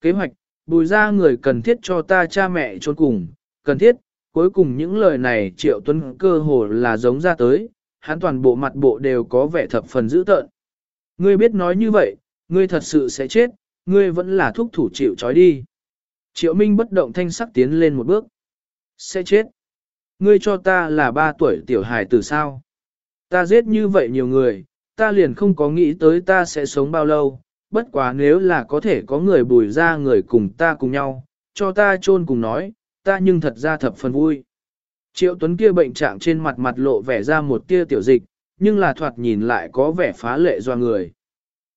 kế hoạch, bùi ra người cần thiết cho ta cha mẹ trốn cùng, cần thiết, cuối cùng những lời này triệu tuấn cơ hồ là giống ra tới, hắn toàn bộ mặt bộ đều có vẻ thập phần dữ tợn. Ngươi biết nói như vậy, ngươi thật sự sẽ chết, ngươi vẫn là thúc thủ chịu trói đi. Triệu Minh bất động thanh sắc tiến lên một bước. Sẽ chết. Ngươi cho ta là ba tuổi tiểu hài từ sao? Ta giết như vậy nhiều người, ta liền không có nghĩ tới ta sẽ sống bao lâu, bất quá nếu là có thể có người bùi ra người cùng ta cùng nhau, cho ta chôn cùng nói, ta nhưng thật ra thập phần vui. Triệu Tuấn kia bệnh trạng trên mặt mặt lộ vẻ ra một tia tiểu dịch, nhưng là thoạt nhìn lại có vẻ phá lệ do người.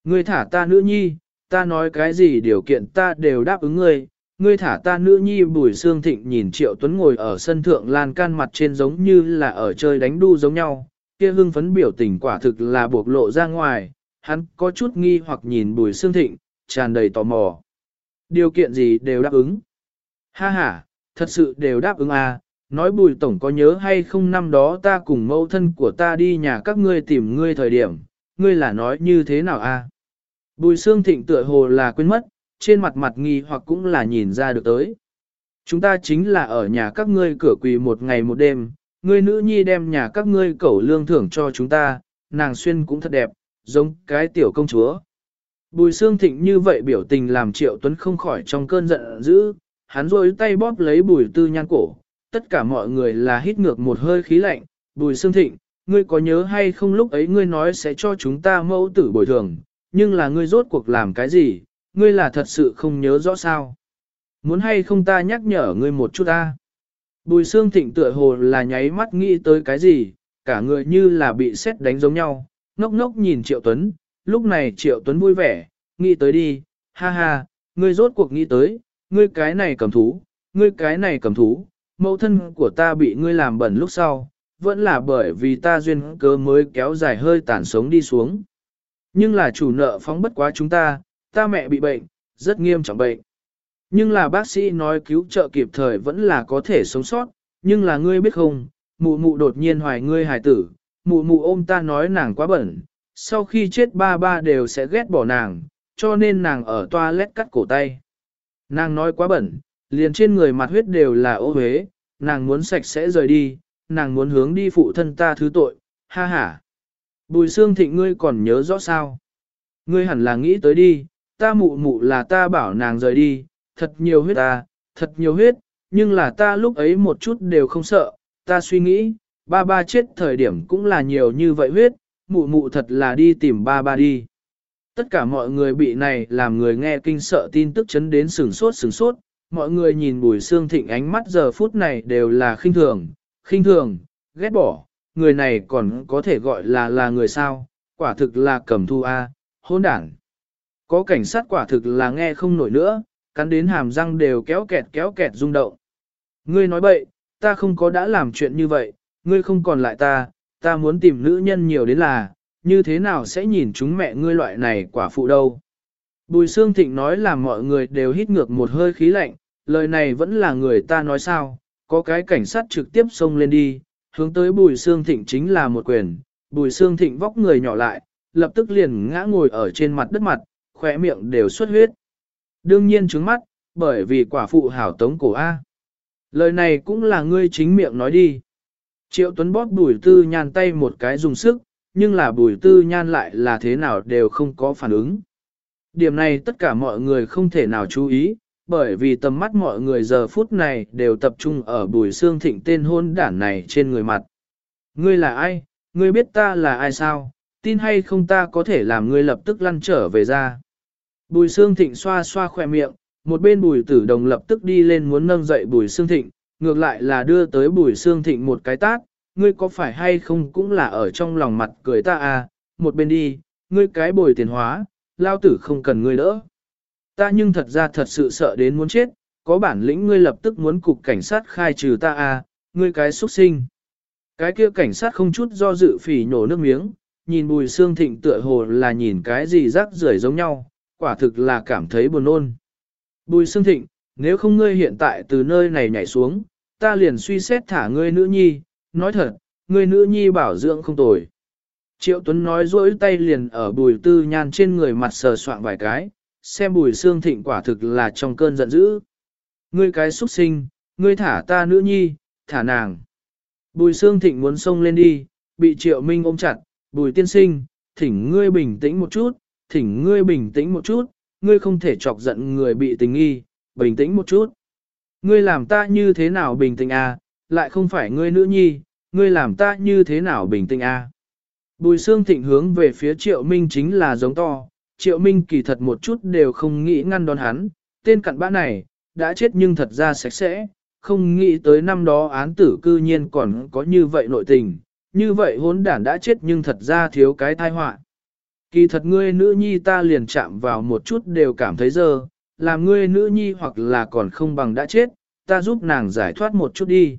Ngươi thả ta nữ nhi, ta nói cái gì điều kiện ta đều đáp ứng ngươi, ngươi thả ta nữ nhi bùi xương thịnh nhìn Triệu Tuấn ngồi ở sân thượng lan can mặt trên giống như là ở chơi đánh đu giống nhau, kia hưng phấn biểu tình quả thực là buộc lộ ra ngoài, hắn có chút nghi hoặc nhìn bùi xương thịnh, tràn đầy tò mò. Điều kiện gì đều đáp ứng. Ha ha, thật sự đều đáp ứng à, nói bùi tổng có nhớ hay không năm đó ta cùng mẫu thân của ta đi nhà các ngươi tìm ngươi thời điểm, ngươi là nói như thế nào à? Bùi xương thịnh tựa hồ là quên mất, trên mặt mặt nghi hoặc cũng là nhìn ra được tới. Chúng ta chính là ở nhà các ngươi cửa quỳ một ngày một đêm, ngươi nữ nhi đem nhà các ngươi cẩu lương thưởng cho chúng ta, nàng xuyên cũng thật đẹp, giống cái tiểu công chúa. Bùi xương thịnh như vậy biểu tình làm triệu tuấn không khỏi trong cơn giận dữ, hắn rôi tay bóp lấy bùi tư nhan cổ, tất cả mọi người là hít ngược một hơi khí lạnh, bùi xương thịnh, ngươi có nhớ hay không lúc ấy ngươi nói sẽ cho chúng ta mẫu tử bồi thường, nhưng là ngươi rốt cuộc làm cái gì, ngươi là thật sự không nhớ rõ sao. Muốn hay không ta nhắc nhở ngươi một chút ta. Bùi xương thịnh tựa hồ là nháy mắt nghĩ tới cái gì, cả người như là bị xét đánh giống nhau, ngốc ngốc nhìn Triệu Tuấn, lúc này Triệu Tuấn vui vẻ, nghĩ tới đi, ha ha, ngươi rốt cuộc nghĩ tới, ngươi cái này cầm thú, ngươi cái này cầm thú, mẫu thân của ta bị ngươi làm bẩn lúc sau, vẫn là bởi vì ta duyên cớ mới kéo dài hơi tản sống đi xuống. Nhưng là chủ nợ phóng bất quá chúng ta, ta mẹ bị bệnh, rất nghiêm trọng bệnh. Nhưng là bác sĩ nói cứu trợ kịp thời vẫn là có thể sống sót, nhưng là ngươi biết không, mụ mụ đột nhiên hoài ngươi hài tử, mụ mụ ôm ta nói nàng quá bẩn, sau khi chết ba ba đều sẽ ghét bỏ nàng, cho nên nàng ở toilet cắt cổ tay. Nàng nói quá bẩn, liền trên người mặt huyết đều là ô huế, nàng muốn sạch sẽ rời đi, nàng muốn hướng đi phụ thân ta thứ tội, ha ha. Bùi xương thịnh ngươi còn nhớ rõ sao? Ngươi hẳn là nghĩ tới đi, ta mụ mụ là ta bảo nàng rời đi, thật nhiều huyết ta, thật nhiều huyết, nhưng là ta lúc ấy một chút đều không sợ, ta suy nghĩ, ba ba chết thời điểm cũng là nhiều như vậy huyết, mụ mụ thật là đi tìm ba ba đi. Tất cả mọi người bị này làm người nghe kinh sợ tin tức chấn đến sửng sốt sửng sốt, mọi người nhìn bùi xương thịnh ánh mắt giờ phút này đều là khinh thường, khinh thường, ghét bỏ, người này còn có thể gọi là là người sao, quả thực là cầm thu A, hôn đảng. Có cảnh sát quả thực là nghe không nổi nữa, cắn đến hàm răng đều kéo kẹt kéo kẹt rung động. Ngươi nói bậy, ta không có đã làm chuyện như vậy, ngươi không còn lại ta, ta muốn tìm nữ nhân nhiều đến là, như thế nào sẽ nhìn chúng mẹ ngươi loại này quả phụ đâu. Bùi Sương Thịnh nói là mọi người đều hít ngược một hơi khí lạnh, lời này vẫn là người ta nói sao, có cái cảnh sát trực tiếp xông lên đi, hướng tới Bùi Sương Thịnh chính là một quyền, Bùi Sương Thịnh vóc người nhỏ lại, lập tức liền ngã ngồi ở trên mặt đất mặt, khỏe miệng đều xuất huyết. Đương nhiên trứng mắt, bởi vì quả phụ hảo tống cổ A. Lời này cũng là ngươi chính miệng nói đi. Triệu Tuấn bóp bùi tư nhan tay một cái dùng sức, nhưng là bùi tư nhan lại là thế nào đều không có phản ứng. Điểm này tất cả mọi người không thể nào chú ý, bởi vì tầm mắt mọi người giờ phút này đều tập trung ở bùi xương thịnh tên hôn đản này trên người mặt. Ngươi là ai? Ngươi biết ta là ai sao? Tin hay không ta có thể làm ngươi lập tức lăn trở về ra. Bùi xương thịnh xoa xoa khỏe miệng, một bên bùi tử đồng lập tức đi lên muốn nâng dậy bùi xương thịnh, ngược lại là đưa tới bùi xương thịnh một cái tát, ngươi có phải hay không cũng là ở trong lòng mặt cười ta à, một bên đi, ngươi cái bồi tiền hóa, lao tử không cần ngươi đỡ. Ta nhưng thật ra thật sự sợ đến muốn chết, có bản lĩnh ngươi lập tức muốn cục cảnh sát khai trừ ta à, ngươi cái xuất sinh. Cái kia cảnh sát không chút do dự phỉ nhổ nước miếng, nhìn bùi xương thịnh tựa hồ là nhìn cái gì rác rưởi giống nhau, quả thực là cảm thấy buồn nôn. Bùi xương thịnh, nếu không ngươi hiện tại từ nơi này nhảy xuống, ta liền suy xét thả ngươi nữ nhi, nói thật, ngươi nữ nhi bảo dưỡng không tồi. Triệu Tuấn nói dỗi tay liền ở bùi tư nhan trên người mặt sờ soạn vài cái, xem bùi xương thịnh quả thực là trong cơn giận dữ. Ngươi cái xuất sinh, ngươi thả ta nữ nhi, thả nàng. Bùi xương thịnh muốn xông lên đi, bị triệu minh ôm chặt, bùi tiên sinh, thỉnh ngươi bình tĩnh một chút, thỉnh ngươi bình tĩnh một chút, ngươi không thể chọc giận người bị tình nghi, bình tĩnh một chút. Ngươi làm ta như thế nào bình tĩnh à, lại không phải ngươi nữ nhi, ngươi làm ta như thế nào bình tĩnh à. Bùi xương thịnh hướng về phía triệu minh chính là giống to, triệu minh kỳ thật một chút đều không nghĩ ngăn đón hắn, tên cặn bã này, đã chết nhưng thật ra sạch sẽ, không nghĩ tới năm đó án tử cư nhiên còn có như vậy nội tình, như vậy hốn đản đã chết nhưng thật ra thiếu cái tai họa. Kỳ thật ngươi nữ nhi ta liền chạm vào một chút đều cảm thấy dơ, làm ngươi nữ nhi hoặc là còn không bằng đã chết, ta giúp nàng giải thoát một chút đi.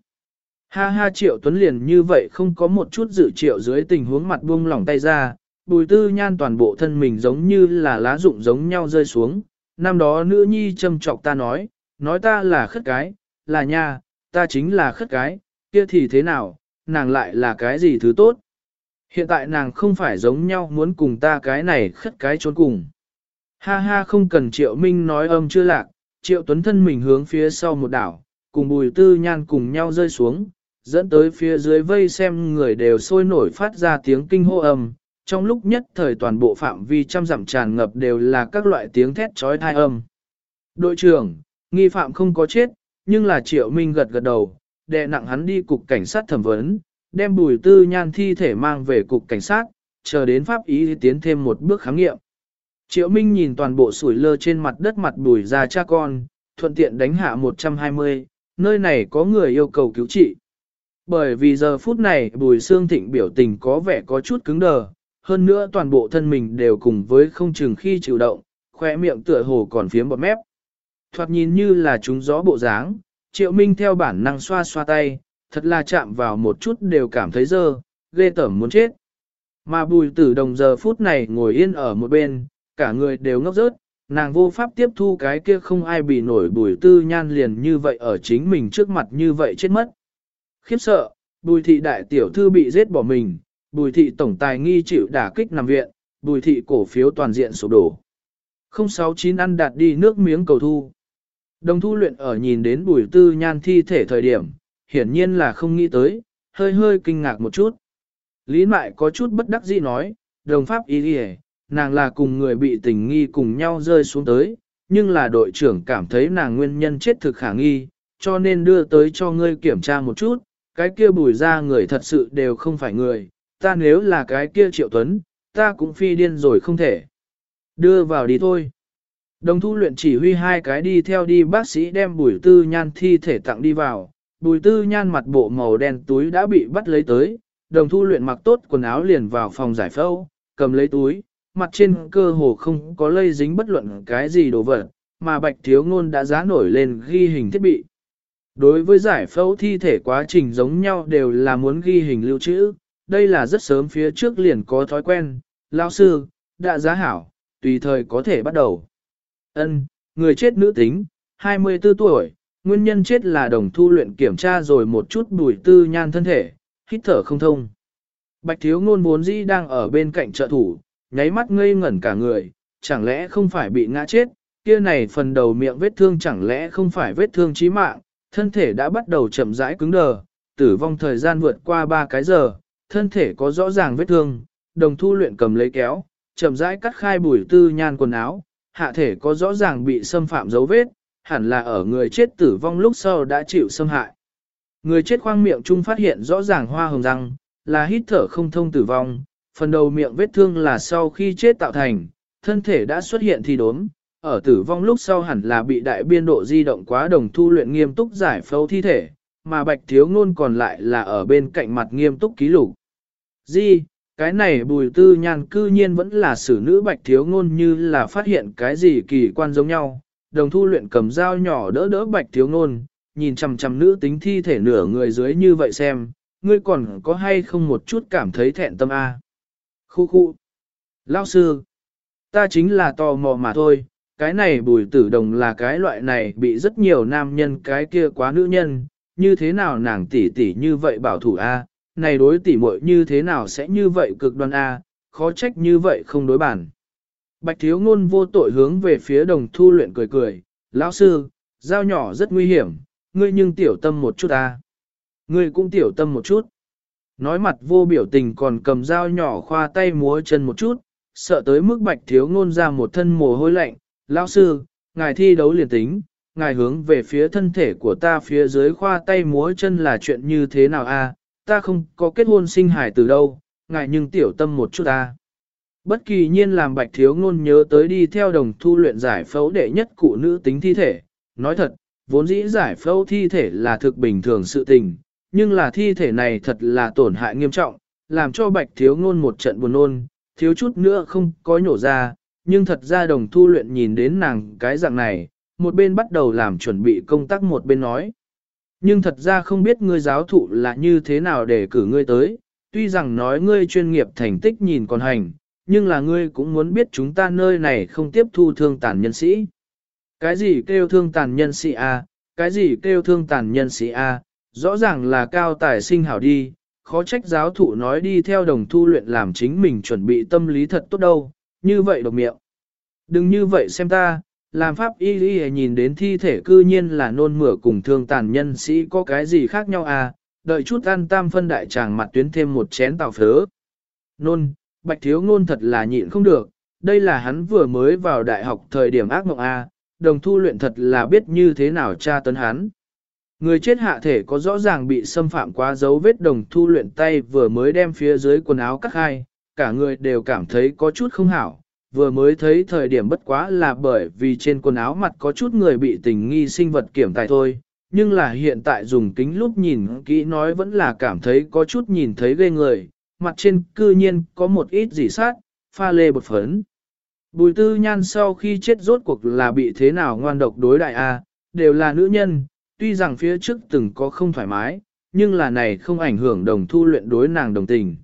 Ha ha triệu tuấn liền như vậy không có một chút dự triệu dưới tình huống mặt buông lỏng tay ra, bùi tư nhan toàn bộ thân mình giống như là lá rụng giống nhau rơi xuống. Năm đó nữ nhi châm trọc ta nói, nói ta là khất cái, là nha, ta chính là khất cái, kia thì thế nào, nàng lại là cái gì thứ tốt. Hiện tại nàng không phải giống nhau muốn cùng ta cái này khất cái trốn cùng. Ha ha không cần triệu minh nói âm chưa lạc, triệu tuấn thân mình hướng phía sau một đảo, cùng bùi tư nhan cùng nhau rơi xuống, dẫn tới phía dưới vây xem người đều sôi nổi phát ra tiếng kinh hô âm. Trong lúc nhất thời toàn bộ phạm vi trăm dặm tràn ngập đều là các loại tiếng thét trói thai âm. Đội trưởng, nghi phạm không có chết, nhưng là triệu minh gật gật đầu, đè nặng hắn đi cục cảnh sát thẩm vấn, đem bùi tư nhan thi thể mang về cục cảnh sát, chờ đến pháp ý tiến thêm một bước khám nghiệm. Triệu Minh nhìn toàn bộ sủi lơ trên mặt đất mặt bùi ra cha con, thuận tiện đánh hạ 120, nơi này có người yêu cầu cứu trị. Bởi vì giờ phút này bùi xương thịnh biểu tình có vẻ có chút cứng đờ, hơn nữa toàn bộ thân mình đều cùng với không chừng khi chịu động, khỏe miệng tựa hồ còn phiếm bọt mép. Thoạt nhìn như là chúng gió bộ dáng, triệu minh theo bản năng xoa xoa tay, thật là chạm vào một chút đều cảm thấy dơ, ghê tởm muốn chết. Mà bùi tử đồng giờ phút này ngồi yên ở một bên, cả người đều ngốc rớt, nàng vô pháp tiếp thu cái kia không ai bị nổi bùi tư nhan liền như vậy ở chính mình trước mặt như vậy chết mất. Khiếp sợ, bùi thị đại tiểu thư bị giết bỏ mình, bùi thị tổng tài nghi chịu đả kích nằm viện, bùi thị cổ phiếu toàn diện sụp đổ. 069 ăn đạt đi nước miếng cầu thu. Đồng thu luyện ở nhìn đến bùi tư nhan thi thể thời điểm, hiển nhiên là không nghĩ tới, hơi hơi kinh ngạc một chút. Lý mại có chút bất đắc dĩ nói, đồng pháp ý đi nàng là cùng người bị tình nghi cùng nhau rơi xuống tới, nhưng là đội trưởng cảm thấy nàng nguyên nhân chết thực khả nghi, cho nên đưa tới cho ngươi kiểm tra một chút, cái kia bùi ra người thật sự đều không phải người, ta nếu là cái kia triệu tuấn, ta cũng phi điên rồi không thể. Đưa vào đi thôi. Đồng thu luyện chỉ huy hai cái đi theo đi bác sĩ đem bùi tư nhan thi thể tặng đi vào, bùi tư nhan mặt bộ màu đen túi đã bị bắt lấy tới, đồng thu luyện mặc tốt quần áo liền vào phòng giải phẫu, cầm lấy túi, mặt trên cơ hồ không có lây dính bất luận cái gì đồ vật, mà bạch thiếu ngôn đã giá nổi lên ghi hình thiết bị. Đối với giải phẫu thi thể quá trình giống nhau đều là muốn ghi hình lưu trữ, đây là rất sớm phía trước liền có thói quen, lão sư, đã giá hảo, tùy thời có thể bắt đầu. Ân, người chết nữ tính, 24 tuổi, nguyên nhân chết là đồng thu luyện kiểm tra rồi một chút bùi tư nhan thân thể, hít thở không thông. Bạch thiếu ngôn vốn dĩ đang ở bên cạnh trợ thủ, nháy mắt ngây ngẩn cả người, chẳng lẽ không phải bị ngã chết, kia này phần đầu miệng vết thương chẳng lẽ không phải vết thương chí mạng, thân thể đã bắt đầu chậm rãi cứng đờ, tử vong thời gian vượt qua 3 cái giờ, thân thể có rõ ràng vết thương, đồng thu luyện cầm lấy kéo, chậm rãi cắt khai bùi tư nhan quần áo, hạ thể có rõ ràng bị xâm phạm dấu vết, hẳn là ở người chết tử vong lúc sau đã chịu xâm hại. Người chết khoang miệng chung phát hiện rõ ràng hoa hồng răng, là hít thở không thông tử vong, phần đầu miệng vết thương là sau khi chết tạo thành, thân thể đã xuất hiện thì đốm, ở tử vong lúc sau hẳn là bị đại biên độ di động quá đồng thu luyện nghiêm túc giải phẫu thi thể, mà bạch thiếu ngôn còn lại là ở bên cạnh mặt nghiêm túc ký lục. Di, cái này bùi tư nhan cư nhiên vẫn là xử nữ bạch thiếu ngôn như là phát hiện cái gì kỳ quan giống nhau, đồng thu luyện cầm dao nhỏ đỡ đỡ bạch thiếu ngôn, nhìn chằm chằm nữ tính thi thể nửa người dưới như vậy xem, ngươi còn có hay không một chút cảm thấy thẹn tâm a? Khu khu. Lao sư. Ta chính là tò mò mà thôi, cái này bùi tử đồng là cái loại này bị rất nhiều nam nhân cái kia quá nữ nhân, như thế nào nàng tỷ tỷ như vậy bảo thủ a, này đối tỷ muội như thế nào sẽ như vậy cực đoan a, khó trách như vậy không đối bản. Bạch thiếu ngôn vô tội hướng về phía đồng thu luyện cười cười, lão sư, dao nhỏ rất nguy hiểm, ngươi nhưng tiểu tâm một chút ta. Ngươi cũng tiểu tâm một chút. Nói mặt vô biểu tình còn cầm dao nhỏ khoa tay múa chân một chút, sợ tới mức bạch thiếu ngôn ra một thân mồ hôi lạnh. Lão sư, ngài thi đấu liền tính, ngài hướng về phía thân thể của ta phía dưới khoa tay múa chân là chuyện như thế nào a? ta không có kết hôn sinh hải từ đâu, ngài nhưng tiểu tâm một chút ta. Bất kỳ nhiên làm bạch thiếu ngôn nhớ tới đi theo đồng thu luyện giải phẫu đệ nhất cụ nữ tính thi thể. Nói thật, vốn dĩ giải phẫu thi thể là thực bình thường sự tình, nhưng là thi thể này thật là tổn hại nghiêm trọng, làm cho bạch thiếu ngôn một trận buồn nôn, thiếu chút nữa không có nhổ ra, nhưng thật ra đồng thu luyện nhìn đến nàng cái dạng này, một bên bắt đầu làm chuẩn bị công tác một bên nói. Nhưng thật ra không biết ngươi giáo thụ là như thế nào để cử ngươi tới, tuy rằng nói ngươi chuyên nghiệp thành tích nhìn còn hành, nhưng là ngươi cũng muốn biết chúng ta nơi này không tiếp thu thương tàn nhân sĩ. Cái gì kêu thương tàn nhân sĩ A, cái gì kêu thương tàn nhân sĩ A, rõ ràng là cao tài sinh hảo đi, khó trách giáo thụ nói đi theo đồng thu luyện làm chính mình chuẩn bị tâm lý thật tốt đâu, như vậy độc miệng. Đừng như vậy xem ta, làm pháp y y nhìn đến thi thể cư nhiên là nôn mửa cùng thương tàn nhân sĩ có cái gì khác nhau à, đợi chút ăn tam phân đại tràng mặt tuyến thêm một chén tàu phớ. Nôn, bạch thiếu ngôn thật là nhịn không được, đây là hắn vừa mới vào đại học thời điểm ác mộng A, đồng thu luyện thật là biết như thế nào tra tấn hắn. Người chết hạ thể có rõ ràng bị xâm phạm quá dấu vết đồng thu luyện tay vừa mới đem phía dưới quần áo cắt hai, cả người đều cảm thấy có chút không hảo, vừa mới thấy thời điểm bất quá là bởi vì trên quần áo mặt có chút người bị tình nghi sinh vật kiểm tài thôi, nhưng là hiện tại dùng kính lúc nhìn kỹ nói vẫn là cảm thấy có chút nhìn thấy ghê người, mặt trên cư nhiên có một ít dỉ sát, pha lê bột phấn. Bùi tư nhan sau khi chết rốt cuộc là bị thế nào ngoan độc đối đại a đều là nữ nhân, tuy rằng phía trước từng có không thoải mái, nhưng là này không ảnh hưởng đồng thu luyện đối nàng đồng tình.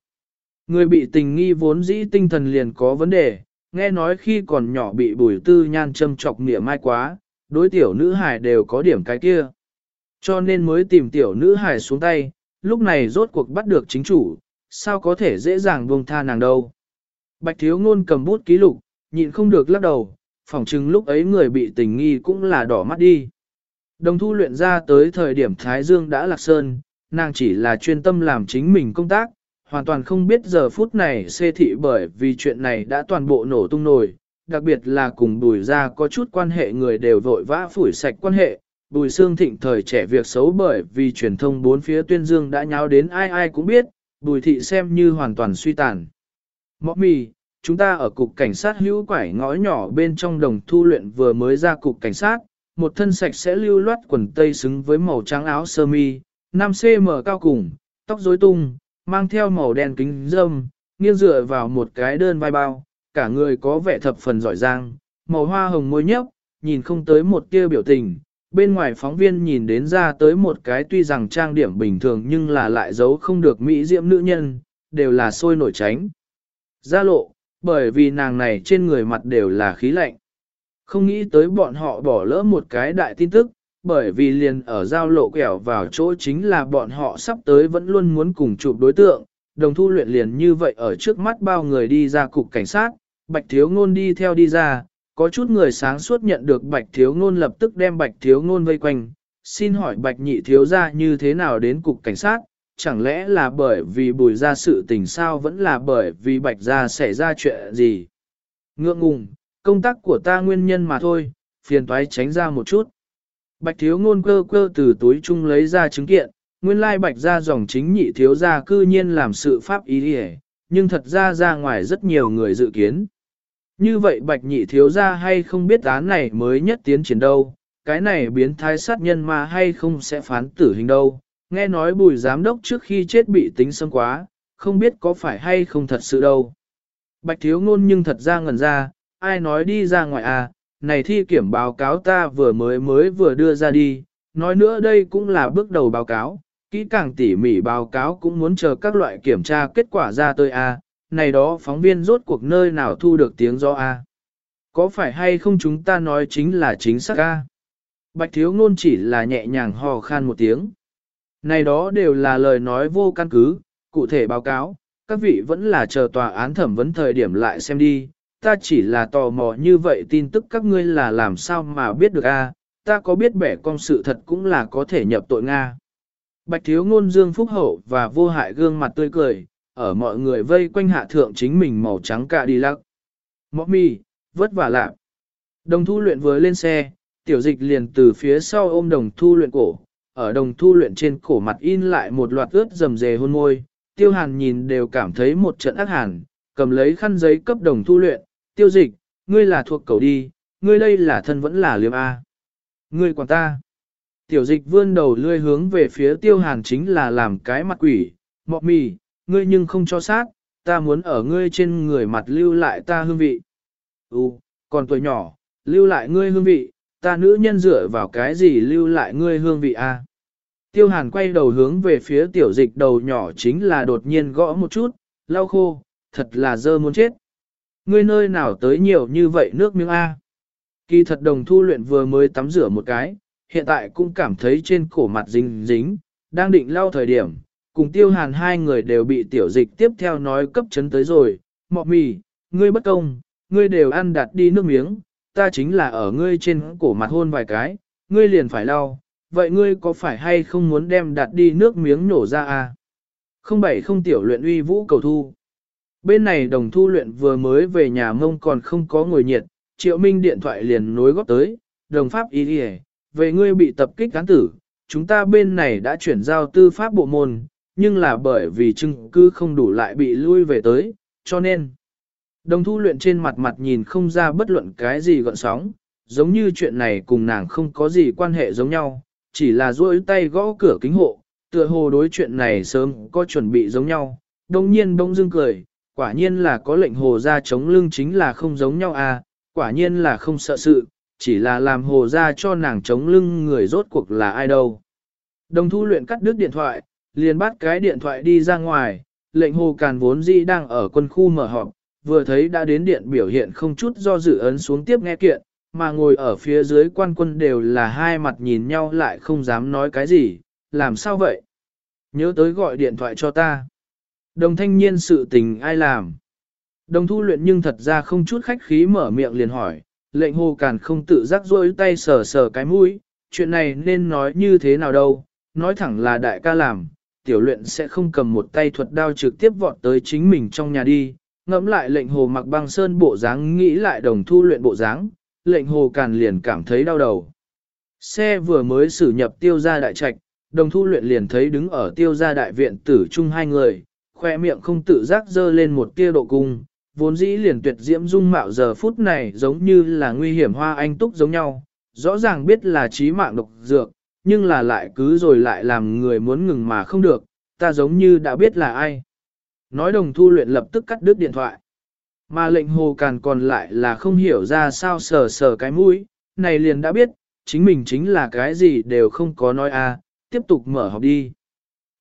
Người bị tình nghi vốn dĩ tinh thần liền có vấn đề, nghe nói khi còn nhỏ bị bùi tư nhan châm chọc nịa mai quá, đối tiểu nữ hải đều có điểm cái kia. Cho nên mới tìm tiểu nữ hải xuống tay, lúc này rốt cuộc bắt được chính chủ, sao có thể dễ dàng buông tha nàng đâu. Bạch thiếu ngôn cầm bút ký lục, nhịn không được lắc đầu, phỏng chừng lúc ấy người bị tình nghi cũng là đỏ mắt đi. Đồng thu luyện ra tới thời điểm Thái Dương đã lạc sơn, nàng chỉ là chuyên tâm làm chính mình công tác, hoàn toàn không biết giờ phút này xê thị bởi vì chuyện này đã toàn bộ nổ tung nổi, đặc biệt là cùng bùi ra có chút quan hệ người đều vội vã phủi sạch quan hệ. Bùi xương thịnh thời trẻ việc xấu bởi vì truyền thông bốn phía tuyên dương đã nháo đến ai ai cũng biết, bùi thị xem như hoàn toàn suy tàn. Mọ mì, chúng ta ở cục cảnh sát hữu quải ngõ nhỏ bên trong đồng thu luyện vừa mới ra cục cảnh sát, một thân sạch sẽ lưu loát quần tây xứng với màu trắng áo sơ mi, 5cm cao cùng, tóc rối tung, mang theo màu đen kính dâm, nghiêng dựa vào một cái đơn vai bao, cả người có vẻ thập phần giỏi giang, màu hoa hồng môi nhấp, nhìn không tới một tia biểu tình. Bên ngoài phóng viên nhìn đến ra tới một cái tuy rằng trang điểm bình thường nhưng là lại giấu không được mỹ diễm nữ nhân, đều là sôi nổi tránh. Gia lộ, bởi vì nàng này trên người mặt đều là khí lạnh. Không nghĩ tới bọn họ bỏ lỡ một cái đại tin tức, bởi vì liền ở giao lộ quẹo vào chỗ chính là bọn họ sắp tới vẫn luôn muốn cùng chụp đối tượng, đồng thu luyện liền như vậy ở trước mắt bao người đi ra cục cảnh sát, bạch thiếu ngôn đi theo đi ra, có chút người sáng suốt nhận được bạch thiếu ngôn lập tức đem bạch thiếu ngôn vây quanh, xin hỏi bạch nhị thiếu ra như thế nào đến cục cảnh sát, chẳng lẽ là bởi vì bùi ra sự tình sao vẫn là bởi vì bạch ra xảy ra chuyện gì. Ngượng ngùng, công tác của ta nguyên nhân mà thôi, phiền toái tránh ra một chút. Bạch thiếu ngôn cơ cơ từ túi chung lấy ra chứng kiện, nguyên lai bạch ra dòng chính nhị thiếu gia cư nhiên làm sự pháp ý đi nhưng thật ra ra ngoài rất nhiều người dự kiến. Như vậy bạch nhị thiếu gia hay không biết án này mới nhất tiến triển đâu, cái này biến thái sát nhân mà hay không sẽ phán tử hình đâu, nghe nói bùi giám đốc trước khi chết bị tính xâm quá, không biết có phải hay không thật sự đâu. Bạch thiếu ngôn nhưng thật ra ngẩn ra, ai nói đi ra ngoài à, này thi kiểm báo cáo ta vừa mới mới vừa đưa ra đi, nói nữa đây cũng là bước đầu báo cáo, kỹ càng tỉ mỉ báo cáo cũng muốn chờ các loại kiểm tra kết quả ra tới à? này đó phóng viên rốt cuộc nơi nào thu được tiếng do à? Có phải hay không chúng ta nói chính là chính xác à? Bạch thiếu ngôn chỉ là nhẹ nhàng hò khan một tiếng. Này đó đều là lời nói vô căn cứ, cụ thể báo cáo, các vị vẫn là chờ tòa án thẩm vấn thời điểm lại xem đi, ta chỉ là tò mò như vậy tin tức các ngươi là làm sao mà biết được a? ta có biết bẻ con sự thật cũng là có thể nhập tội Nga. Bạch thiếu ngôn dương phúc hậu và vô hại gương mặt tươi cười, ở mọi người vây quanh hạ thượng chính mình màu trắng cả đi lắc. Mọ mi, vất vả lạ. Đồng thu luyện vừa lên xe, tiểu dịch liền từ phía sau ôm đồng thu luyện cổ, ở đồng thu luyện trên cổ mặt in lại một loạt ướt rầm rề hôn môi, tiêu hàn nhìn đều cảm thấy một trận ác hàn, cầm lấy khăn giấy cấp đồng thu luyện, tiêu dịch, ngươi là thuộc cầu đi, ngươi đây là thân vẫn là liêm A. Ngươi quản ta. Tiểu dịch vươn đầu lươi hướng về phía tiêu hàn chính là làm cái mặt quỷ, mọc mì, ngươi nhưng không cho sát, ta muốn ở ngươi trên người mặt lưu lại ta hương vị. Ừ, còn tuổi nhỏ, lưu lại ngươi hương vị, ta nữ nhân dựa vào cái gì lưu lại ngươi hương vị a? Tiêu hàn quay đầu hướng về phía tiểu dịch đầu nhỏ chính là đột nhiên gõ một chút, lau khô, thật là dơ muốn chết. Ngươi nơi nào tới nhiều như vậy nước miếng a? Kỳ thật đồng thu luyện vừa mới tắm rửa một cái, hiện tại cũng cảm thấy trên cổ mặt dính dính, đang định lau thời điểm, cùng tiêu hàn hai người đều bị tiểu dịch tiếp theo nói cấp chấn tới rồi, mọ mì, ngươi bất công, ngươi đều ăn đặt đi nước miếng, ta chính là ở ngươi trên cổ mặt hôn vài cái, ngươi liền phải lau, vậy ngươi có phải hay không muốn đem đặt đi nước miếng nổ ra à? Không bảy không tiểu luyện uy vũ cầu thu. Bên này đồng thu luyện vừa mới về nhà mông còn không có ngồi nhiệt, triệu minh điện thoại liền nối góp tới, đồng pháp ý đi về ngươi bị tập kích cán tử, chúng ta bên này đã chuyển giao tư pháp bộ môn, nhưng là bởi vì chứng cứ không đủ lại bị lui về tới, cho nên đồng thu luyện trên mặt mặt nhìn không ra bất luận cái gì gọn sóng, giống như chuyện này cùng nàng không có gì quan hệ giống nhau, chỉ là duỗi tay gõ cửa kính hộ, tựa hồ đối chuyện này sớm có chuẩn bị giống nhau, đồng nhiên đông dương cười, quả nhiên là có lệnh hồ ra chống lưng chính là không giống nhau à, quả nhiên là không sợ sự, chỉ là làm hồ ra cho nàng chống lưng người rốt cuộc là ai đâu. Đồng thu luyện cắt đứt điện thoại, liền bắt cái điện thoại đi ra ngoài, lệnh hồ càn vốn dĩ đang ở quân khu mở họp, vừa thấy đã đến điện biểu hiện không chút do dự ấn xuống tiếp nghe kiện, mà ngồi ở phía dưới quan quân đều là hai mặt nhìn nhau lại không dám nói cái gì, làm sao vậy? Nhớ tới gọi điện thoại cho ta. Đồng thanh niên sự tình ai làm? Đồng thu luyện nhưng thật ra không chút khách khí mở miệng liền hỏi, lệnh hồ càn không tự giác rôi tay sờ sờ cái mũi, chuyện này nên nói như thế nào đâu, nói thẳng là đại ca làm, tiểu luyện sẽ không cầm một tay thuật đao trực tiếp vọt tới chính mình trong nhà đi, ngẫm lại lệnh hồ mặc băng sơn bộ dáng nghĩ lại đồng thu luyện bộ dáng, lệnh hồ càn liền cảm thấy đau đầu. Xe vừa mới xử nhập tiêu gia đại trạch, đồng thu luyện liền thấy đứng ở tiêu gia đại viện tử chung hai người, khoe miệng không tự giác dơ lên một tia độ cung, vốn dĩ liền tuyệt diễm dung mạo giờ phút này giống như là nguy hiểm hoa anh túc giống nhau, rõ ràng biết là trí mạng độc dược, nhưng là lại cứ rồi lại làm người muốn ngừng mà không được, ta giống như đã biết là ai. Nói đồng thu luyện lập tức cắt đứt điện thoại. Mà lệnh hồ càn còn lại là không hiểu ra sao sờ sờ cái mũi, này liền đã biết, chính mình chính là cái gì đều không có nói a à, tiếp tục mở học đi.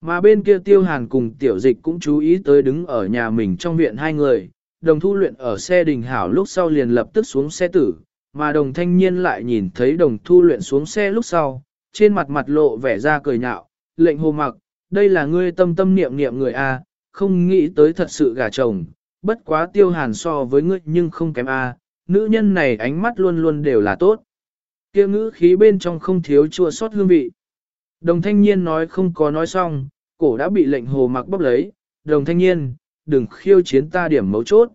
Mà bên kia tiêu hàn cùng tiểu dịch cũng chú ý tới đứng ở nhà mình trong viện hai người, đồng thu luyện ở xe đình hảo lúc sau liền lập tức xuống xe tử, mà đồng thanh niên lại nhìn thấy đồng thu luyện xuống xe lúc sau, trên mặt mặt lộ vẻ ra cười nhạo, lệnh hồ mặc, đây là ngươi tâm tâm niệm niệm người A, không nghĩ tới thật sự gả chồng, bất quá tiêu hàn so với ngươi nhưng không kém A, nữ nhân này ánh mắt luôn luôn đều là tốt. kia ngữ khí bên trong không thiếu chua sót hương vị. Đồng thanh niên nói không có nói xong, cổ đã bị lệnh hồ mặc bóp lấy, đồng thanh niên, đừng khiêu chiến ta điểm mấu chốt.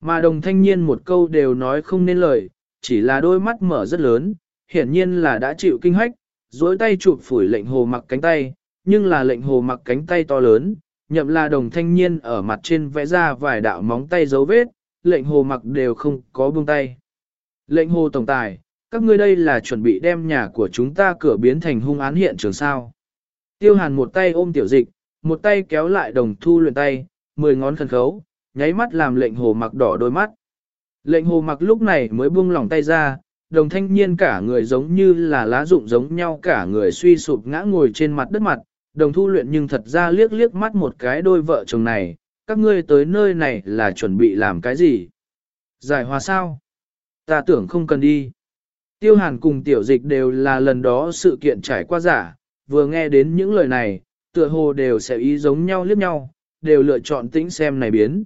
Mà đồng thanh niên một câu đều nói không nên lời, chỉ là đôi mắt mở rất lớn, hiển nhiên là đã chịu kinh hách, dối tay chụp phủi lệnh hồ mặc cánh tay, nhưng là lệnh hồ mặc cánh tay to lớn, nhậm là đồng thanh niên ở mặt trên vẽ ra vài đạo móng tay dấu vết, lệnh hồ mặc đều không có buông tay. Lệnh hồ tổng tài, các ngươi đây là chuẩn bị đem nhà của chúng ta cửa biến thành hung án hiện trường sao. Tiêu hàn một tay ôm tiểu dịch, một tay kéo lại đồng thu luyện tay, mười ngón khẩn khấu, nháy mắt làm lệnh hồ mặc đỏ đôi mắt. Lệnh hồ mặc lúc này mới buông lỏng tay ra, đồng thanh niên cả người giống như là lá rụng giống nhau cả người suy sụp ngã ngồi trên mặt đất mặt, đồng thu luyện nhưng thật ra liếc liếc mắt một cái đôi vợ chồng này, các ngươi tới nơi này là chuẩn bị làm cái gì? Giải hòa sao? Ta tưởng không cần đi. Tiêu hàn cùng tiểu dịch đều là lần đó sự kiện trải qua giả, vừa nghe đến những lời này, tựa hồ đều sẽ ý giống nhau liếc nhau, đều lựa chọn tĩnh xem này biến.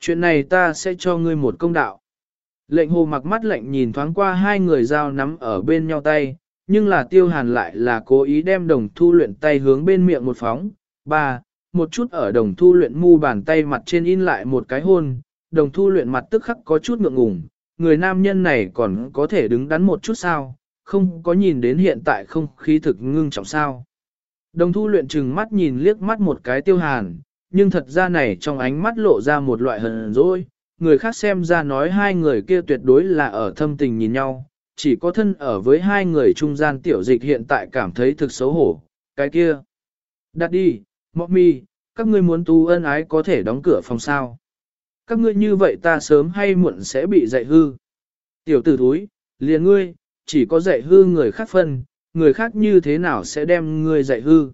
Chuyện này ta sẽ cho ngươi một công đạo. Lệnh hồ mặc mắt lệnh nhìn thoáng qua hai người dao nắm ở bên nhau tay, nhưng là tiêu hàn lại là cố ý đem đồng thu luyện tay hướng bên miệng một phóng. Ba, một chút ở đồng thu luyện mu bàn tay mặt trên in lại một cái hôn, đồng thu luyện mặt tức khắc có chút ngượng ngùng, người nam nhân này còn có thể đứng đắn một chút sao, không có nhìn đến hiện tại không khí thực ngưng trọng sao. Đồng thu luyện chừng mắt nhìn liếc mắt một cái tiêu hàn, nhưng thật ra này trong ánh mắt lộ ra một loại hờn dỗi, người khác xem ra nói hai người kia tuyệt đối là ở thâm tình nhìn nhau, chỉ có thân ở với hai người trung gian tiểu dịch hiện tại cảm thấy thực xấu hổ, cái kia. Đặt đi, mọc mi, các ngươi muốn tu ân ái có thể đóng cửa phòng sao. Các ngươi như vậy ta sớm hay muộn sẽ bị dạy hư. Tiểu tử thúi, liền ngươi, chỉ có dạy hư người khác phân, người khác như thế nào sẽ đem ngươi dạy hư.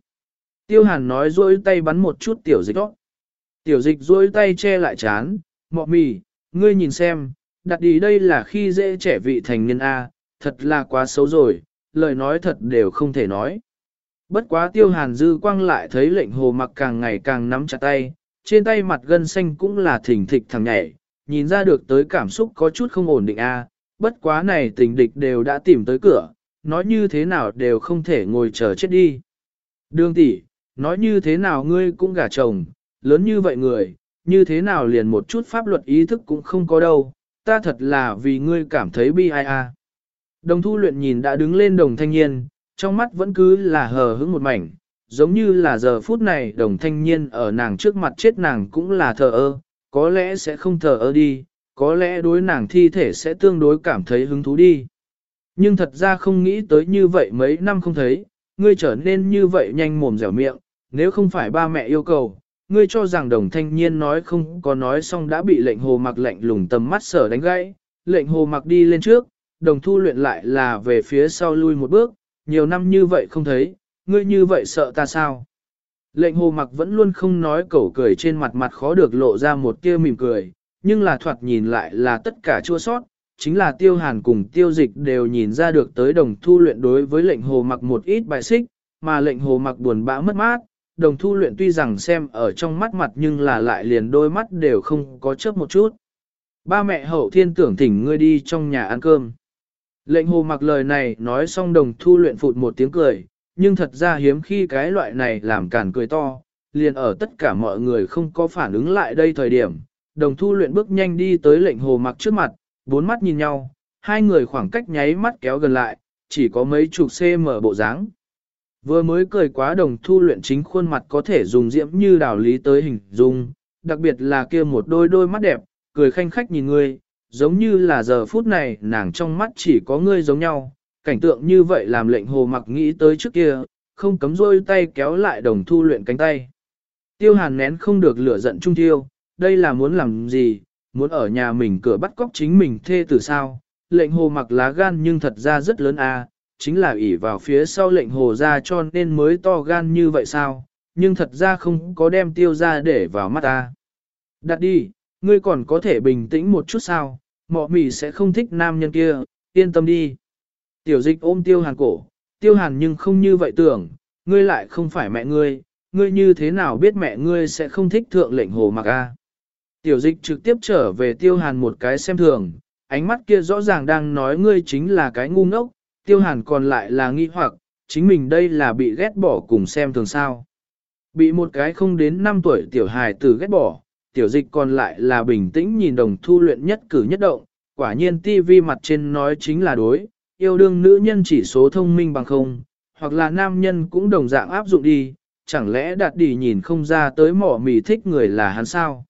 Tiêu hàn nói dối tay bắn một chút tiểu dịch đó. Tiểu dịch dối tay che lại chán, mọ mì, ngươi nhìn xem, đặt đi đây là khi dễ trẻ vị thành niên A, thật là quá xấu rồi, lời nói thật đều không thể nói. Bất quá tiêu hàn dư quang lại thấy lệnh hồ mặc càng ngày càng nắm chặt tay, trên tay mặt gân xanh cũng là thỉnh thịch thằng nhảy, nhìn ra được tới cảm xúc có chút không ổn định a. bất quá này tình địch đều đã tìm tới cửa, nói như thế nào đều không thể ngồi chờ chết đi. Đường tỷ, nói như thế nào ngươi cũng gả chồng, lớn như vậy người, như thế nào liền một chút pháp luật ý thức cũng không có đâu, ta thật là vì ngươi cảm thấy bi ai a. Đồng thu luyện nhìn đã đứng lên đồng thanh niên, trong mắt vẫn cứ là hờ hững một mảnh, giống như là giờ phút này đồng thanh niên ở nàng trước mặt chết nàng cũng là thờ ơ, có lẽ sẽ không thờ ơ đi, có lẽ đối nàng thi thể sẽ tương đối cảm thấy hứng thú đi. Nhưng thật ra không nghĩ tới như vậy mấy năm không thấy, ngươi trở nên như vậy nhanh mồm dẻo miệng, nếu không phải ba mẹ yêu cầu, ngươi cho rằng đồng thanh niên nói không có nói xong đã bị lệnh hồ mặc lệnh lùng tầm mắt sở đánh gãy, lệnh hồ mặc đi lên trước, đồng thu luyện lại là về phía sau lui một bước, nhiều năm như vậy không thấy, ngươi như vậy sợ ta sao? Lệnh hồ mặc vẫn luôn không nói cẩu cười trên mặt mặt khó được lộ ra một tia mỉm cười, nhưng là thoạt nhìn lại là tất cả chua sót, chính là tiêu hàn cùng tiêu dịch đều nhìn ra được tới đồng thu luyện đối với lệnh hồ mặc một ít bài xích, mà lệnh hồ mặc buồn bã mất mát, đồng thu luyện tuy rằng xem ở trong mắt mặt nhưng là lại liền đôi mắt đều không có chớp một chút. Ba mẹ hậu thiên tưởng thỉnh ngươi đi trong nhà ăn cơm. Lệnh hồ mặc lời này nói xong đồng thu luyện phụt một tiếng cười, nhưng thật ra hiếm khi cái loại này làm cản cười to, liền ở tất cả mọi người không có phản ứng lại đây thời điểm. Đồng thu luyện bước nhanh đi tới lệnh hồ mặc trước mặt, bốn mắt nhìn nhau, hai người khoảng cách nháy mắt kéo gần lại, chỉ có mấy chục cm bộ dáng. Vừa mới cười quá đồng thu luyện chính khuôn mặt có thể dùng diễm như đào lý tới hình dung, đặc biệt là kia một đôi đôi mắt đẹp, cười khanh khách nhìn ngươi, giống như là giờ phút này nàng trong mắt chỉ có ngươi giống nhau, cảnh tượng như vậy làm lệnh hồ mặc nghĩ tới trước kia, không cấm rôi tay kéo lại đồng thu luyện cánh tay. Tiêu hàn nén không được lửa giận trung tiêu, đây là muốn làm gì, muốn ở nhà mình cửa bắt cóc chính mình thê từ sao, lệnh hồ mặc lá gan nhưng thật ra rất lớn à, chính là ỷ vào phía sau lệnh hồ ra cho nên mới to gan như vậy sao, nhưng thật ra không có đem tiêu ra để vào mắt ta. Đặt đi, ngươi còn có thể bình tĩnh một chút sao, mọ mì sẽ không thích nam nhân kia, yên tâm đi. Tiểu dịch ôm tiêu hàn cổ, tiêu hàn nhưng không như vậy tưởng, ngươi lại không phải mẹ ngươi, ngươi như thế nào biết mẹ ngươi sẽ không thích thượng lệnh hồ mặc a? Tiểu dịch trực tiếp trở về tiêu hàn một cái xem thường, ánh mắt kia rõ ràng đang nói ngươi chính là cái ngu ngốc, tiêu hàn còn lại là nghi hoặc, chính mình đây là bị ghét bỏ cùng xem thường sao. Bị một cái không đến 5 tuổi tiểu hài tử ghét bỏ, tiểu dịch còn lại là bình tĩnh nhìn đồng thu luyện nhất cử nhất động, quả nhiên tivi mặt trên nói chính là đối, yêu đương nữ nhân chỉ số thông minh bằng không, hoặc là nam nhân cũng đồng dạng áp dụng đi, chẳng lẽ đạt đi nhìn không ra tới mỏ mì thích người là hắn sao?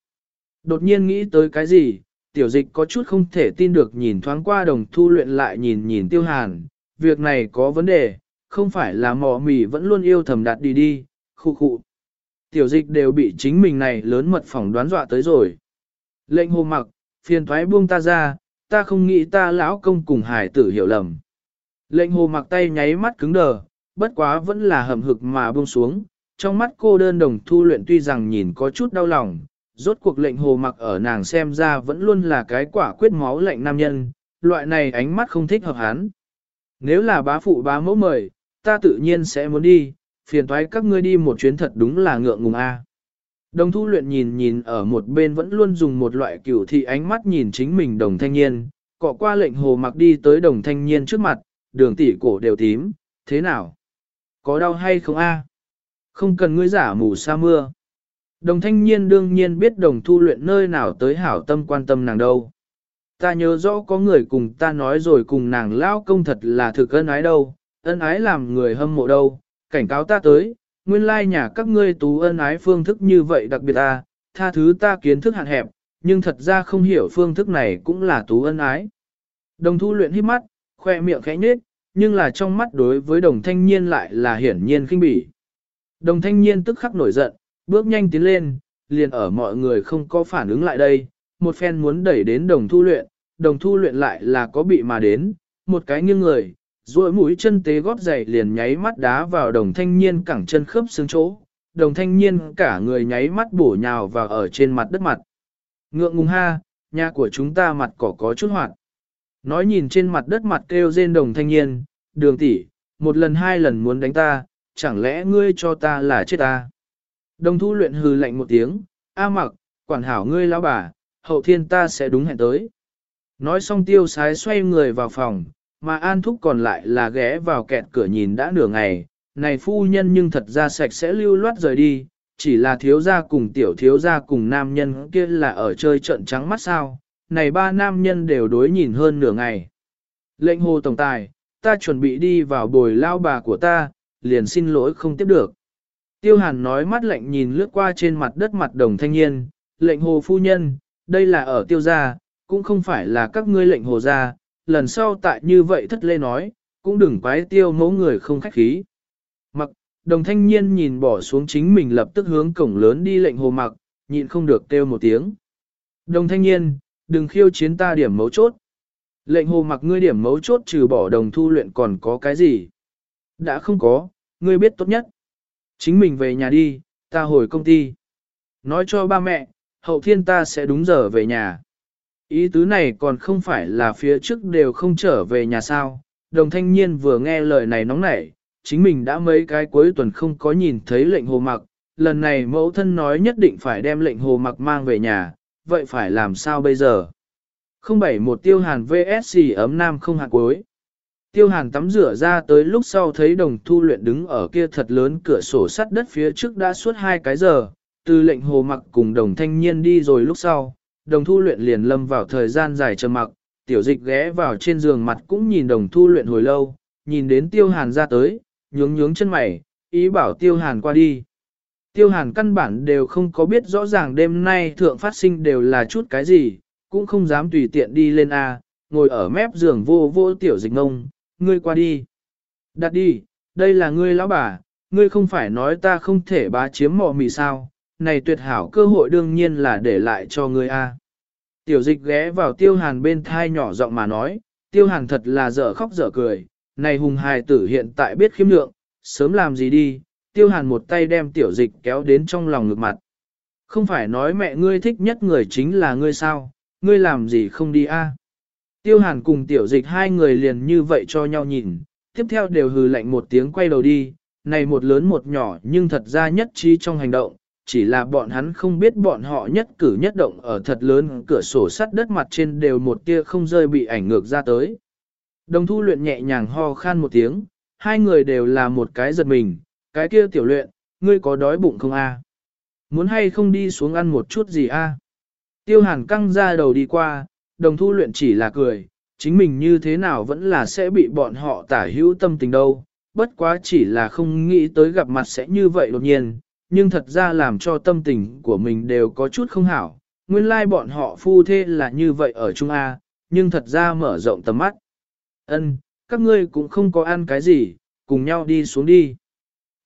Đột nhiên nghĩ tới cái gì, tiểu dịch có chút không thể tin được nhìn thoáng qua đồng thu luyện lại nhìn nhìn tiêu hàn, việc này có vấn đề, không phải là mỏ mì vẫn luôn yêu thầm đạt đi đi, khu khu. Tiểu dịch đều bị chính mình này lớn mật phỏng đoán dọa tới rồi. Lệnh hồ mặc, phiền thoái buông ta ra, ta không nghĩ ta lão công cùng hải tử hiểu lầm. Lệnh hồ mặc tay nháy mắt cứng đờ, bất quá vẫn là hầm hực mà buông xuống, trong mắt cô đơn đồng thu luyện tuy rằng nhìn có chút đau lòng, rốt cuộc lệnh hồ mặc ở nàng xem ra vẫn luôn là cái quả quyết máu lệnh nam nhân, loại này ánh mắt không thích hợp hắn. Nếu là bá phụ bá mẫu mời, ta tự nhiên sẽ muốn đi, phiền thoái các ngươi đi một chuyến thật đúng là ngượng ngùng a. Đồng thu luyện nhìn nhìn ở một bên vẫn luôn dùng một loại cửu thị ánh mắt nhìn chính mình đồng thanh niên, cọ qua lệnh hồ mặc đi tới đồng thanh niên trước mặt, đường tỷ cổ đều tím, thế nào? Có đau hay không a? Không cần ngươi giả mù sa mưa. Đồng thanh niên đương nhiên biết đồng thu luyện nơi nào tới hảo tâm quan tâm nàng đâu. Ta nhớ rõ có người cùng ta nói rồi cùng nàng lao công thật là thực ân ái đâu, ân ái làm người hâm mộ đâu, cảnh cáo ta tới, nguyên lai nhà các ngươi tú ân ái phương thức như vậy đặc biệt ta, tha thứ ta kiến thức hạn hẹp, nhưng thật ra không hiểu phương thức này cũng là tú ân ái. Đồng thu luyện hít mắt, khoe miệng khẽ nhếch, nhưng là trong mắt đối với đồng thanh niên lại là hiển nhiên khinh bỉ. Đồng thanh niên tức khắc nổi giận, bước nhanh tiến lên, liền ở mọi người không có phản ứng lại đây, một phen muốn đẩy đến đồng thu luyện, đồng thu luyện lại là có bị mà đến, một cái nghiêng người, duỗi mũi chân tế gót giày liền nháy mắt đá vào đồng thanh niên cẳng chân khớp xương chỗ, đồng thanh niên cả người nháy mắt bổ nhào vào ở trên mặt đất mặt. Ngượng ngùng ha, nhà của chúng ta mặt cỏ có chút hoạt. Nói nhìn trên mặt đất mặt kêu rên đồng thanh niên, đường tỷ, một lần hai lần muốn đánh ta, chẳng lẽ ngươi cho ta là chết ta. Đồng thu luyện hừ lạnh một tiếng, A mặc, quản hảo ngươi lão bà, hậu thiên ta sẽ đúng hẹn tới. Nói xong tiêu sái xoay người vào phòng, mà An Thúc còn lại là ghé vào kẹt cửa nhìn đã nửa ngày, này phu nhân nhưng thật ra sạch sẽ lưu loát rời đi, chỉ là thiếu gia cùng tiểu thiếu gia cùng nam nhân kia là ở chơi trận trắng mắt sao, này ba nam nhân đều đối nhìn hơn nửa ngày. Lệnh hồ tổng tài, ta chuẩn bị đi vào bồi lao bà của ta, liền xin lỗi không tiếp được. Tiêu hàn nói mắt lạnh nhìn lướt qua trên mặt đất mặt đồng thanh niên, lệnh hồ phu nhân, đây là ở tiêu gia, cũng không phải là các ngươi lệnh hồ gia, lần sau tại như vậy thất lê nói, cũng đừng quái tiêu mẫu người không khách khí. Mặc, đồng thanh niên nhìn bỏ xuống chính mình lập tức hướng cổng lớn đi lệnh hồ mặc, nhịn không được kêu một tiếng. Đồng thanh niên, đừng khiêu chiến ta điểm mấu chốt. Lệnh hồ mặc ngươi điểm mấu chốt trừ bỏ đồng thu luyện còn có cái gì? Đã không có, ngươi biết tốt nhất. Chính mình về nhà đi, ta hồi công ty. Nói cho ba mẹ, hậu thiên ta sẽ đúng giờ về nhà. Ý tứ này còn không phải là phía trước đều không trở về nhà sao. Đồng thanh niên vừa nghe lời này nóng nảy, chính mình đã mấy cái cuối tuần không có nhìn thấy lệnh hồ mặc. Lần này mẫu thân nói nhất định phải đem lệnh hồ mặc mang về nhà, vậy phải làm sao bây giờ? Không bảy một tiêu hàn VSC ấm nam không hạt cuối. Tiêu hàn tắm rửa ra tới lúc sau thấy đồng thu luyện đứng ở kia thật lớn cửa sổ sắt đất phía trước đã suốt hai cái giờ, từ lệnh hồ mặc cùng đồng thanh niên đi rồi lúc sau, đồng thu luyện liền lâm vào thời gian dài trầm mặc, tiểu dịch ghé vào trên giường mặt cũng nhìn đồng thu luyện hồi lâu, nhìn đến tiêu hàn ra tới, nhướng nhướng chân mày, ý bảo tiêu hàn qua đi. Tiêu hàn căn bản đều không có biết rõ ràng đêm nay thượng phát sinh đều là chút cái gì, cũng không dám tùy tiện đi lên A, ngồi ở mép giường vô vô tiểu dịch ngông, ngươi qua đi. Đặt đi, đây là ngươi lão bà, ngươi không phải nói ta không thể bá chiếm mọ mì sao, này tuyệt hảo cơ hội đương nhiên là để lại cho ngươi A. Tiểu dịch ghé vào tiêu hàn bên thai nhỏ giọng mà nói, tiêu hàn thật là dở khóc dở cười, này hùng hài tử hiện tại biết khiêm lượng, sớm làm gì đi, tiêu hàn một tay đem tiểu dịch kéo đến trong lòng ngực mặt. Không phải nói mẹ ngươi thích nhất người chính là ngươi sao, ngươi làm gì không đi a? Tiêu hàn cùng tiểu dịch hai người liền như vậy cho nhau nhìn, tiếp theo đều hừ lạnh một tiếng quay đầu đi, này một lớn một nhỏ nhưng thật ra nhất trí trong hành động, chỉ là bọn hắn không biết bọn họ nhất cử nhất động ở thật lớn cửa sổ sắt đất mặt trên đều một tia không rơi bị ảnh ngược ra tới. Đồng thu luyện nhẹ nhàng ho khan một tiếng, hai người đều là một cái giật mình, cái kia tiểu luyện, ngươi có đói bụng không a? Muốn hay không đi xuống ăn một chút gì a? Tiêu hàn căng ra đầu đi qua, đồng thu luyện chỉ là cười, chính mình như thế nào vẫn là sẽ bị bọn họ tả hữu tâm tình đâu, bất quá chỉ là không nghĩ tới gặp mặt sẽ như vậy đột nhiên, nhưng thật ra làm cho tâm tình của mình đều có chút không hảo. Nguyên lai like bọn họ phu thê là như vậy ở Trung A, nhưng thật ra mở rộng tầm mắt. Ân, các ngươi cũng không có ăn cái gì, cùng nhau đi xuống đi.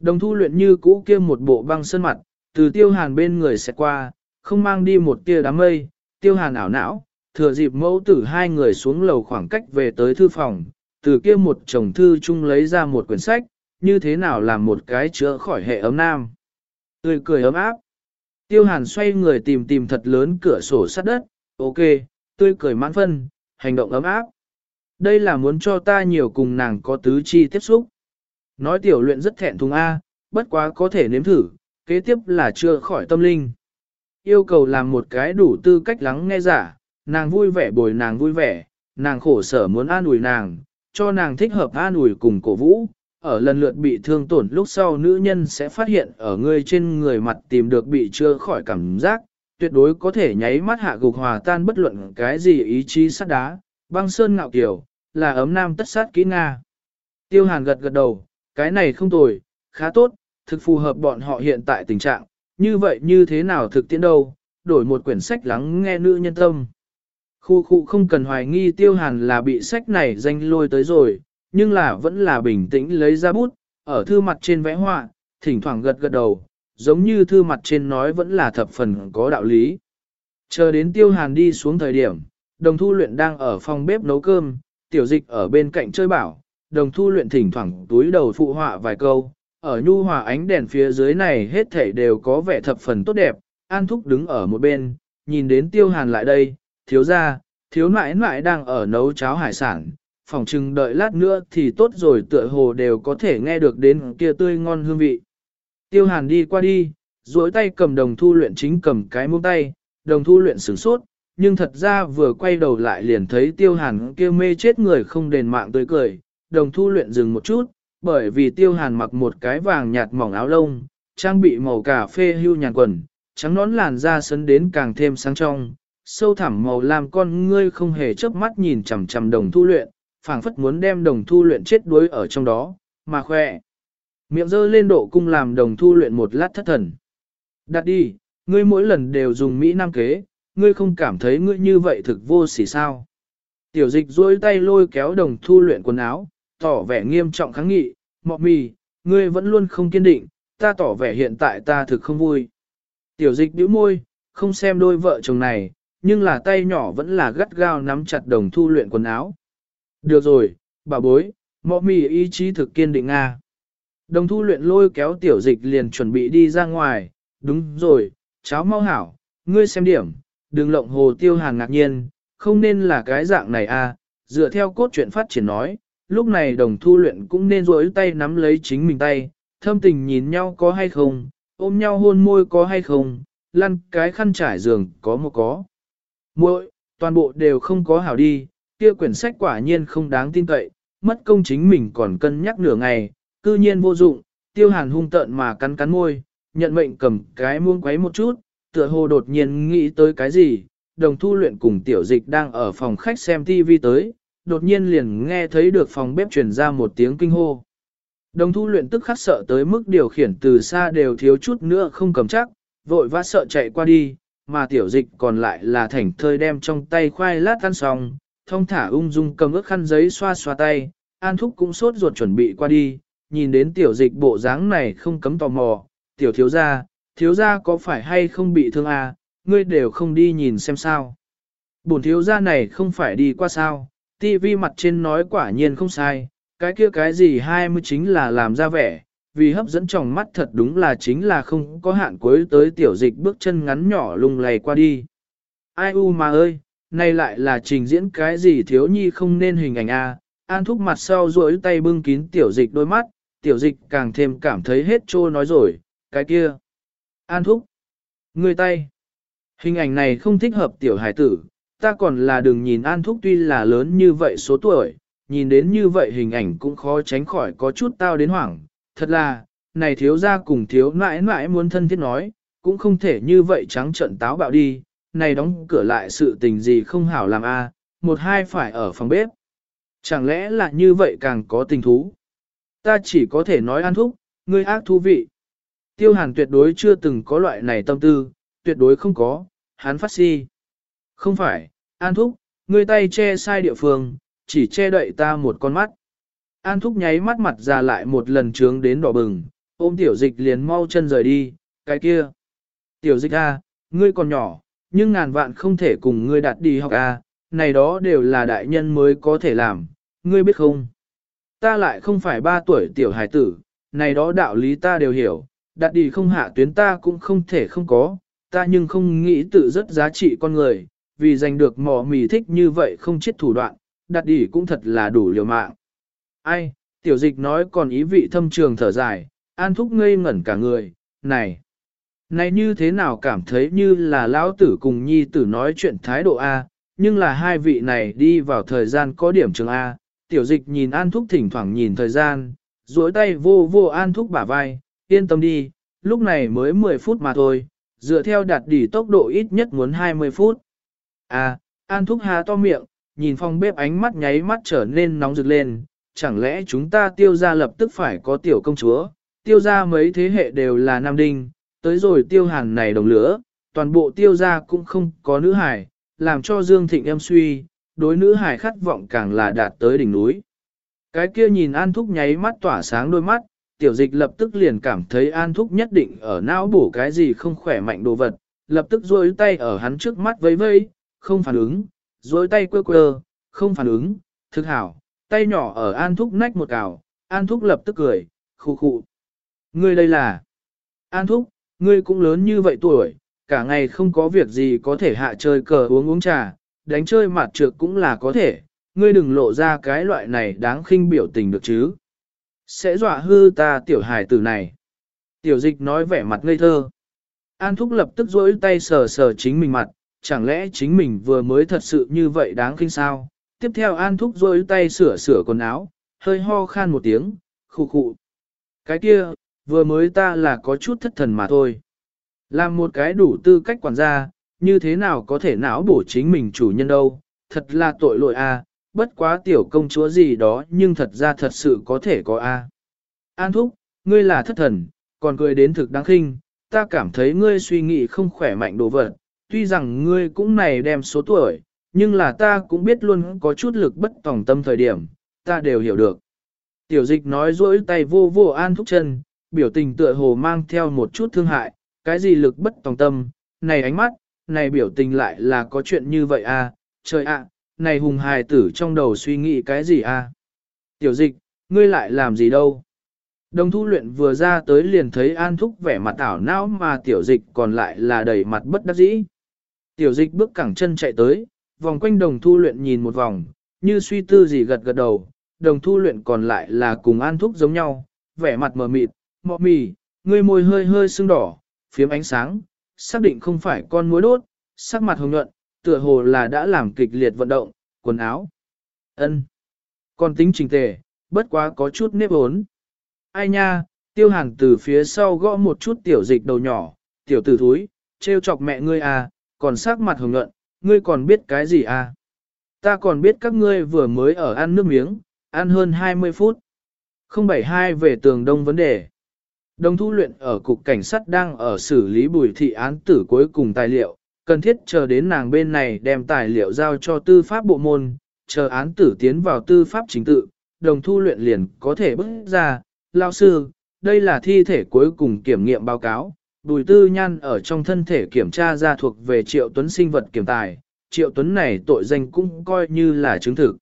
Đồng thu luyện như cũ kia một bộ băng sơn mặt, từ tiêu hàn bên người sẽ qua, không mang đi một tia đám mây, tiêu hàn ảo não, thừa dịp mẫu tử hai người xuống lầu khoảng cách về tới thư phòng, từ kia một chồng thư chung lấy ra một quyển sách, như thế nào làm một cái chữa khỏi hệ ấm nam. Tươi cười ấm áp. Tiêu hàn xoay người tìm tìm thật lớn cửa sổ sắt đất, ok, tươi cười mãn phân, hành động ấm áp. Đây là muốn cho ta nhiều cùng nàng có tứ chi tiếp xúc. Nói tiểu luyện rất thẹn thùng A, bất quá có thể nếm thử, kế tiếp là chưa khỏi tâm linh. yêu cầu làm một cái đủ tư cách lắng nghe giả, nàng vui vẻ bồi nàng vui vẻ, nàng khổ sở muốn an ủi nàng, cho nàng thích hợp an ủi cùng cổ vũ. Ở lần lượt bị thương tổn lúc sau nữ nhân sẽ phát hiện ở ngươi trên người mặt tìm được bị chưa khỏi cảm giác, tuyệt đối có thể nháy mắt hạ gục hòa tan bất luận cái gì ý chí sắt đá, băng sơn ngạo kiểu, là ấm nam tất sát kỹ Nga. Tiêu hàn gật gật đầu, cái này không tồi, khá tốt, thực phù hợp bọn họ hiện tại tình trạng, như vậy như thế nào thực tiễn đâu, đổi một quyển sách lắng nghe nữ nhân tâm. Khu khu không cần hoài nghi tiêu hàn là bị sách này danh lôi tới rồi, nhưng là vẫn là bình tĩnh lấy ra bút, ở thư mặt trên vẽ họa, thỉnh thoảng gật gật đầu, giống như thư mặt trên nói vẫn là thập phần có đạo lý. Chờ đến tiêu hàn đi xuống thời điểm, đồng thu luyện đang ở phòng bếp nấu cơm, tiểu dịch ở bên cạnh chơi bảo, đồng thu luyện thỉnh thoảng túi đầu phụ họa vài câu, ở nhu hòa ánh đèn phía dưới này hết thảy đều có vẻ thập phần tốt đẹp, An Thúc đứng ở một bên, nhìn đến tiêu hàn lại đây, thiếu ra, thiếu nãi nãi đang ở nấu cháo hải sản, phỏng chừng đợi lát nữa thì tốt rồi tựa hồ đều có thể nghe được đến kia tươi ngon hương vị. Tiêu hàn đi qua đi, duỗi tay cầm đồng thu luyện chính cầm cái muông tay, đồng thu luyện sửng sốt, nhưng thật ra vừa quay đầu lại liền thấy tiêu hàn kia mê chết người không đền mạng tươi cười, đồng thu luyện dừng một chút, bởi vì tiêu hàn mặc một cái vàng nhạt mỏng áo lông, trang bị màu cà phê hưu nhàn quần, trắng nón làn da sấn đến càng thêm sáng trong, sâu thẳm màu làm con ngươi không hề chớp mắt nhìn chằm chằm đồng thu luyện, phảng phất muốn đem đồng thu luyện chết đuối ở trong đó, mà khỏe. Miệng dơ lên độ cung làm đồng thu luyện một lát thất thần. Đặt đi, ngươi mỗi lần đều dùng Mỹ Nam kế, ngươi không cảm thấy ngươi như vậy thực vô sỉ sao. Tiểu dịch duỗi tay lôi kéo đồng thu luyện quần áo, tỏ vẻ nghiêm trọng kháng nghị, mọ mì, ngươi vẫn luôn không kiên định, ta tỏ vẻ hiện tại ta thực không vui. Tiểu dịch bĩu môi, không xem đôi vợ chồng này, nhưng là tay nhỏ vẫn là gắt gao nắm chặt đồng thu luyện quần áo. Được rồi, bà bối, mọ mì ý chí thực kiên định Nga. Đồng thu luyện lôi kéo tiểu dịch liền chuẩn bị đi ra ngoài, đúng rồi, cháu mau hảo, ngươi xem điểm, đừng lộng hồ tiêu hàn ngạc nhiên, không nên là cái dạng này à, dựa theo cốt truyện phát triển nói, lúc này đồng thu luyện cũng nên rối tay nắm lấy chính mình tay, thâm tình nhìn nhau có hay không, ôm nhau hôn môi có hay không, lăn cái khăn trải giường có một có. Muội, toàn bộ đều không có hảo đi, kia quyển sách quả nhiên không đáng tin cậy, mất công chính mình còn cân nhắc nửa ngày, cư nhiên vô dụng, tiêu hàn hung tợn mà cắn cắn môi, nhận mệnh cầm cái muông quấy một chút, tựa hồ đột nhiên nghĩ tới cái gì, đồng thu luyện cùng tiểu dịch đang ở phòng khách xem TV tới, đột nhiên liền nghe thấy được phòng bếp truyền ra một tiếng kinh hô. Đồng thu luyện tức khắc sợ tới mức điều khiển từ xa đều thiếu chút nữa không cầm chắc, vội vã sợ chạy qua đi, mà tiểu dịch còn lại là thảnh thơi đem trong tay khoai lát ăn xong, thông thả ung dung cầm ước khăn giấy xoa xoa tay, an thúc cũng sốt ruột chuẩn bị qua đi, nhìn đến tiểu dịch bộ dáng này không cấm tò mò, tiểu thiếu gia, thiếu gia có phải hay không bị thương à, ngươi đều không đi nhìn xem sao. Bổn thiếu gia này không phải đi qua sao, tivi mặt trên nói quả nhiên không sai, cái kia cái gì hai mươi chính là làm ra vẻ, vì hấp dẫn trong mắt thật đúng là chính là không có hạn cuối tới tiểu dịch bước chân ngắn nhỏ lung lay qua đi. Ai u mà ơi, nay lại là trình diễn cái gì thiếu nhi không nên hình ảnh a an thúc mặt sau duỗi tay bưng kín tiểu dịch đôi mắt, tiểu dịch càng thêm cảm thấy hết trô nói rồi, cái kia. An thúc, người tay. Hình ảnh này không thích hợp tiểu hải tử, ta còn là đừng nhìn An Thúc tuy là lớn như vậy số tuổi, nhìn đến như vậy hình ảnh cũng khó tránh khỏi có chút tao đến hoảng. Thật là, này thiếu ra cùng thiếu nãi nãi muốn thân thiết nói, cũng không thể như vậy trắng trận táo bạo đi, này đóng cửa lại sự tình gì không hảo làm a một hai phải ở phòng bếp. Chẳng lẽ là như vậy càng có tình thú? Ta chỉ có thể nói An Thúc, ngươi ác thú vị. Tiêu hàn tuyệt đối chưa từng có loại này tâm tư, tuyệt đối không có, hắn phát si. Không phải, An Thúc, ngươi tay che sai địa phương, chỉ che đậy ta một con mắt. An Thúc nháy mắt mặt ra lại một lần trướng đến đỏ bừng, ôm tiểu dịch liền mau chân rời đi, cái kia. Tiểu dịch a, ngươi còn nhỏ, nhưng ngàn vạn không thể cùng ngươi đạt đi học a, à, này đó đều là đại nhân mới có thể làm, ngươi biết không? Ta lại không phải ba tuổi tiểu hài tử, này đó đạo lý ta đều hiểu, đạt đi không hạ tuyến ta cũng không thể không có, ta nhưng không nghĩ tự rất giá trị con người, vì giành được mỏ mì thích như vậy không chết thủ đoạn, đạt đi cũng thật là đủ liều mạng. Ai, tiểu dịch nói còn ý vị thâm trường thở dài, an thúc ngây ngẩn cả người, này. Này như thế nào cảm thấy như là lão tử cùng nhi tử nói chuyện thái độ A, nhưng là hai vị này đi vào thời gian có điểm trường A, tiểu dịch nhìn An Thúc thỉnh thoảng nhìn thời gian, duỗi tay vô vô An Thúc bả vai, yên tâm đi, lúc này mới 10 phút mà thôi, dựa theo đạt đỉ tốc độ ít nhất muốn 20 phút. À, An Thúc há to miệng, nhìn phòng bếp ánh mắt nháy mắt trở nên nóng rực lên, chẳng lẽ chúng ta tiêu ra lập tức phải có tiểu công chúa, tiêu ra mấy thế hệ đều là nam đinh, tới rồi tiêu hàn này đồng lửa, toàn bộ tiêu gia cũng không có nữ hải, làm cho Dương Thịnh em suy, đối nữ hải khát vọng càng là đạt tới đỉnh núi. Cái kia nhìn An Thúc nháy mắt tỏa sáng đôi mắt, tiểu dịch lập tức liền cảm thấy An Thúc nhất định ở não bổ cái gì không khỏe mạnh đồ vật, lập tức duỗi tay ở hắn trước mắt vẫy vẫy, không phản ứng, duỗi tay quơ quơ, không phản ứng, thực hảo, tay nhỏ ở An Thúc nách một cào, An Thúc lập tức cười, khu khụ. Ngươi đây là... An Thúc, ngươi cũng lớn như vậy tuổi, cả ngày không có việc gì có thể hạ chơi cờ uống uống trà, đánh chơi mặt trược cũng là có thể, ngươi đừng lộ ra cái loại này đáng khinh biểu tình được chứ. Sẽ dọa hư ta tiểu hài tử này. Tiểu dịch nói vẻ mặt ngây thơ. An Thúc lập tức rỗi tay sờ sờ chính mình mặt, chẳng lẽ chính mình vừa mới thật sự như vậy đáng khinh sao? Tiếp theo An Thúc rỗi tay sửa sửa quần áo, hơi ho khan một tiếng, khụ khụ. Cái kia, vừa mới ta là có chút thất thần mà thôi. Làm một cái đủ tư cách quản gia, như thế nào có thể não bổ chính mình chủ nhân đâu, thật là tội lỗi a. bất quá tiểu công chúa gì đó nhưng thật ra thật sự có thể có a. An thúc, ngươi là thất thần, còn cười đến thực đáng khinh, ta cảm thấy ngươi suy nghĩ không khỏe mạnh đồ vật, tuy rằng ngươi cũng này đem số tuổi, nhưng là ta cũng biết luôn có chút lực bất tòng tâm thời điểm, ta đều hiểu được. Tiểu dịch nói dỗi tay vô vô an thúc chân, biểu tình tựa hồ mang theo một chút thương hại, cái gì lực bất tòng tâm, này ánh mắt, này biểu tình lại là có chuyện như vậy à, trời ạ, này hùng hài tử trong đầu suy nghĩ cái gì à. Tiểu dịch, ngươi lại làm gì đâu. Đồng thu luyện vừa ra tới liền thấy an thúc vẻ mặt ảo não mà tiểu dịch còn lại là đầy mặt bất đắc dĩ. Tiểu dịch bước cẳng chân chạy tới, vòng quanh đồng thu luyện nhìn một vòng, như suy tư gì gật gật đầu, đồng thu luyện còn lại là cùng an thúc giống nhau, vẻ mặt mờ mịt, mọ mì, ngươi môi hơi hơi sưng đỏ, phiếm ánh sáng, xác định không phải con muối đốt, sắc mặt hồng nhuận, tựa hồ là đã làm kịch liệt vận động, quần áo. ân, Còn tính trình tề, bất quá có chút nếp ốn. Ai nha, tiêu hàn từ phía sau gõ một chút tiểu dịch đầu nhỏ, tiểu tử thúi, trêu chọc mẹ ngươi à, còn sắc mặt hồng nhuận, ngươi còn biết cái gì à? Ta còn biết các ngươi vừa mới ở ăn nước miếng, ăn hơn 20 phút. 072 về tường đông vấn đề. Đồng thu luyện ở cục cảnh sát đang ở xử lý bùi thị án tử cuối cùng tài liệu, cần thiết chờ đến nàng bên này đem tài liệu giao cho tư pháp bộ môn, chờ án tử tiến vào tư pháp chính tự, đồng thu luyện liền có thể bước ra, lao sư, đây là thi thể cuối cùng kiểm nghiệm báo cáo, bùi tư nhan ở trong thân thể kiểm tra ra thuộc về triệu tuấn sinh vật kiểm tài, triệu tuấn này tội danh cũng coi như là chứng thực.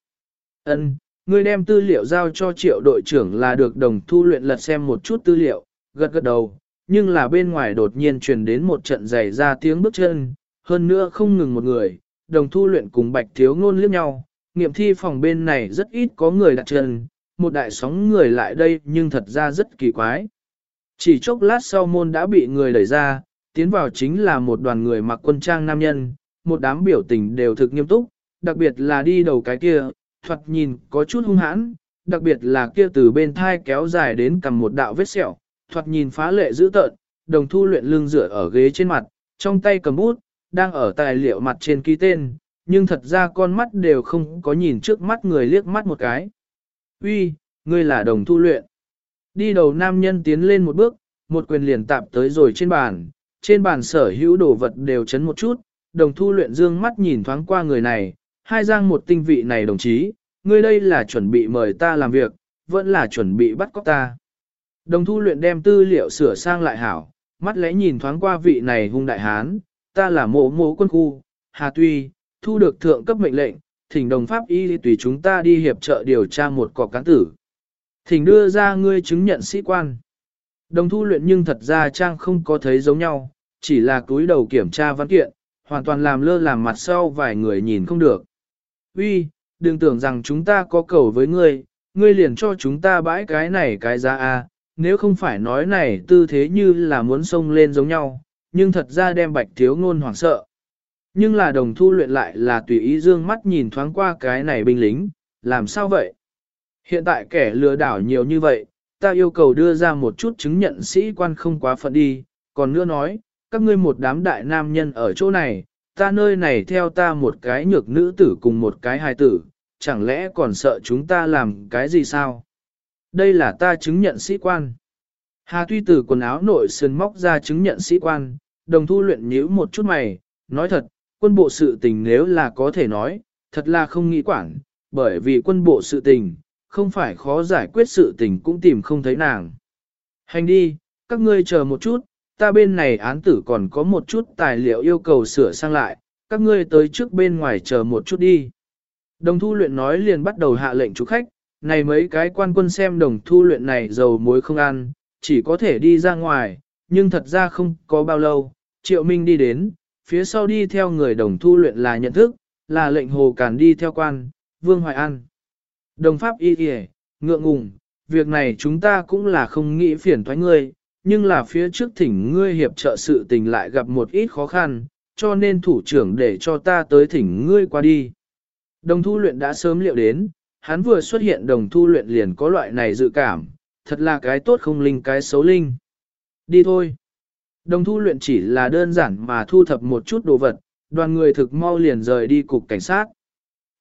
Ân, người đem tư liệu giao cho triệu đội trưởng là được đồng thu luyện lật xem một chút tư liệu, gật gật đầu, nhưng là bên ngoài đột nhiên truyền đến một trận giày ra tiếng bước chân, hơn nữa không ngừng một người, đồng thu luyện cùng bạch thiếu ngôn liếc nhau, nghiệm thi phòng bên này rất ít có người đặt chân, một đại sóng người lại đây nhưng thật ra rất kỳ quái. Chỉ chốc lát sau môn đã bị người đẩy ra, tiến vào chính là một đoàn người mặc quân trang nam nhân, một đám biểu tình đều thực nghiêm túc, đặc biệt là đi đầu cái kia, thoạt nhìn có chút hung hãn, đặc biệt là kia từ bên thai kéo dài đến cầm một đạo vết sẹo, thoạt nhìn phá lệ dữ tợn, đồng thu luyện lưng dựa ở ghế trên mặt, trong tay cầm bút, đang ở tài liệu mặt trên ký tên, nhưng thật ra con mắt đều không có nhìn trước mắt người liếc mắt một cái. Uy, ngươi là đồng thu luyện. Đi đầu nam nhân tiến lên một bước, một quyền liền tạp tới rồi trên bàn, trên bàn sở hữu đồ vật đều chấn một chút, đồng thu luyện dương mắt nhìn thoáng qua người này, hai giang một tinh vị này đồng chí, ngươi đây là chuẩn bị mời ta làm việc, vẫn là chuẩn bị bắt cóc ta. Đồng thu luyện đem tư liệu sửa sang lại hảo, mắt lẽ nhìn thoáng qua vị này hung đại hán, ta là mộ mộ quân khu, Hà Tuy, thu được thượng cấp mệnh lệnh, thỉnh đồng pháp y tùy chúng ta đi hiệp trợ điều tra một cọc cán tử. Thỉnh đưa ra ngươi chứng nhận sĩ quan. Đồng thu luyện nhưng thật ra trang không có thấy giống nhau, chỉ là cúi đầu kiểm tra văn kiện, hoàn toàn làm lơ làm mặt sau vài người nhìn không được. Uy, đừng tưởng rằng chúng ta có cầu với ngươi, ngươi liền cho chúng ta bãi cái này cái giá a, nếu không phải nói này tư thế như là muốn xông lên giống nhau, nhưng thật ra đem bạch thiếu ngôn hoảng sợ. Nhưng là đồng thu luyện lại là tùy ý dương mắt nhìn thoáng qua cái này binh lính, làm sao vậy? Hiện tại kẻ lừa đảo nhiều như vậy, ta yêu cầu đưa ra một chút chứng nhận sĩ quan không quá phận đi, còn nữa nói, các ngươi một đám đại nam nhân ở chỗ này, ta nơi này theo ta một cái nhược nữ tử cùng một cái hài tử, chẳng lẽ còn sợ chúng ta làm cái gì sao? Đây là ta chứng nhận sĩ quan. Hà tuy từ quần áo nội sườn móc ra chứng nhận sĩ quan, đồng thu luyện nhíu một chút mày, nói thật, quân bộ sự tình nếu là có thể nói, thật là không nghĩ quản, bởi vì quân bộ sự tình, không phải khó giải quyết sự tình cũng tìm không thấy nàng. Hành đi, các ngươi chờ một chút, ta bên này án tử còn có một chút tài liệu yêu cầu sửa sang lại, các ngươi tới trước bên ngoài chờ một chút đi. Đồng thu luyện nói liền bắt đầu hạ lệnh chủ khách, này mấy cái quan quân xem đồng thu luyện này dầu muối không ăn, chỉ có thể đi ra ngoài, nhưng thật ra không có bao lâu, triệu minh đi đến, phía sau đi theo người đồng thu luyện là nhận thức, là lệnh hồ càn đi theo quan, vương hoài an. Đồng pháp y kìa, ngượng ngùng, việc này chúng ta cũng là không nghĩ phiền thoái ngươi, nhưng là phía trước thỉnh ngươi hiệp trợ sự tình lại gặp một ít khó khăn, cho nên thủ trưởng để cho ta tới thỉnh ngươi qua đi. Đồng thu luyện đã sớm liệu đến, hắn vừa xuất hiện đồng thu luyện liền có loại này dự cảm, thật là cái tốt không linh cái xấu linh. Đi thôi. Đồng thu luyện chỉ là đơn giản mà thu thập một chút đồ vật, đoàn người thực mau liền rời đi cục cảnh sát.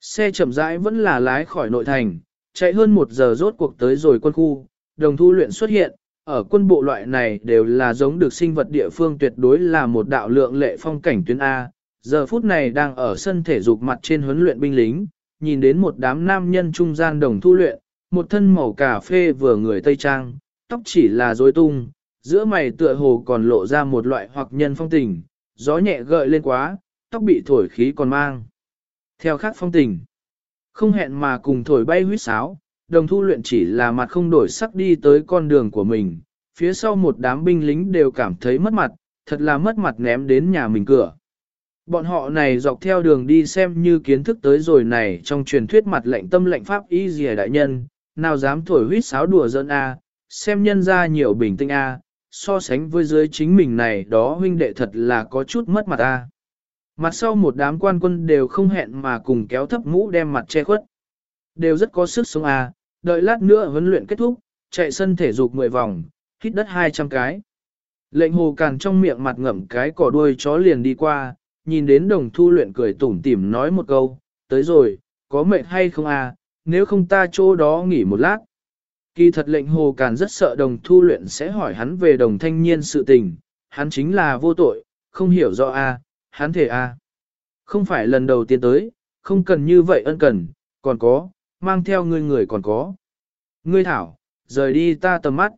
Xe chậm rãi vẫn là lái khỏi nội thành, chạy hơn một giờ rốt cuộc tới rồi quân khu, đồng thu luyện xuất hiện, ở quân bộ loại này đều là giống được sinh vật địa phương tuyệt đối là một đạo lượng lệ phong cảnh tuyến A. Giờ phút này đang ở sân thể dục mặt trên huấn luyện binh lính, nhìn đến một đám nam nhân trung gian đồng thu luyện, một thân màu cà phê vừa người Tây Trang, tóc chỉ là rối tung, giữa mày tựa hồ còn lộ ra một loại hoặc nhân phong tình, gió nhẹ gợi lên quá, tóc bị thổi khí còn mang. Theo khác phong tình, không hẹn mà cùng thổi bay huyết sáo, đồng thu luyện chỉ là mặt không đổi sắc đi tới con đường của mình, phía sau một đám binh lính đều cảm thấy mất mặt, thật là mất mặt ném đến nhà mình cửa. Bọn họ này dọc theo đường đi xem như kiến thức tới rồi này trong truyền thuyết mặt lệnh tâm lệnh pháp y dìa đại nhân, nào dám thổi huyết sáo đùa giỡn a, xem nhân ra nhiều bình tĩnh a, so sánh với dưới chính mình này đó huynh đệ thật là có chút mất mặt a. Mặt sau một đám quan quân đều không hẹn mà cùng kéo thấp mũ đem mặt che khuất. Đều rất có sức sống a, đợi lát nữa huấn luyện kết thúc, chạy sân thể dục 10 vòng, hít đất 200 cái. Lệnh hồ càn trong miệng mặt ngậm cái cỏ đuôi chó liền đi qua, nhìn đến đồng thu luyện cười tủm tỉm nói một câu, tới rồi, có mệt hay không à, nếu không ta chỗ đó nghỉ một lát. Kỳ thật lệnh hồ càn rất sợ đồng thu luyện sẽ hỏi hắn về đồng thanh niên sự tình, hắn chính là vô tội, không hiểu rõ a, à, hắn thể a. À. Không phải lần đầu tiên tới, không cần như vậy ân cần, còn có, mang theo ngươi người còn có. Ngươi thảo, rời đi ta tầm mắt.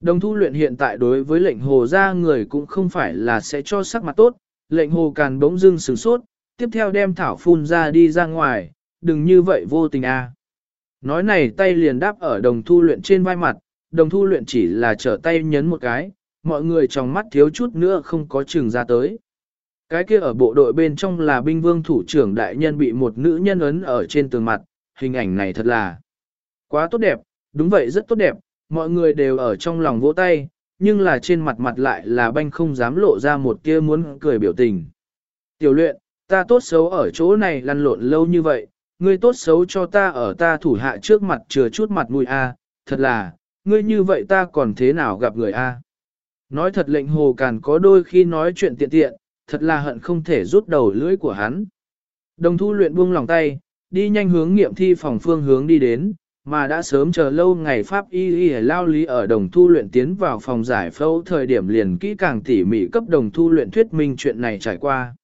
Đồng thu luyện hiện tại đối với lệnh hồ ra người cũng không phải là sẽ cho sắc mặt tốt, lệnh hồ càn bỗng dưng sửng sốt, tiếp theo đem thảo phun ra đi ra ngoài, đừng như vậy vô tình a. Nói này tay liền đáp ở đồng thu luyện trên vai mặt, đồng thu luyện chỉ là trở tay nhấn một cái, mọi người trong mắt thiếu chút nữa không có chừng ra tới. Cái kia ở bộ đội bên trong là binh vương thủ trưởng đại nhân bị một nữ nhân ấn ở trên tường mặt, hình ảnh này thật là quá tốt đẹp, đúng vậy rất tốt đẹp, mọi người đều ở trong lòng vỗ tay, nhưng là trên mặt mặt lại là banh không dám lộ ra một kia muốn cười biểu tình. Tiểu luyện, ta tốt xấu ở chỗ này lăn lộn lâu như vậy, ngươi tốt xấu cho ta ở ta thủ hạ trước mặt chừa chút mặt mũi a, thật là, ngươi như vậy ta còn thế nào gặp người a? Nói thật lệnh hồ càn có đôi khi nói chuyện tiện tiện, thật là hận không thể rút đầu lưỡi của hắn. Đồng thu luyện buông lòng tay, đi nhanh hướng nghiệm thi phòng phương hướng đi đến, mà đã sớm chờ lâu ngày Pháp y y lao lý ở đồng thu luyện tiến vào phòng giải phẫu thời điểm liền kỹ càng tỉ mỉ cấp đồng thu luyện thuyết minh chuyện này trải qua.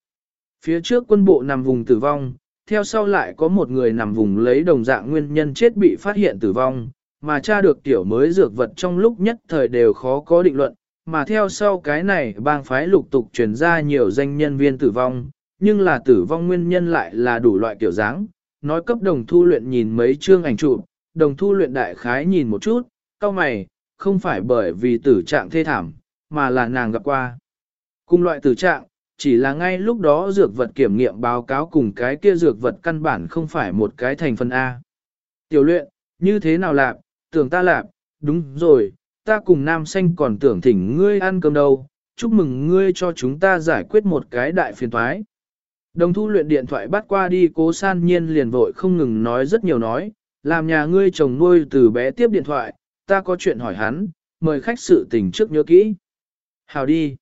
Phía trước quân bộ nằm vùng tử vong, theo sau lại có một người nằm vùng lấy đồng dạng nguyên nhân chết bị phát hiện tử vong, mà tra được tiểu mới dược vật trong lúc nhất thời đều khó có định luận, mà theo sau cái này bang phái lục tục truyền ra nhiều danh nhân viên tử vong, nhưng là tử vong nguyên nhân lại là đủ loại kiểu dáng. Nói cấp đồng thu luyện nhìn mấy chương ảnh chụp, đồng thu luyện đại khái nhìn một chút, cao mày, không phải bởi vì tử trạng thê thảm, mà là nàng gặp qua. Cùng loại tử trạng, chỉ là ngay lúc đó dược vật kiểm nghiệm báo cáo cùng cái kia dược vật căn bản không phải một cái thành phần A. Tiểu luyện, như thế nào lạp, tưởng ta lạp, đúng rồi, ta cùng nam xanh còn tưởng thỉnh ngươi ăn cơm đâu, chúc mừng ngươi cho chúng ta giải quyết một cái đại phiền toái. Đồng thu luyện điện thoại bắt qua đi cố san nhiên liền vội không ngừng nói rất nhiều nói, làm nhà ngươi chồng nuôi từ bé tiếp điện thoại, ta có chuyện hỏi hắn, mời khách sự tình trước nhớ kỹ. Hào đi.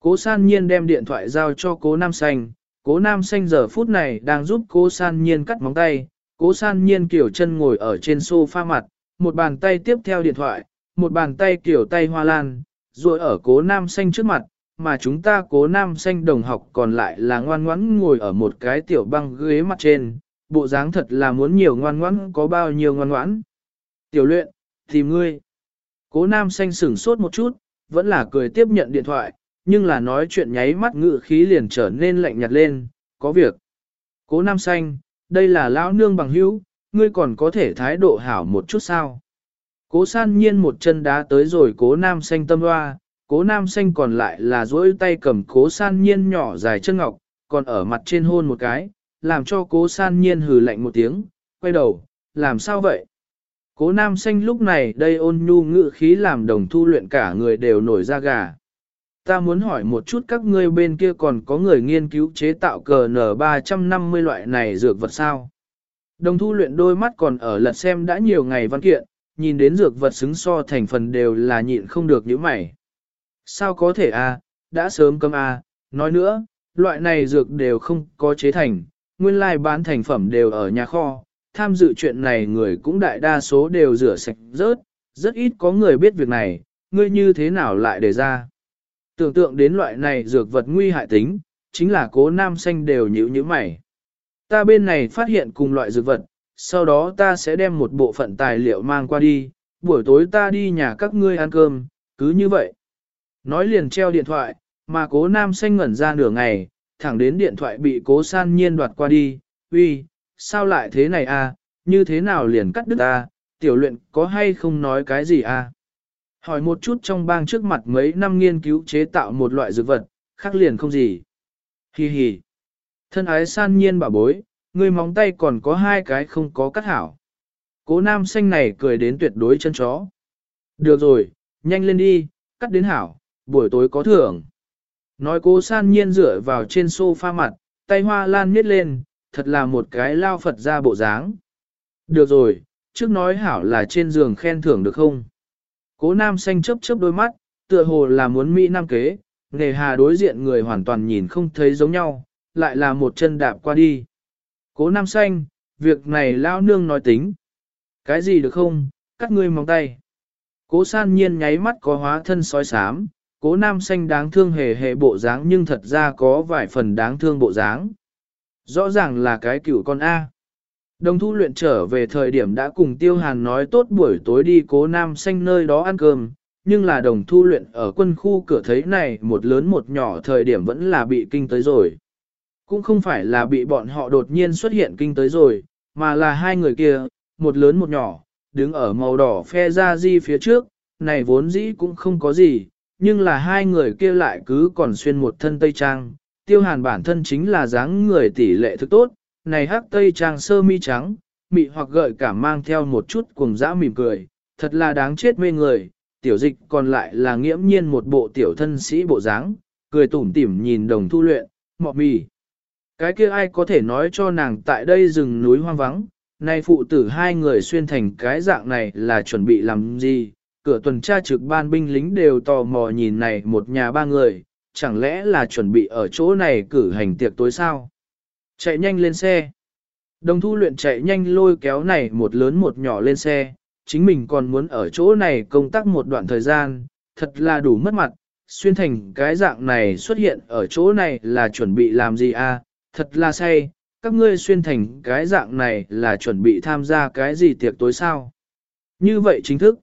Cố san nhiên đem điện thoại giao cho cố nam xanh, cố nam xanh giờ phút này đang giúp cố san nhiên cắt móng tay, cố san nhiên kiểu chân ngồi ở trên sofa mặt, một bàn tay tiếp theo điện thoại, một bàn tay kiểu tay hoa lan, rồi ở cố nam xanh trước mặt, mà chúng ta cố nam xanh đồng học còn lại là ngoan ngoãn ngồi ở một cái tiểu băng ghế mặt trên, bộ dáng thật là muốn nhiều ngoan ngoãn có bao nhiêu ngoan ngoãn. Tiểu luyện, tìm ngươi. Cố nam xanh sửng sốt một chút, vẫn là cười tiếp nhận điện thoại, nhưng là nói chuyện nháy mắt ngự khí liền trở nên lạnh nhạt lên, có việc. Cố nam xanh, đây là lão nương bằng hữu, ngươi còn có thể thái độ hảo một chút sao. Cố san nhiên một chân đá tới rồi cố nam xanh tâm hoa, cố nam xanh còn lại là duỗi tay cầm cố san nhiên nhỏ dài chân ngọc, còn ở mặt trên hôn một cái, làm cho cố san nhiên hừ lạnh một tiếng, quay đầu, làm sao vậy? Cố nam xanh lúc này đây ôn nhu ngự khí làm đồng thu luyện cả người đều nổi da gà. Ta muốn hỏi một chút các ngươi bên kia còn có người nghiên cứu chế tạo cờ N350 loại này dược vật sao? Đồng thu luyện đôi mắt còn ở lật xem đã nhiều ngày văn kiện, nhìn đến dược vật xứng so thành phần đều là nhịn không được những mày. Sao có thể a? À? đã sớm cấm a, à? nói nữa, loại này dược đều không có chế thành, nguyên lai like bán thành phẩm đều ở nhà kho, tham dự chuyện này người cũng đại đa số đều rửa sạch rớt, rất ít có người biết việc này, ngươi như thế nào lại để ra. Tưởng tượng đến loại này dược vật nguy hại tính, chính là cố nam xanh đều nhữ như mày. Ta bên này phát hiện cùng loại dược vật, sau đó ta sẽ đem một bộ phận tài liệu mang qua đi, buổi tối ta đi nhà các ngươi ăn cơm, cứ như vậy. Nói liền treo điện thoại, mà cố nam xanh ngẩn ra nửa ngày, thẳng đến điện thoại bị cố san nhiên đoạt qua đi, uy, sao lại thế này a? À? như thế nào liền cắt đứt a? À? tiểu luyện có hay không nói cái gì a? À? Hỏi một chút trong bang trước mặt mấy năm nghiên cứu chế tạo một loại dược vật, khác liền không gì. Hi hi. Thân ái san nhiên bảo bối, người móng tay còn có hai cái không có cắt hảo. Cố nam xanh này cười đến tuyệt đối chân chó. Được rồi, nhanh lên đi, cắt đến hảo, buổi tối có thưởng. Nói cố san nhiên dựa vào trên sofa mặt, tay hoa lan miết lên, thật là một cái lao Phật ra bộ dáng. Được rồi, trước nói hảo là trên giường khen thưởng được không? Cố nam xanh chớp chớp đôi mắt, tựa hồ là muốn Mỹ Nam kế, nghề hà đối diện người hoàn toàn nhìn không thấy giống nhau, lại là một chân đạp qua đi. Cố nam xanh, việc này lao nương nói tính. Cái gì được không, cắt ngươi móng tay. Cố san nhiên nháy mắt có hóa thân sói sám, cố nam xanh đáng thương hề hề bộ dáng nhưng thật ra có vài phần đáng thương bộ dáng. Rõ ràng là cái cựu con A. Đồng thu luyện trở về thời điểm đã cùng Tiêu Hàn nói tốt buổi tối đi cố nam xanh nơi đó ăn cơm, nhưng là đồng thu luyện ở quân khu cửa thấy này một lớn một nhỏ thời điểm vẫn là bị kinh tới rồi. Cũng không phải là bị bọn họ đột nhiên xuất hiện kinh tới rồi, mà là hai người kia, một lớn một nhỏ, đứng ở màu đỏ phe ra di phía trước, này vốn dĩ cũng không có gì, nhưng là hai người kia lại cứ còn xuyên một thân tây trang. Tiêu hàn bản thân chính là dáng người tỷ lệ thực tốt, này hắc tây trang sơ mi trắng, mị hoặc gợi cả mang theo một chút cuồng dã mỉm cười, thật là đáng chết mê người, tiểu dịch còn lại là nghiễm nhiên một bộ tiểu thân sĩ bộ dáng, cười tủm tỉm nhìn đồng thu luyện, mọ mì. Cái kia ai có thể nói cho nàng tại đây rừng núi hoang vắng, nay phụ tử hai người xuyên thành cái dạng này là chuẩn bị làm gì, cửa tuần tra trực ban binh lính đều tò mò nhìn này một nhà ba người, chẳng lẽ là chuẩn bị ở chỗ này cử hành tiệc tối sao? Chạy nhanh lên xe. Đồng thu luyện chạy nhanh lôi kéo này một lớn một nhỏ lên xe, chính mình còn muốn ở chỗ này công tác một đoạn thời gian, thật là đủ mất mặt, xuyên thành cái dạng này xuất hiện ở chỗ này là chuẩn bị làm gì à, thật là say, các ngươi xuyên thành cái dạng này là chuẩn bị tham gia cái gì tiệc tối sao. Như vậy chính thức.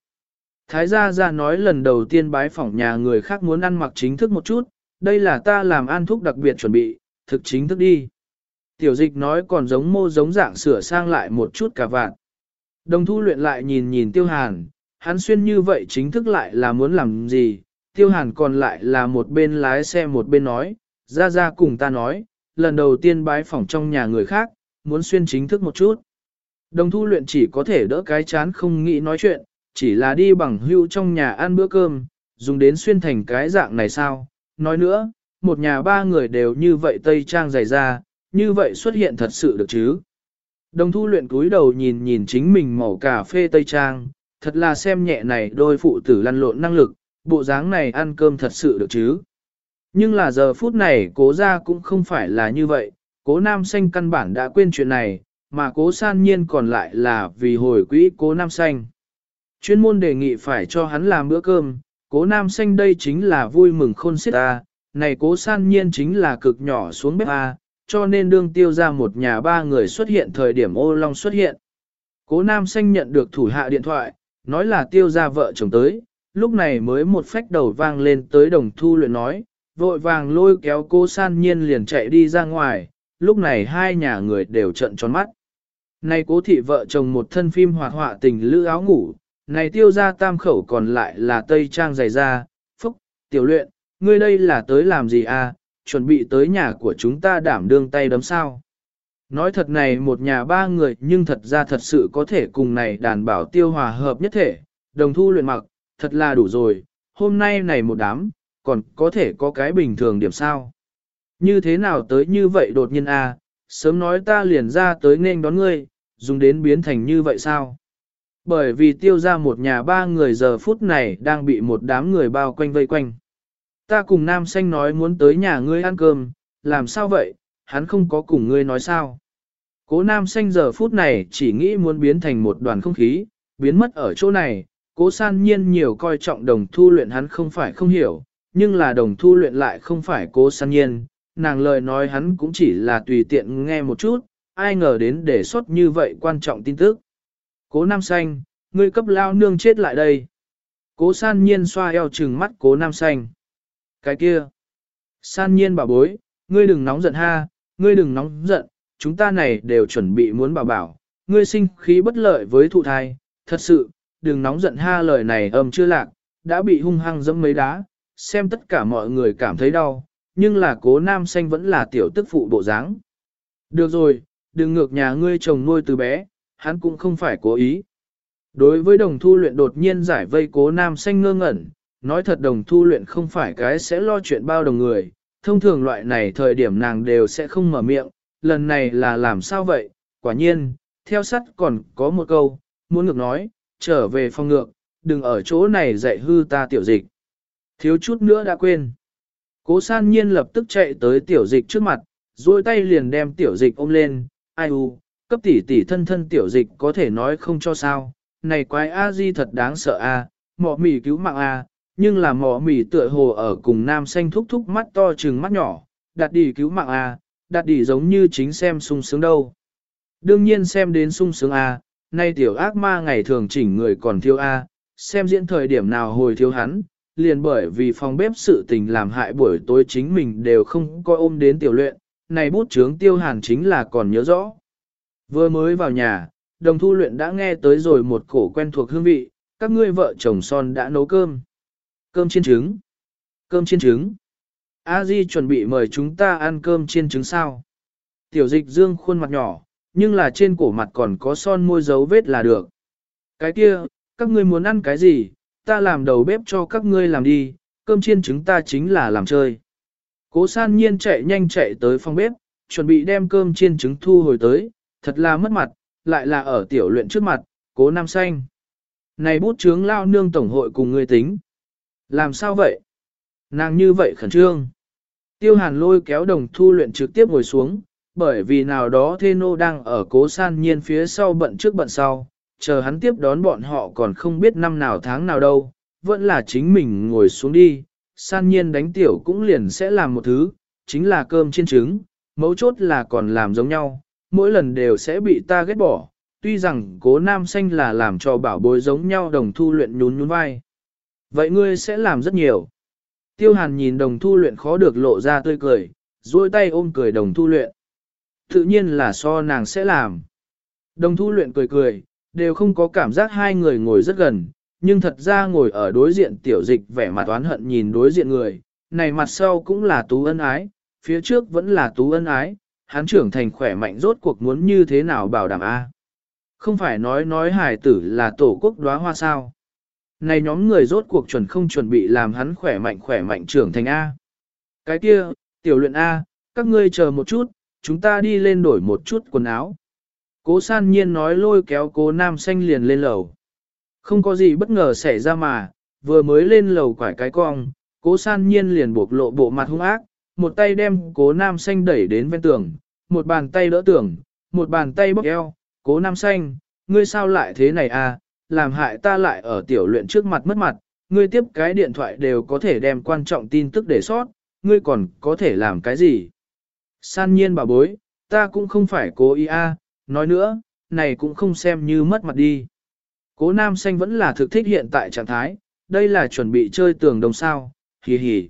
Thái gia ra nói lần đầu tiên bái phỏng nhà người khác muốn ăn mặc chính thức một chút, đây là ta làm an thúc đặc biệt chuẩn bị, thực chính thức đi. Tiểu dịch nói còn giống mô giống dạng sửa sang lại một chút cả vạn. Đồng thu luyện lại nhìn nhìn tiêu hàn, hắn xuyên như vậy chính thức lại là muốn làm gì, tiêu hàn còn lại là một bên lái xe một bên nói, ra ra cùng ta nói, lần đầu tiên bái phỏng trong nhà người khác, muốn xuyên chính thức một chút. Đồng thu luyện chỉ có thể đỡ cái chán không nghĩ nói chuyện, chỉ là đi bằng hưu trong nhà ăn bữa cơm, dùng đến xuyên thành cái dạng này sao, nói nữa, một nhà ba người đều như vậy tây trang dày ra, như vậy xuất hiện thật sự được chứ. Đồng thu luyện cúi đầu nhìn nhìn chính mình màu cà phê tây trang, thật là xem nhẹ này đôi phụ tử lăn lộn năng lực, bộ dáng này ăn cơm thật sự được chứ. Nhưng là giờ phút này cố ra cũng không phải là như vậy, cố nam xanh căn bản đã quên chuyện này, mà cố san nhiên còn lại là vì hồi quỹ cố nam xanh. Chuyên môn đề nghị phải cho hắn làm bữa cơm, cố nam xanh đây chính là vui mừng khôn xiết ta, này cố san nhiên chính là cực nhỏ xuống bếp A, cho nên đương tiêu ra một nhà ba người xuất hiện thời điểm ô long xuất hiện. Cố nam xanh nhận được thủ hạ điện thoại, nói là tiêu ra vợ chồng tới, lúc này mới một phách đầu vang lên tới đồng thu luyện nói, vội vàng lôi kéo cô san nhiên liền chạy đi ra ngoài, lúc này hai nhà người đều trận tròn mắt. Này cố thị vợ chồng một thân phim hoạt họa tình lữ áo ngủ, này tiêu ra tam khẩu còn lại là tây trang dày da, phúc, tiểu luyện, ngươi đây là tới làm gì à, chuẩn bị tới nhà của chúng ta đảm đương tay đấm sao. Nói thật này một nhà ba người nhưng thật ra thật sự có thể cùng này đàn bảo tiêu hòa hợp nhất thể, đồng thu luyện mặc, thật là đủ rồi, hôm nay này một đám, còn có thể có cái bình thường điểm sao. Như thế nào tới như vậy đột nhiên a? À, sớm nói ta liền ra tới nên đón ngươi, dùng đến biến thành như vậy sao? Bởi vì tiêu ra một nhà ba người giờ phút này đang bị một đám người bao quanh vây quanh. Ta cùng nam xanh nói muốn tới nhà ngươi ăn cơm, làm sao vậy, hắn không có cùng ngươi nói sao. Cố nam xanh giờ phút này chỉ nghĩ muốn biến thành một đoàn không khí, biến mất ở chỗ này, cố san nhiên nhiều coi trọng đồng thu luyện hắn không phải không hiểu, nhưng là đồng thu luyện lại không phải cố san nhiên, nàng lời nói hắn cũng chỉ là tùy tiện nghe một chút, ai ngờ đến để xuất như vậy quan trọng tin tức. Cố nam xanh, ngươi cấp lao nương chết lại đây. Cố san nhiên xoa eo trừng mắt cố nam xanh. Cái kia. San nhiên bảo bối, ngươi đừng nóng giận ha, ngươi đừng nóng giận, chúng ta này đều chuẩn bị muốn bảo bảo, ngươi sinh khí bất lợi với thụ thai, thật sự, đừng nóng giận ha lời này âm chưa lạc, đã bị hung hăng dẫm mấy đá, xem tất cả mọi người cảm thấy đau, nhưng là cố nam xanh vẫn là tiểu tức phụ bộ dáng. Được rồi, đừng ngược nhà ngươi chồng nuôi từ bé, hắn cũng không phải cố ý. Đối với đồng thu luyện đột nhiên giải vây cố nam xanh ngơ ngẩn, nói thật đồng thu luyện không phải cái sẽ lo chuyện bao đồng người, thông thường loại này thời điểm nàng đều sẽ không mở miệng, lần này là làm sao vậy, quả nhiên, theo sắt còn có một câu, muốn ngược nói, trở về phòng ngược, đừng ở chỗ này dạy hư ta tiểu dịch. Thiếu chút nữa đã quên. Cố san nhiên lập tức chạy tới tiểu dịch trước mặt, duỗi tay liền đem tiểu dịch ôm lên, ai u, cấp tỷ tỷ thân thân tiểu dịch có thể nói không cho sao, này quái a di thật đáng sợ a, mọ mì cứu mạng a, nhưng là mọ mì tựa hồ ở cùng nam xanh thúc thúc mắt to trừng mắt nhỏ, đặt đi cứu mạng a, đặt đi giống như chính xem sung sướng đâu. Đương nhiên xem đến sung sướng a, nay tiểu ác ma ngày thường chỉnh người còn thiếu a, xem diễn thời điểm nào hồi thiếu hắn, liền bởi vì phòng bếp sự tình làm hại buổi tối chính mình đều không coi ôm đến tiểu luyện, này bút chướng tiêu hàn chính là còn nhớ rõ. Vừa mới vào nhà, đồng thu luyện đã nghe tới rồi một cổ quen thuộc hương vị, các ngươi vợ chồng son đã nấu cơm. Cơm chiên trứng. Cơm chiên trứng. A Di chuẩn bị mời chúng ta ăn cơm chiên trứng sao. Tiểu dịch dương khuôn mặt nhỏ, nhưng là trên cổ mặt còn có son môi dấu vết là được. Cái kia, các ngươi muốn ăn cái gì, ta làm đầu bếp cho các ngươi làm đi, cơm chiên trứng ta chính là làm chơi. Cố san nhiên chạy nhanh chạy tới phòng bếp, chuẩn bị đem cơm chiên trứng thu hồi tới, thật là mất mặt, lại là ở tiểu luyện trước mặt, cố nam xanh. Này bút chướng lao nương tổng hội cùng người tính. Làm sao vậy? Nàng như vậy khẩn trương. Tiêu hàn lôi kéo đồng thu luyện trực tiếp ngồi xuống, bởi vì nào đó thê nô đang ở cố san nhiên phía sau bận trước bận sau, chờ hắn tiếp đón bọn họ còn không biết năm nào tháng nào đâu, vẫn là chính mình ngồi xuống đi, san nhiên đánh tiểu cũng liền sẽ làm một thứ, chính là cơm chiên trứng, mấu chốt là còn làm giống nhau, mỗi lần đều sẽ bị ta ghét bỏ, tuy rằng cố nam xanh là làm cho bảo bối giống nhau đồng thu luyện nhún nhún vai. Vậy ngươi sẽ làm rất nhiều. Tiêu hàn nhìn đồng thu luyện khó được lộ ra tươi cười, duỗi tay ôm cười đồng thu luyện. Tự nhiên là so nàng sẽ làm. Đồng thu luyện cười cười, đều không có cảm giác hai người ngồi rất gần, nhưng thật ra ngồi ở đối diện tiểu dịch vẻ mặt oán hận nhìn đối diện người, này mặt sau cũng là tú ân ái, phía trước vẫn là tú ân ái, hắn trưởng thành khỏe mạnh rốt cuộc muốn như thế nào bảo đảm A. Không phải nói nói hải tử là tổ quốc đóa hoa sao. Này nhóm người rốt cuộc chuẩn không chuẩn bị làm hắn khỏe mạnh khỏe mạnh trưởng thành A. Cái kia, tiểu luyện A, các ngươi chờ một chút, chúng ta đi lên đổi một chút quần áo. Cố san nhiên nói lôi kéo cố nam xanh liền lên lầu. Không có gì bất ngờ xảy ra mà, vừa mới lên lầu quải cái cong, cố san nhiên liền buộc lộ bộ mặt hung ác, một tay đem cố nam xanh đẩy đến ven tường, một bàn tay đỡ tường, một bàn tay bóp eo, cố nam xanh, ngươi sao lại thế này à, làm hại ta lại ở tiểu luyện trước mặt mất mặt, ngươi tiếp cái điện thoại đều có thể đem quan trọng tin tức để sót, ngươi còn có thể làm cái gì? San nhiên bà bối, ta cũng không phải cố ý a, nói nữa, này cũng không xem như mất mặt đi. Cố nam xanh vẫn là thực thích hiện tại trạng thái, đây là chuẩn bị chơi tường đồng sao, hì hì.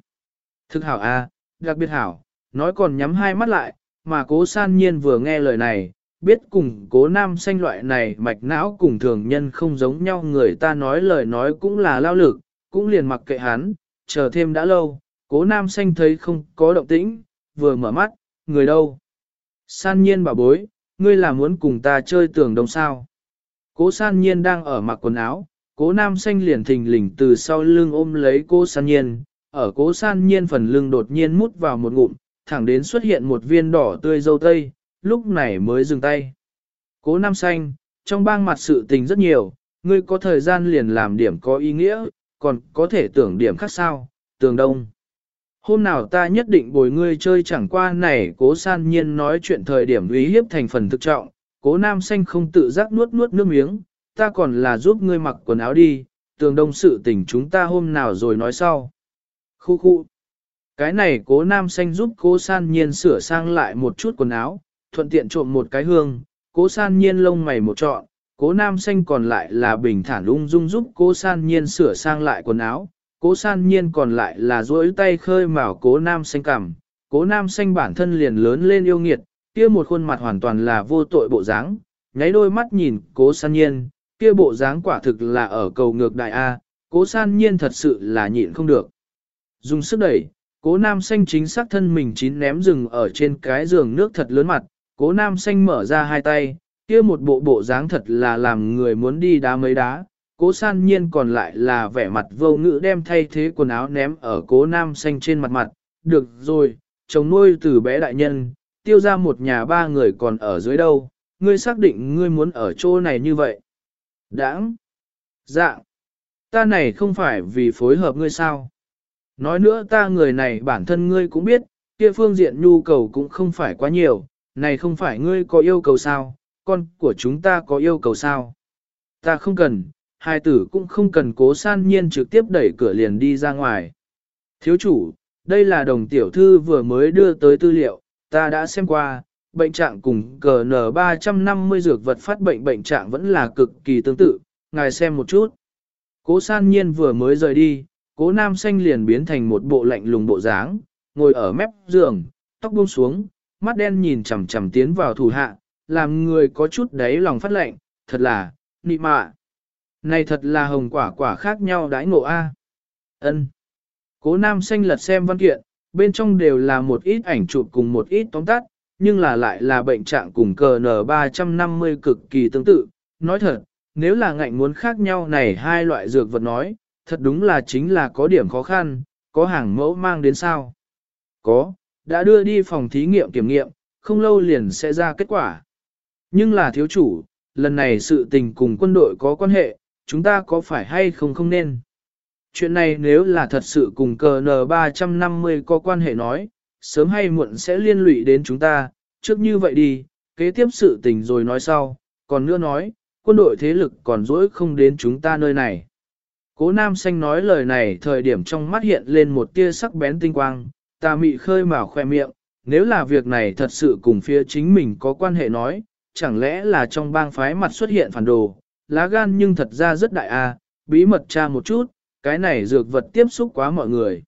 Thực hảo a, đặc biệt hảo, nói còn nhắm hai mắt lại, mà cố san nhiên vừa nghe lời này, biết cùng cố nam xanh loại này mạch não cùng thường nhân không giống nhau người ta nói lời nói cũng là lao lực, cũng liền mặc kệ hắn, chờ thêm đã lâu, cố nam xanh thấy không có động tĩnh, vừa mở mắt, người đâu? San nhiên bảo bối, ngươi là muốn cùng ta chơi tường đồng sao? Cố san nhiên đang ở mặc quần áo, cố nam xanh liền thình lình từ sau lưng ôm lấy cố san nhiên, ở cố san nhiên phần lưng đột nhiên mút vào một ngụm, thẳng đến xuất hiện một viên đỏ tươi dâu tây, lúc này mới dừng tay. Cố nam xanh, trong bang mặt sự tình rất nhiều, ngươi có thời gian liền làm điểm có ý nghĩa, còn có thể tưởng điểm khác sao, tường đông. Hôm nào ta nhất định bồi ngươi chơi chẳng qua này cố san nhiên nói chuyện thời điểm uy hiếp thành phần thực trọng, cố nam xanh không tự giác nuốt nuốt nước miếng, ta còn là giúp ngươi mặc quần áo đi, tường đông sự tình chúng ta hôm nào rồi nói sau. Khu khu. Cái này cố nam xanh giúp cố san nhiên sửa sang lại một chút quần áo, thuận tiện trộm một cái hương, cố san nhiên lông mày một trọn, cố nam xanh còn lại là bình thản ung dung giúp cố san nhiên sửa sang lại quần áo, cố san nhiên còn lại là duỗi tay khơi mào cố nam xanh cằm, cố nam xanh bản thân liền lớn lên yêu nghiệt, kia một khuôn mặt hoàn toàn là vô tội bộ dáng, nháy đôi mắt nhìn cố san nhiên, kia bộ dáng quả thực là ở cầu ngược đại A, cố san nhiên thật sự là nhịn không được. Dùng sức đẩy, cố nam xanh chính xác thân mình chín ném rừng ở trên cái giường nước thật lớn mặt, cố nam xanh mở ra hai tay, kia một bộ bộ dáng thật là làm người muốn đi đá mấy đá, cố san nhiên còn lại là vẻ mặt vô ngữ đem thay thế quần áo ném ở cố nam xanh trên mặt mặt, được rồi, chồng nuôi từ bé đại nhân, tiêu ra một nhà ba người còn ở dưới đâu, ngươi xác định ngươi muốn ở chỗ này như vậy. Đãng! Dạng! Ta này không phải vì phối hợp ngươi sao? Nói nữa ta người này bản thân ngươi cũng biết, kia phương diện nhu cầu cũng không phải quá nhiều, này không phải ngươi có yêu cầu sao, con của chúng ta có yêu cầu sao. Ta không cần, hai tử cũng không cần cố san nhiên trực tiếp đẩy cửa liền đi ra ngoài. Thiếu chủ, đây là đồng tiểu thư vừa mới đưa tới tư liệu, ta đã xem qua, bệnh trạng cùng GN350 dược vật phát bệnh bệnh trạng vẫn là cực kỳ tương tự, ngài xem một chút. Cố san nhiên vừa mới rời đi, cố nam xanh liền biến thành một bộ lạnh lùng bộ dáng, ngồi ở mép giường, tóc buông xuống, mắt đen nhìn chằm chằm tiến vào thủ hạ, làm người có chút đáy lòng phát lạnh. thật là, nị mạ. Này thật là hồng quả quả khác nhau đãi ngộ A. ân Cố nam xanh lật xem văn kiện, bên trong đều là một ít ảnh chụp cùng một ít tóm tắt, nhưng là lại là bệnh trạng cùng cờ N350 cực kỳ tương tự. Nói thật, nếu là ngạnh muốn khác nhau này hai loại dược vật nói, thật đúng là chính là có điểm khó khăn, có hàng mẫu mang đến sao? Có, đã đưa đi phòng thí nghiệm kiểm nghiệm, không lâu liền sẽ ra kết quả. Nhưng là thiếu chủ, lần này sự tình cùng quân đội có quan hệ, chúng ta có phải hay không không nên? Chuyện này nếu là thật sự cùng cờ N350 có quan hệ nói, sớm hay muộn sẽ liên lụy đến chúng ta, trước như vậy đi, kế tiếp sự tình rồi nói sau, còn nữa nói, quân đội thế lực còn dỗi không đến chúng ta nơi này. Cố Nam Xanh nói lời này thời điểm trong mắt hiện lên một tia sắc bén tinh quang, ta mị khơi mào khoe miệng, nếu là việc này thật sự cùng phía chính mình có quan hệ nói, chẳng lẽ là trong bang phái mặt xuất hiện phản đồ, lá gan nhưng thật ra rất đại a, bí mật tra một chút, cái này dược vật tiếp xúc quá mọi người.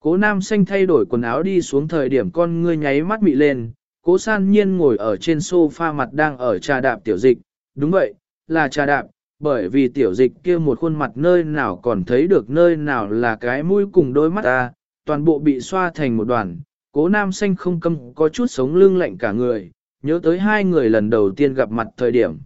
Cố nam xanh thay đổi quần áo đi xuống thời điểm con ngươi nháy mắt mị lên, cố san nhiên ngồi ở trên sofa mặt đang ở trà đạp tiểu dịch, đúng vậy, là trà đạp, bởi vì tiểu dịch kia một khuôn mặt nơi nào còn thấy được nơi nào là cái mũi cùng đôi mắt ta, toàn bộ bị xoa thành một đoàn, cố nam xanh không câm có chút sống lưng lạnh cả người, nhớ tới hai người lần đầu tiên gặp mặt thời điểm.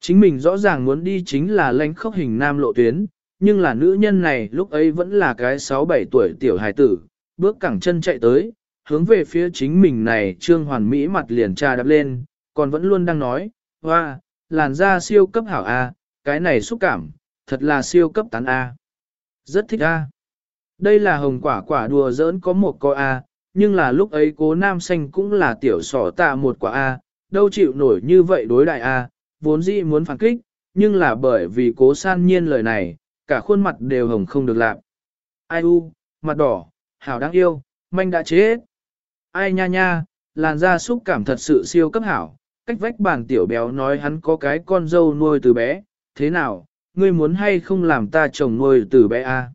Chính mình rõ ràng muốn đi chính là lãnh khốc hình nam lộ tuyến, nhưng là nữ nhân này lúc ấy vẫn là cái 6-7 tuổi tiểu hài tử, bước cẳng chân chạy tới, hướng về phía chính mình này trương hoàn mỹ mặt liền trà đập lên, còn vẫn luôn đang nói, hoa, làn da siêu cấp hảo A, cái này xúc cảm, thật là siêu cấp tán A. Rất thích A. Đây là hồng quả quả đùa giỡn có một coi A, nhưng là lúc ấy cố nam xanh cũng là tiểu sỏ tạ một quả A, đâu chịu nổi như vậy đối đại A, vốn dĩ muốn phản kích, nhưng là bởi vì cố san nhiên lời này, cả khuôn mặt đều hồng không được làm. Ai u, mặt đỏ, hảo đáng yêu, manh đã chết. Ai nha nha, làn da xúc cảm thật sự siêu cấp hảo, cách vách bàn tiểu béo nói hắn có cái con dâu nuôi từ bé, thế nào, ngươi muốn hay không làm ta chồng nuôi từ bé a? À?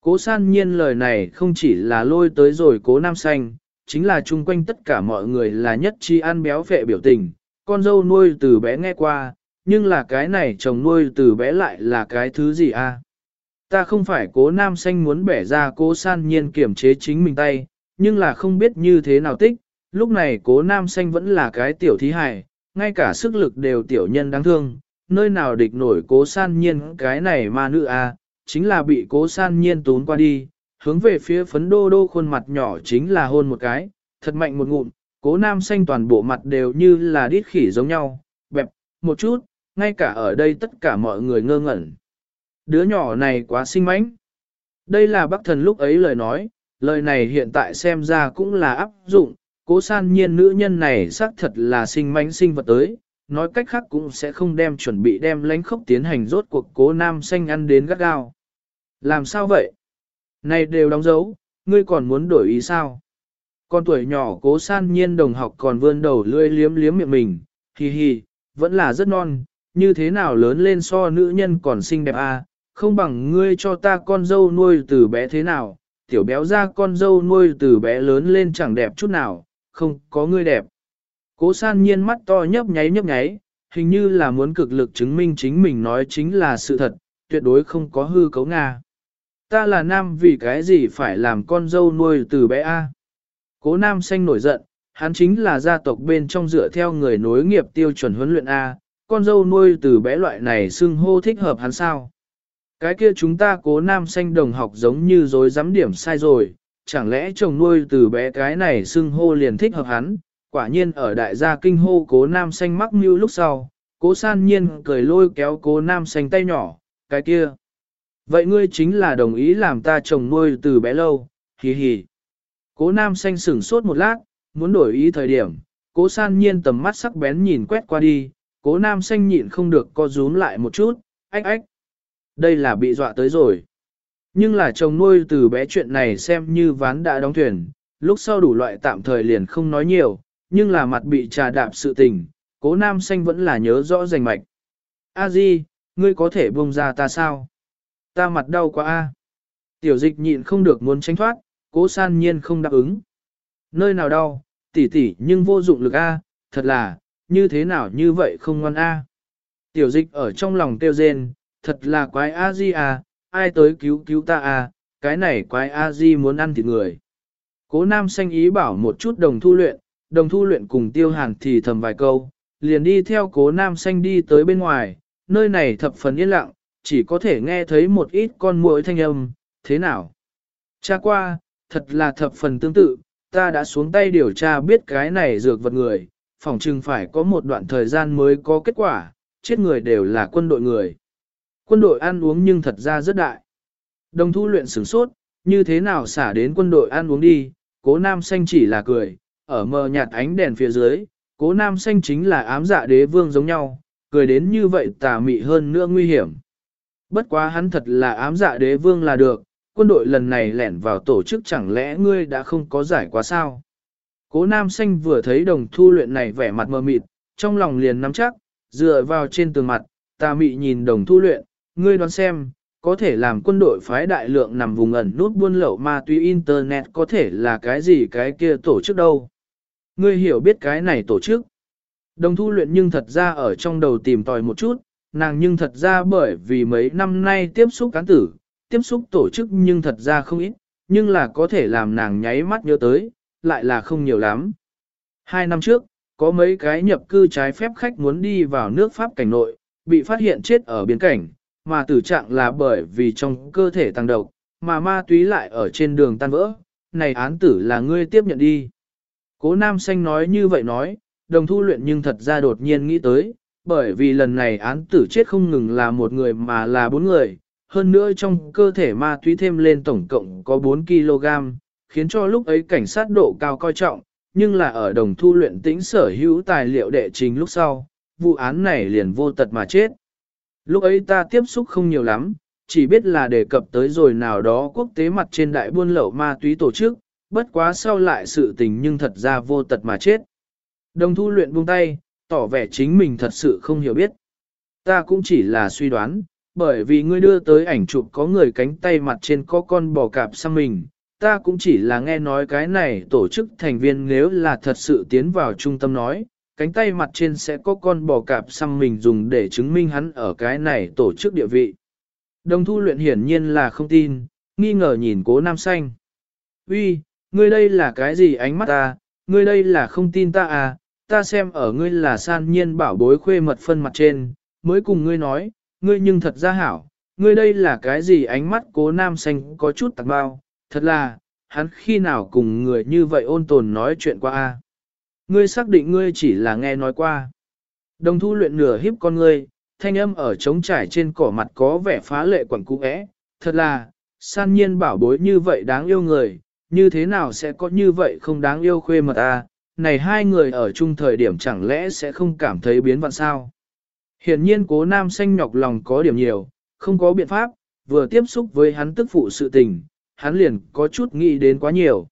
Cố san nhiên lời này không chỉ là lôi tới rồi cố nam xanh, chính là chung quanh tất cả mọi người là nhất chi ăn béo phệ biểu tình, con dâu nuôi từ bé nghe qua, nhưng là cái này chồng nuôi từ bé lại là cái thứ gì a? Ta không phải cố nam xanh muốn bẻ ra cố san nhiên kiểm chế chính mình tay, nhưng là không biết như thế nào tích, lúc này cố nam xanh vẫn là cái tiểu thí hài, ngay cả sức lực đều tiểu nhân đáng thương, nơi nào địch nổi cố san nhiên cái này ma nữ a, chính là bị cố san nhiên tốn qua đi, hướng về phía phấn đô đô khuôn mặt nhỏ chính là hôn một cái, thật mạnh một ngụm, cố nam xanh toàn bộ mặt đều như là đít khỉ giống nhau, bẹp, một chút, ngay cả ở đây tất cả mọi người ngơ ngẩn. Đứa nhỏ này quá xinh mánh. Đây là bác thần lúc ấy lời nói, lời này hiện tại xem ra cũng là áp dụng, cố san nhiên nữ nhân này xác thật là sinh mánh sinh vật tới, nói cách khác cũng sẽ không đem chuẩn bị đem lánh khốc tiến hành rốt cuộc cố nam xanh ăn đến gắt gao. Làm sao vậy? Này đều đóng dấu, ngươi còn muốn đổi ý sao? Con tuổi nhỏ cố san nhiên đồng học còn vươn đầu lươi liếm liếm miệng mình, hi hi, vẫn là rất non, như thế nào lớn lên so nữ nhân còn xinh đẹp à, không bằng ngươi cho ta con dâu nuôi từ bé thế nào, tiểu béo ra con dâu nuôi từ bé lớn lên chẳng đẹp chút nào, không có ngươi đẹp. Cố san nhiên mắt to nhấp nháy nhấp nháy, hình như là muốn cực lực chứng minh chính mình nói chính là sự thật, tuyệt đối không có hư cấu Nga. Ta là nam vì cái gì phải làm con dâu nuôi từ bé A. Cố nam xanh nổi giận, hắn chính là gia tộc bên trong dựa theo người nối nghiệp tiêu chuẩn huấn luyện A, con dâu nuôi từ bé loại này xưng hô thích hợp hắn sao. Cái kia chúng ta cố nam xanh đồng học giống như dối dám điểm sai rồi, chẳng lẽ chồng nuôi từ bé cái này xưng hô liền thích hợp hắn, quả nhiên ở đại gia kinh hô cố nam xanh mắc mưu lúc sau, cố san nhiên cười lôi kéo cố nam xanh tay nhỏ, cái kia. Vậy ngươi chính là đồng ý làm ta chồng nuôi từ bé lâu, hì hì. Cố nam xanh sửng sốt một lát, muốn đổi ý thời điểm, cố san nhiên tầm mắt sắc bén nhìn quét qua đi, cố nam xanh nhịn không được co rúm lại một chút, ách ách. Đây là bị dọa tới rồi. Nhưng là chồng nuôi từ bé chuyện này xem như ván đã đóng thuyền, lúc sau đủ loại tạm thời liền không nói nhiều, nhưng là mặt bị trà đạp sự tình, cố nam xanh vẫn là nhớ rõ rành mạch. A Di, ngươi có thể buông ra ta sao? Ta mặt đau quá a. Tiểu dịch nhịn không được muốn tránh thoát, cố san nhiên không đáp ứng. Nơi nào đau, tỉ tỉ nhưng vô dụng lực a, thật là, như thế nào như vậy không ngoan a. Tiểu dịch ở trong lòng tiêu rên, thật là quái a di a, ai tới cứu cứu ta a, cái này quái a di muốn ăn thịt người. Cố nam xanh ý bảo một chút đồng thu luyện, đồng thu luyện cùng tiêu hàn thì thầm vài câu, liền đi theo cố nam xanh đi tới bên ngoài, nơi này thập phần yên lặng, chỉ có thể nghe thấy một ít con muỗi thanh âm, thế nào? Cha qua, thật là thập phần tương tự, ta đã xuống tay điều tra biết cái này dược vật người, phỏng chừng phải có một đoạn thời gian mới có kết quả, chết người đều là quân đội người. Quân đội ăn uống nhưng thật ra rất đại. Đồng thu luyện sửng sốt, như thế nào xả đến quân đội ăn uống đi, cố nam xanh chỉ là cười, ở mờ nhạt ánh đèn phía dưới, cố nam xanh chính là ám dạ đế vương giống nhau, cười đến như vậy tà mị hơn nữa nguy hiểm. Bất quá hắn thật là ám dạ đế vương là được, quân đội lần này lẻn vào tổ chức chẳng lẽ ngươi đã không có giải quá sao? Cố nam xanh vừa thấy đồng thu luyện này vẻ mặt mờ mịt, trong lòng liền nắm chắc, dựa vào trên tường mặt, tà mị nhìn đồng thu luyện, ngươi đoán xem, có thể làm quân đội phái đại lượng nằm vùng ẩn nút buôn lậu ma túy internet có thể là cái gì cái kia tổ chức đâu. Ngươi hiểu biết cái này tổ chức. Đồng thu luyện nhưng thật ra ở trong đầu tìm tòi một chút, nàng nhưng thật ra bởi vì mấy năm nay tiếp xúc cán tử, tiếp xúc tổ chức nhưng thật ra không ít, nhưng là có thể làm nàng nháy mắt nhớ tới, lại là không nhiều lắm. Hai năm trước, có mấy cái nhập cư trái phép khách muốn đi vào nước Pháp cảnh nội, bị phát hiện chết ở biên cảnh, mà tử trạng là bởi vì trong cơ thể tăng độc, mà ma túy lại ở trên đường tan vỡ, này án tử là ngươi tiếp nhận đi. Cố nam xanh nói như vậy nói, đồng thu luyện nhưng thật ra đột nhiên nghĩ tới, bởi vì lần này án tử chết không ngừng là một người mà là bốn người, hơn nữa trong cơ thể ma túy thêm lên tổng cộng có 4 kg, khiến cho lúc ấy cảnh sát độ cao coi trọng, nhưng là ở đồng thu luyện tĩnh sở hữu tài liệu đệ trình lúc sau, vụ án này liền vô tật mà chết. Lúc ấy ta tiếp xúc không nhiều lắm, chỉ biết là đề cập tới rồi nào đó quốc tế mặt trên đại buôn lậu ma túy tổ chức, bất quá sau lại sự tình nhưng thật ra vô tật mà chết. Đồng thu luyện buông tay, tỏ vẻ chính mình thật sự không hiểu biết. Ta cũng chỉ là suy đoán, bởi vì ngươi đưa tới ảnh chụp có người cánh tay mặt trên có con bò cạp sang mình, ta cũng chỉ là nghe nói cái này tổ chức thành viên nếu là thật sự tiến vào trung tâm nói, cánh tay mặt trên sẽ có con bò cạp xăm mình dùng để chứng minh hắn ở cái này tổ chức địa vị. Đồng thu luyện hiển nhiên là không tin, nghi ngờ nhìn cố nam xanh. Uy, ngươi đây là cái gì ánh mắt ta, ngươi đây là không tin ta à, ta xem ở ngươi là san nhiên bảo bối khuê mật phân mặt trên, mới cùng ngươi nói, ngươi nhưng thật ra hảo, ngươi đây là cái gì ánh mắt cố nam xanh có chút tạc bao, thật là, hắn khi nào cùng người như vậy ôn tồn nói chuyện qua a Ngươi xác định ngươi chỉ là nghe nói qua. Đồng thu luyện nửa hiếp con ngươi, thanh âm ở trống trải trên cỏ mặt có vẻ phá lệ quẩn cũ ẽ, thật là, san nhiên bảo bối như vậy đáng yêu người, như thế nào sẽ có như vậy không đáng yêu khuê mật a này hai người ở chung thời điểm chẳng lẽ sẽ không cảm thấy biến vạn sao. Hiển nhiên cố nam xanh nhọc lòng có điểm nhiều, không có biện pháp, vừa tiếp xúc với hắn tức phụ sự tình, hắn liền có chút nghĩ đến quá nhiều.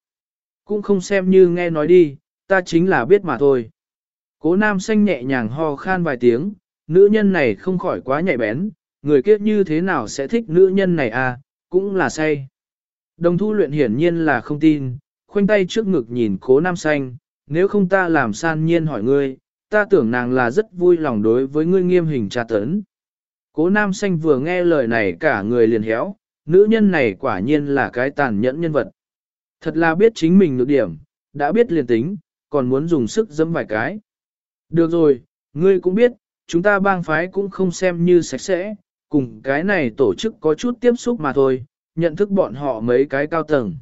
Cũng không xem như nghe nói đi, ta chính là biết mà thôi. Cố nam xanh nhẹ nhàng ho khan vài tiếng, nữ nhân này không khỏi quá nhạy bén, người kia như thế nào sẽ thích nữ nhân này à, cũng là say. Đồng thu luyện hiển nhiên là không tin, khoanh tay trước ngực nhìn cố nam xanh, nếu không ta làm san nhiên hỏi ngươi, ta tưởng nàng là rất vui lòng đối với ngươi nghiêm hình tra tấn. Cố nam xanh vừa nghe lời này cả người liền héo, nữ nhân này quả nhiên là cái tàn nhẫn nhân vật. Thật là biết chính mình nhược điểm, đã biết liền tính, còn muốn dùng sức dẫm vài cái. Được rồi, ngươi cũng biết, chúng ta bang phái cũng không xem như sạch sẽ, cùng cái này tổ chức có chút tiếp xúc mà thôi, nhận thức bọn họ mấy cái cao tầng.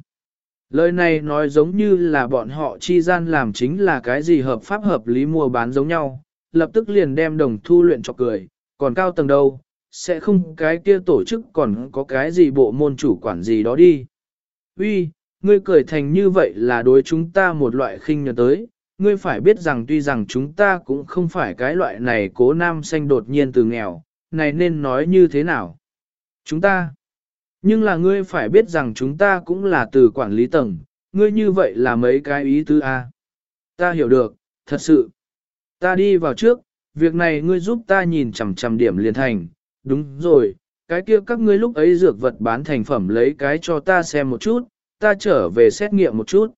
Lời này nói giống như là bọn họ chi gian làm chính là cái gì hợp pháp hợp lý mua bán giống nhau, lập tức liền đem đồng thu luyện cho cười, còn cao tầng đâu, sẽ không cái kia tổ chức còn có cái gì bộ môn chủ quản gì đó đi. Uy, ngươi cười thành như vậy là đối chúng ta một loại khinh nhờ tới, ngươi phải biết rằng tuy rằng chúng ta cũng không phải cái loại này cố nam xanh đột nhiên từ nghèo, này nên nói như thế nào? Chúng ta, nhưng là ngươi phải biết rằng chúng ta cũng là từ quản lý tầng, ngươi như vậy là mấy cái ý tứ A. Ta hiểu được, thật sự. Ta đi vào trước, việc này ngươi giúp ta nhìn chằm chằm điểm liền thành, đúng rồi, cái kia các ngươi lúc ấy dược vật bán thành phẩm lấy cái cho ta xem một chút, ta trở về xét nghiệm một chút.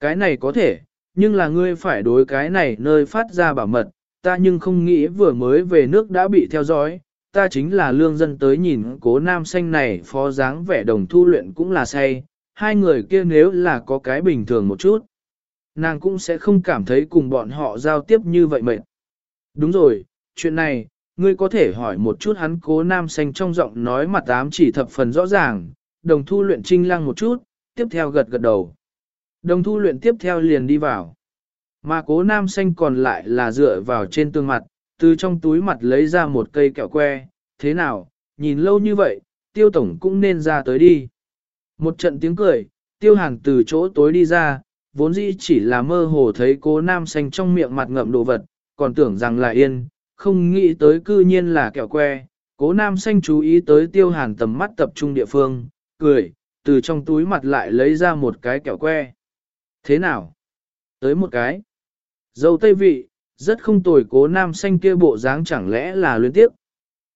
Cái này có thể, nhưng là ngươi phải đối cái này nơi phát ra bảo mật, ta nhưng không nghĩ vừa mới về nước đã bị theo dõi, ta chính là lương dân tới nhìn cố nam xanh này phó dáng vẻ đồng thu luyện cũng là say, hai người kia nếu là có cái bình thường một chút, nàng cũng sẽ không cảm thấy cùng bọn họ giao tiếp như vậy mệt. Đúng rồi, chuyện này, ngươi có thể hỏi một chút hắn cố nam xanh trong giọng nói mặt ám chỉ thập phần rõ ràng, đồng thu luyện trinh lăng một chút, tiếp theo gật gật đầu. Đồng thu luyện tiếp theo liền đi vào. Mà cố nam xanh còn lại là dựa vào trên tương mặt, từ trong túi mặt lấy ra một cây kẹo que, thế nào, nhìn lâu như vậy, tiêu tổng cũng nên ra tới đi. Một trận tiếng cười, tiêu hàn từ chỗ tối đi ra, vốn dĩ chỉ là mơ hồ thấy cố nam xanh trong miệng mặt ngậm đồ vật, còn tưởng rằng là yên, không nghĩ tới cư nhiên là kẹo que. Cố nam xanh chú ý tới tiêu hàn tầm mắt tập trung địa phương, cười, từ trong túi mặt lại lấy ra một cái kẹo que. Thế nào? Tới một cái. Dâu tây vị, rất không tồi cố nam xanh kia bộ dáng chẳng lẽ là luyến tiếp.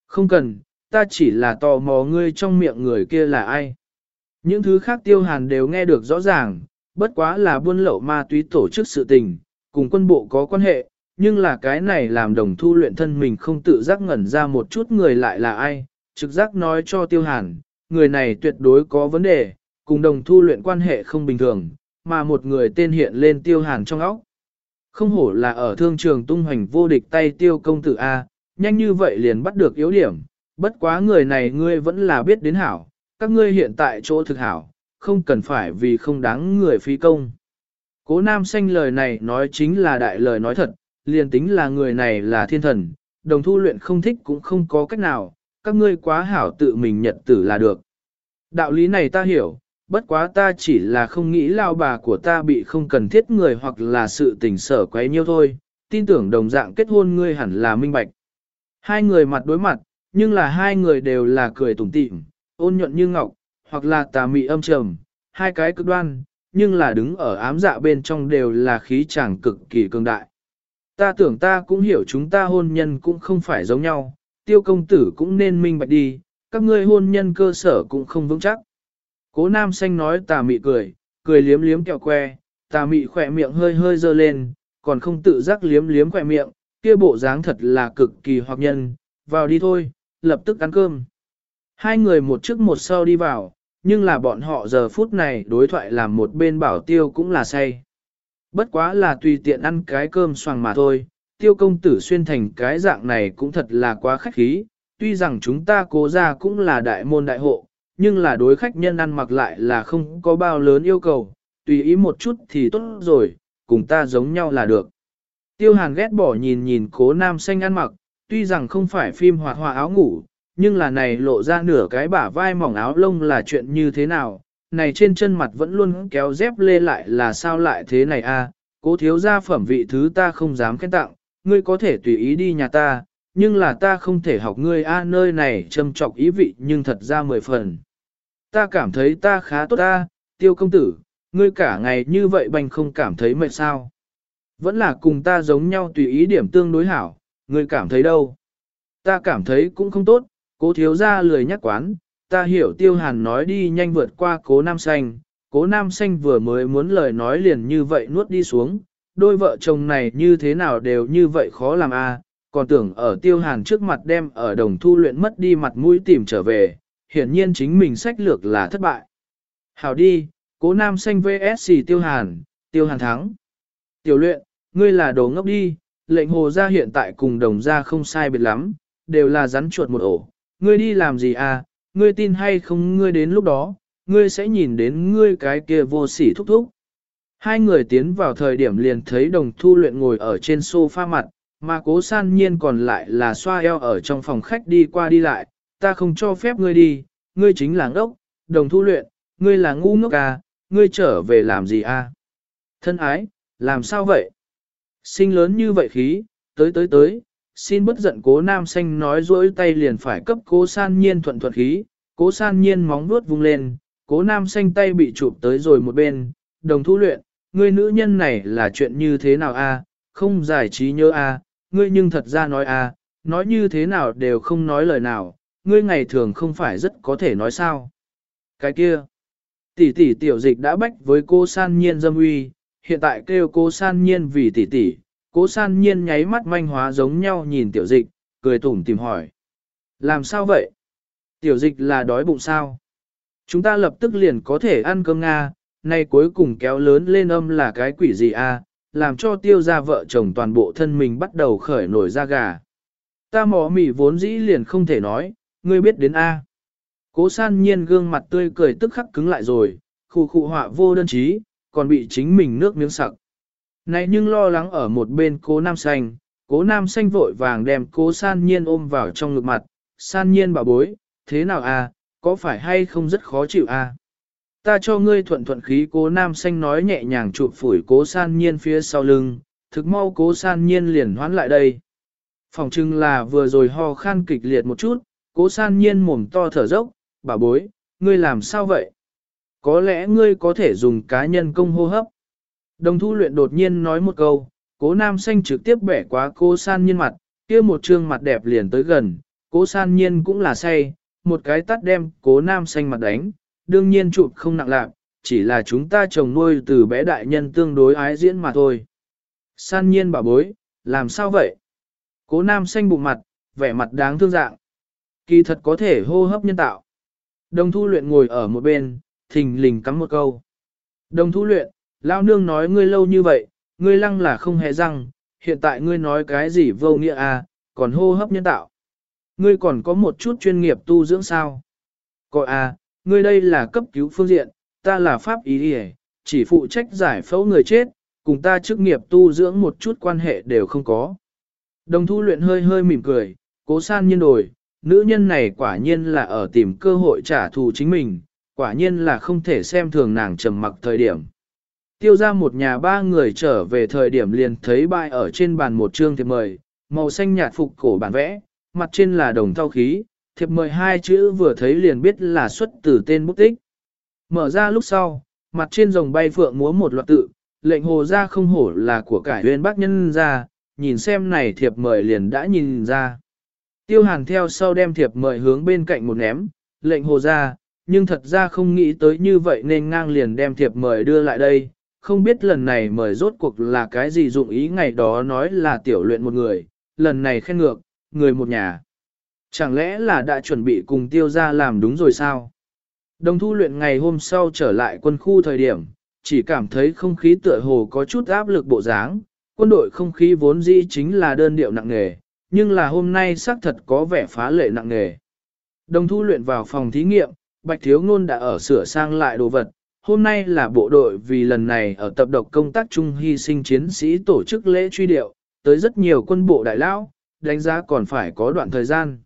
Không cần, ta chỉ là tò mò ngươi trong miệng người kia là ai. Những thứ khác tiêu hàn đều nghe được rõ ràng, bất quá là buôn lậu ma túy tổ chức sự tình, cùng quân bộ có quan hệ, nhưng là cái này làm đồng thu luyện thân mình không tự giác ngẩn ra một chút người lại là ai, trực giác nói cho tiêu hàn, người này tuyệt đối có vấn đề, cùng đồng thu luyện quan hệ không bình thường, mà một người tên hiện lên tiêu hàn trong óc. Không hổ là ở thương trường tung hoành vô địch tay tiêu công tử A, nhanh như vậy liền bắt được yếu điểm, bất quá người này ngươi vẫn là biết đến hảo, các ngươi hiện tại chỗ thực hảo, không cần phải vì không đáng người phí công. Cố nam xanh lời này nói chính là đại lời nói thật, liền tính là người này là thiên thần, đồng thu luyện không thích cũng không có cách nào, các ngươi quá hảo tự mình nhận tử là được. Đạo lý này ta hiểu, bất quá ta chỉ là không nghĩ lao bà của ta bị không cần thiết người hoặc là sự tình sở quấy nhiêu thôi, tin tưởng đồng dạng kết hôn ngươi hẳn là minh bạch. Hai người mặt đối mặt, nhưng là hai người đều là cười tủm tỉm, ôn nhuận như ngọc, hoặc là tà mị âm trầm, hai cái cực đoan, nhưng là đứng ở ám dạ bên trong đều là khí chàng cực kỳ cường đại. Ta tưởng ta cũng hiểu chúng ta hôn nhân cũng không phải giống nhau, tiêu công tử cũng nên minh bạch đi, các ngươi hôn nhân cơ sở cũng không vững chắc. Cố nam xanh nói tà mị cười, cười liếm liếm kẹo que, tà mị khỏe miệng hơi hơi dơ lên, còn không tự giác liếm liếm khỏe miệng, kia bộ dáng thật là cực kỳ hoặc nhân, vào đi thôi, lập tức ăn cơm. Hai người một trước một sau đi vào, nhưng là bọn họ giờ phút này đối thoại làm một bên bảo tiêu cũng là say. Bất quá là tùy tiện ăn cái cơm xoàng mà thôi, tiêu công tử xuyên thành cái dạng này cũng thật là quá khách khí, tuy rằng chúng ta cố ra cũng là đại môn đại hộ, nhưng là đối khách nhân ăn mặc lại là không có bao lớn yêu cầu, tùy ý một chút thì tốt rồi, cùng ta giống nhau là được. Tiêu hàn ghét bỏ nhìn nhìn cố nam xanh ăn mặc, tuy rằng không phải phim hoạt họa áo ngủ, nhưng là này lộ ra nửa cái bả vai mỏng áo lông là chuyện như thế nào, này trên chân mặt vẫn luôn kéo dép lê lại là sao lại thế này a? À? cố thiếu gia phẩm vị thứ ta không dám khen tặng, ngươi có thể tùy ý đi nhà ta, nhưng là ta không thể học ngươi a nơi này châm trọc ý vị nhưng thật ra mười phần. Ta cảm thấy ta khá tốt ta, tiêu công tử, ngươi cả ngày như vậy bành không cảm thấy mệt sao. Vẫn là cùng ta giống nhau tùy ý điểm tương đối hảo, ngươi cảm thấy đâu. Ta cảm thấy cũng không tốt, cố thiếu gia lười nhắc quán, ta hiểu tiêu hàn nói đi nhanh vượt qua cố nam xanh, cố nam xanh vừa mới muốn lời nói liền như vậy nuốt đi xuống, đôi vợ chồng này như thế nào đều như vậy khó làm a còn tưởng ở tiêu hàn trước mặt đem ở đồng thu luyện mất đi mặt mũi tìm trở về, hiển nhiên chính mình sách lược là thất bại. Hảo đi, cố nam xanh VSC tiêu hàn, tiêu hàn thắng. Tiểu luyện, ngươi là đồ ngốc đi, lệnh hồ gia hiện tại cùng đồng gia không sai biệt lắm, đều là rắn chuột một ổ. Ngươi đi làm gì à, ngươi tin hay không ngươi đến lúc đó, ngươi sẽ nhìn đến ngươi cái kia vô sỉ thúc thúc. Hai người tiến vào thời điểm liền thấy đồng thu luyện ngồi ở trên sofa mặt, mà cố san nhiên còn lại là xoa eo ở trong phòng khách đi qua đi lại, ta không cho phép ngươi đi, ngươi chính là ngốc, đồng thu luyện, ngươi là ngu ngốc à, ngươi trở về làm gì à? Thân ái, làm sao vậy? Sinh lớn như vậy khí, tới tới tới, xin bất giận cố nam xanh nói rỗi tay liền phải cấp cố san nhiên thuận thuận khí, cố san nhiên móng vuốt vung lên, cố nam xanh tay bị chụp tới rồi một bên, đồng thu luyện, ngươi nữ nhân này là chuyện như thế nào a? không giải trí nhớ a, ngươi nhưng thật ra nói a, nói như thế nào đều không nói lời nào, ngươi ngày thường không phải rất có thể nói sao. Cái kia, tỷ tỷ tiểu dịch đã bách với cô san nhiên dâm uy, hiện tại kêu cô san nhiên vì tỷ tỷ, cô san nhiên nháy mắt manh hóa giống nhau nhìn tiểu dịch, cười tủm tìm hỏi. Làm sao vậy? Tiểu dịch là đói bụng sao? Chúng ta lập tức liền có thể ăn cơm Nga, nay cuối cùng kéo lớn lên âm là cái quỷ gì a? làm cho tiêu gia vợ chồng toàn bộ thân mình bắt đầu khởi nổi da gà. Ta mỏ mỉ vốn dĩ liền không thể nói, ngươi biết đến A. Cố san nhiên gương mặt tươi cười tức khắc cứng lại rồi, khu khu họa vô đơn trí, còn bị chính mình nước miếng sặc. Này nhưng lo lắng ở một bên cố nam xanh, cố nam xanh vội vàng đem cố san nhiên ôm vào trong ngực mặt, san nhiên bảo bối, thế nào a? có phải hay không rất khó chịu a? Ta cho ngươi thuận thuận khí cố nam xanh nói nhẹ nhàng chụp phủi cố san nhiên phía sau lưng, thực mau cố san nhiên liền hoán lại đây. Phòng trưng là vừa rồi ho khan kịch liệt một chút, cố san nhiên mồm to thở dốc, bà bối, ngươi làm sao vậy? Có lẽ ngươi có thể dùng cá nhân công hô hấp. Đồng thu luyện đột nhiên nói một câu, cố nam xanh trực tiếp bẻ quá cố san nhiên mặt, kia một trương mặt đẹp liền tới gần, cố san nhiên cũng là say, một cái tắt đem cố nam xanh mặt đánh, đương nhiên chụp không nặng lạc, chỉ là chúng ta trồng nuôi từ bé đại nhân tương đối ái diễn mà thôi. San nhiên bà bối, làm sao vậy? Cố nam xanh bụng mặt, vẻ mặt đáng thương dạng. Kỳ thật có thể hô hấp nhân tạo. Đồng thu luyện ngồi ở một bên, thình lình cắm một câu. Đồng thu luyện, lao nương nói ngươi lâu như vậy, ngươi lăng là không hề răng, hiện tại ngươi nói cái gì vô nghĩa à, còn hô hấp nhân tạo. Ngươi còn có một chút chuyên nghiệp tu dưỡng sao? Coi à, ngươi đây là cấp cứu phương diện, ta là pháp ý đi chỉ phụ trách giải phẫu người chết, cùng ta chức nghiệp tu dưỡng một chút quan hệ đều không có. Đồng thu luyện hơi hơi mỉm cười, cố san nhiên đổi, nữ nhân này quả nhiên là ở tìm cơ hội trả thù chính mình, quả nhiên là không thể xem thường nàng trầm mặc thời điểm. Tiêu ra một nhà ba người trở về thời điểm liền thấy bài ở trên bàn một chương thiệp mời, màu xanh nhạt phục cổ bản vẽ, mặt trên là đồng thau khí, thiệp mời hai chữ vừa thấy liền biết là xuất từ tên bút tích. Mở ra lúc sau, mặt trên rồng bay phượng múa một loạt tự, lệnh hồ ra không hổ là của cải huyên bác nhân ra, nhìn xem này thiệp mời liền đã nhìn ra. Tiêu hàn theo sau đem thiệp mời hướng bên cạnh một ném, lệnh hồ ra, nhưng thật ra không nghĩ tới như vậy nên ngang liền đem thiệp mời đưa lại đây, không biết lần này mời rốt cuộc là cái gì dụng ý ngày đó nói là tiểu luyện một người, lần này khen ngược, người một nhà. Chẳng lẽ là đã chuẩn bị cùng tiêu ra làm đúng rồi sao? Đồng thu luyện ngày hôm sau trở lại quân khu thời điểm, chỉ cảm thấy không khí tựa hồ có chút áp lực bộ dáng, quân đội không khí vốn dĩ chính là đơn điệu nặng nề, nhưng là hôm nay xác thật có vẻ phá lệ nặng nề. Đồng thu luyện vào phòng thí nghiệm, Bạch Thiếu Ngôn đã ở sửa sang lại đồ vật, hôm nay là bộ đội vì lần này ở tập độc công tác chung hy sinh chiến sĩ tổ chức lễ truy điệu, tới rất nhiều quân bộ đại lão, đánh giá còn phải có đoạn thời gian.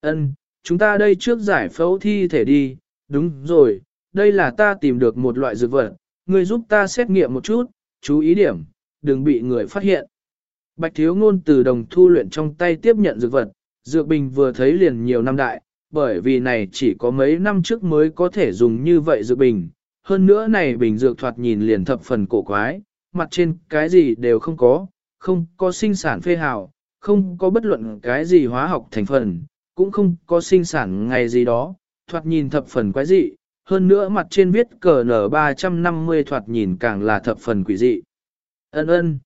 Ân, chúng ta đây trước giải phẫu thi thể đi, đúng rồi, đây là ta tìm được một loại dược vật, ngươi giúp ta xét nghiệm một chút, chú ý điểm, đừng bị người phát hiện. Bạch thiếu ngôn từ đồng thu luyện trong tay tiếp nhận dược vật, dược bình vừa thấy liền nhiều năm đại, bởi vì này chỉ có mấy năm trước mới có thể dùng như vậy dược bình. Hơn nữa này bình dược thoạt nhìn liền thập phần cổ quái, mặt trên cái gì đều không có, không có sinh sản phê hào, không có bất luận cái gì hóa học thành phần, cũng không có sinh sản ngày gì đó, thoạt nhìn thập phần quái dị, hơn nữa mặt trên viết cờ nở 350 thoạt nhìn càng là thập phần quỷ dị. Ân ân.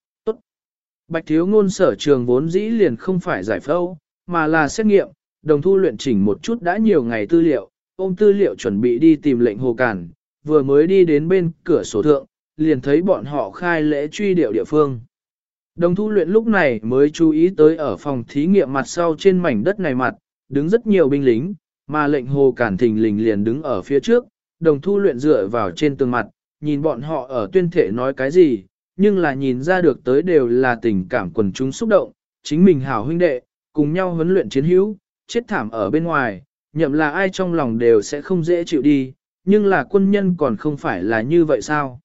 Bạch thiếu ngôn sở trường vốn dĩ liền không phải giải phẫu, mà là xét nghiệm, đồng thu luyện chỉnh một chút đã nhiều ngày tư liệu, ôm tư liệu chuẩn bị đi tìm lệnh hồ cản, vừa mới đi đến bên cửa sổ thượng, liền thấy bọn họ khai lễ truy điệu địa phương. Đồng thu luyện lúc này mới chú ý tới ở phòng thí nghiệm mặt sau trên mảnh đất này mặt, đứng rất nhiều binh lính, mà lệnh hồ cản thình lình liền đứng ở phía trước, đồng thu luyện dựa vào trên tường mặt, nhìn bọn họ ở tuyên thể nói cái gì, nhưng là nhìn ra được tới đều là tình cảm quần chúng xúc động, chính mình hảo huynh đệ, cùng nhau huấn luyện chiến hữu, chết thảm ở bên ngoài, nhậm là ai trong lòng đều sẽ không dễ chịu đi, nhưng là quân nhân còn không phải là như vậy sao?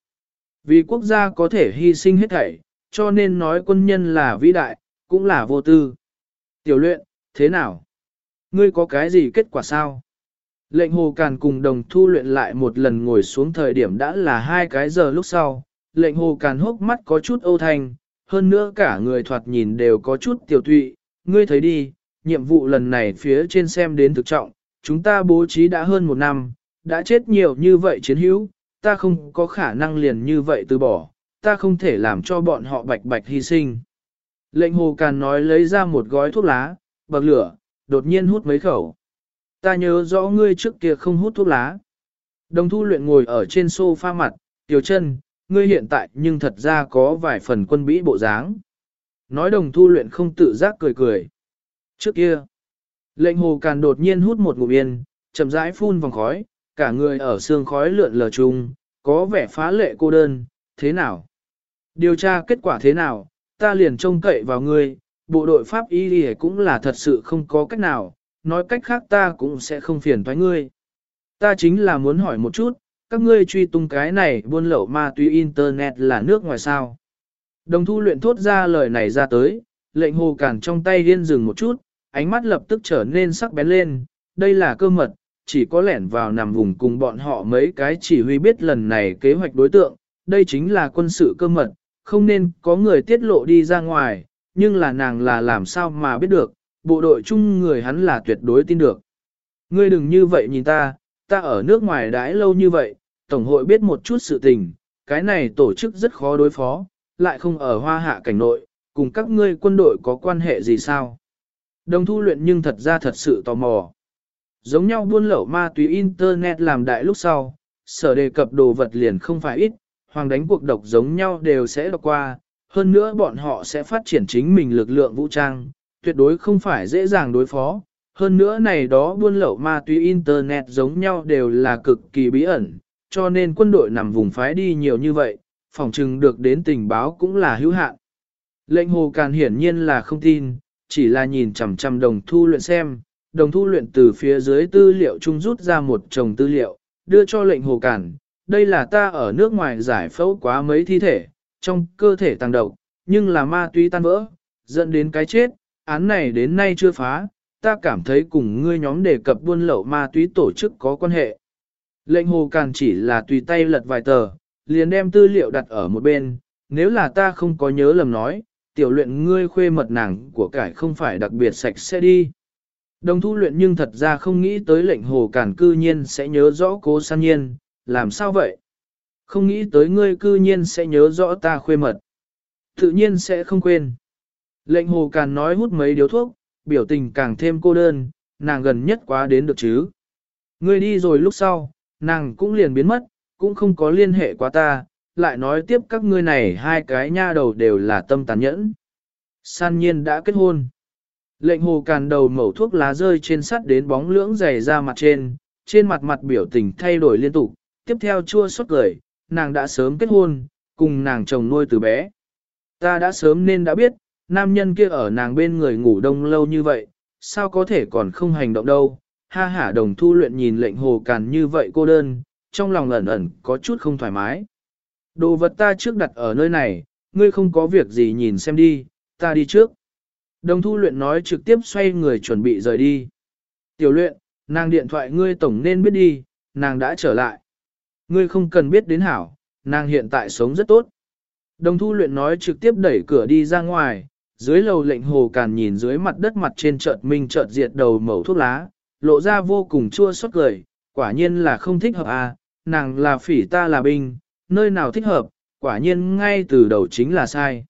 Vì quốc gia có thể hy sinh hết thảy, cho nên nói quân nhân là vĩ đại, cũng là vô tư. Tiểu luyện, thế nào? Ngươi có cái gì kết quả sao? Lệnh hồ càn cùng đồng thu luyện lại một lần ngồi xuống thời điểm đã là hai cái giờ lúc sau. Lệnh hồ càn hốc mắt có chút âu thanh, hơn nữa cả người thoạt nhìn đều có chút tiểu tụy. Ngươi thấy đi, nhiệm vụ lần này phía trên xem đến thực trọng, chúng ta bố trí đã hơn một năm, đã chết nhiều như vậy chiến hữu, ta không có khả năng liền như vậy từ bỏ, ta không thể làm cho bọn họ bạch bạch hy sinh. Lệnh hồ càn nói lấy ra một gói thuốc lá, bậc lửa, đột nhiên hút mấy khẩu. Ta nhớ rõ ngươi trước kia không hút thuốc lá. Đồng thu luyện ngồi ở trên sofa mặt, tiểu chân, ngươi hiện tại nhưng thật ra có vài phần quân bĩ bộ dáng. Nói đồng thu luyện không tự giác cười cười. Trước kia, lệnh hồ càn đột nhiên hút một ngụm yên, chậm rãi phun vòng khói, cả người ở xương khói lượn lờ chung, có vẻ phá lệ cô đơn, thế nào? Điều tra kết quả thế nào, ta liền trông cậy vào ngươi, bộ đội Pháp y cũng là thật sự không có cách nào, nói cách khác ta cũng sẽ không phiền thoái ngươi. Ta chính là muốn hỏi một chút, các ngươi truy tung cái này buôn lậu ma túy internet là nước ngoài sao. Đồng thu luyện thốt ra lời này ra tới, lệnh hồ cản trong tay điên dừng một chút, ánh mắt lập tức trở nên sắc bén lên, đây là cơ mật, chỉ có lẻn vào nằm vùng cùng bọn họ mấy cái chỉ huy biết lần này kế hoạch đối tượng, đây chính là quân sự cơ mật, không nên có người tiết lộ đi ra ngoài, nhưng là nàng là làm sao mà biết được, bộ đội chung người hắn là tuyệt đối tin được. Ngươi đừng như vậy nhìn ta, ta ở nước ngoài đãi lâu như vậy, Tổng hội biết một chút sự tình, cái này tổ chức rất khó đối phó, lại không ở hoa hạ cảnh nội, cùng các ngươi quân đội có quan hệ gì sao? Đồng thu luyện nhưng thật ra thật sự tò mò. Giống nhau buôn lậu ma túy Internet làm đại lúc sau, sở đề cập đồ vật liền không phải ít, hoàng đánh cuộc độc giống nhau đều sẽ đọc qua, hơn nữa bọn họ sẽ phát triển chính mình lực lượng vũ trang, tuyệt đối không phải dễ dàng đối phó. Hơn nữa này đó buôn lậu ma túy internet giống nhau đều là cực kỳ bí ẩn, cho nên quân đội nằm vùng phái đi nhiều như vậy, phòng trừng được đến tình báo cũng là hữu hạn. Lệnh hồ càn hiển nhiên là không tin, chỉ là nhìn chằm chằm đồng thu luyện xem, đồng thu luyện từ phía dưới tư liệu trung rút ra một chồng tư liệu, đưa cho lệnh hồ càn, đây là ta ở nước ngoài giải phẫu quá mấy thi thể, trong cơ thể tăng độc, nhưng là ma túy tan vỡ, dẫn đến cái chết, án này đến nay chưa phá, ta cảm thấy cùng ngươi nhóm đề cập buôn lậu ma túy tổ chức có quan hệ. Lệnh hồ càn chỉ là tùy tay lật vài tờ, liền đem tư liệu đặt ở một bên, nếu là ta không có nhớ lầm nói, tiểu luyện ngươi khuê mật nàng của cải không phải đặc biệt sạch sẽ đi. Đồng thu luyện nhưng thật ra không nghĩ tới lệnh hồ cản cư nhiên sẽ nhớ rõ cố san nhiên, làm sao vậy? Không nghĩ tới ngươi cư nhiên sẽ nhớ rõ ta khuê mật. Tự nhiên sẽ không quên. Lệnh hồ càn nói hút mấy điếu thuốc, biểu tình càng thêm cô đơn, nàng gần nhất quá đến được chứ. Ngươi đi rồi lúc sau, nàng cũng liền biến mất, cũng không có liên hệ quá ta, lại nói tiếp các ngươi này hai cái nha đầu đều là tâm tàn nhẫn. San nhiên đã kết hôn. Lệnh hồ càn đầu mẩu thuốc lá rơi trên sắt đến bóng lưỡng dày ra mặt trên, trên mặt mặt biểu tình thay đổi liên tục, tiếp theo chua xót cười, nàng đã sớm kết hôn, cùng nàng chồng nuôi từ bé. Ta đã sớm nên đã biết, nam nhân kia ở nàng bên người ngủ đông lâu như vậy, sao có thể còn không hành động đâu. Ha hả đồng thu luyện nhìn lệnh hồ càn như vậy cô đơn, trong lòng ẩn ẩn có chút không thoải mái. Đồ vật ta trước đặt ở nơi này, ngươi không có việc gì nhìn xem đi, ta đi trước. Đồng thu luyện nói trực tiếp xoay người chuẩn bị rời đi. Tiểu luyện, nàng điện thoại ngươi tổng nên biết đi, nàng đã trở lại. Ngươi không cần biết đến hảo, nàng hiện tại sống rất tốt. Đồng thu luyện nói trực tiếp đẩy cửa đi ra ngoài, dưới lầu lệnh hồ càn nhìn dưới mặt đất mặt trên chợt minh chợt diệt đầu mẩu thuốc lá, lộ ra vô cùng chua xót cười, quả nhiên là không thích hợp à, nàng là phỉ ta là binh, nơi nào thích hợp, quả nhiên ngay từ đầu chính là sai.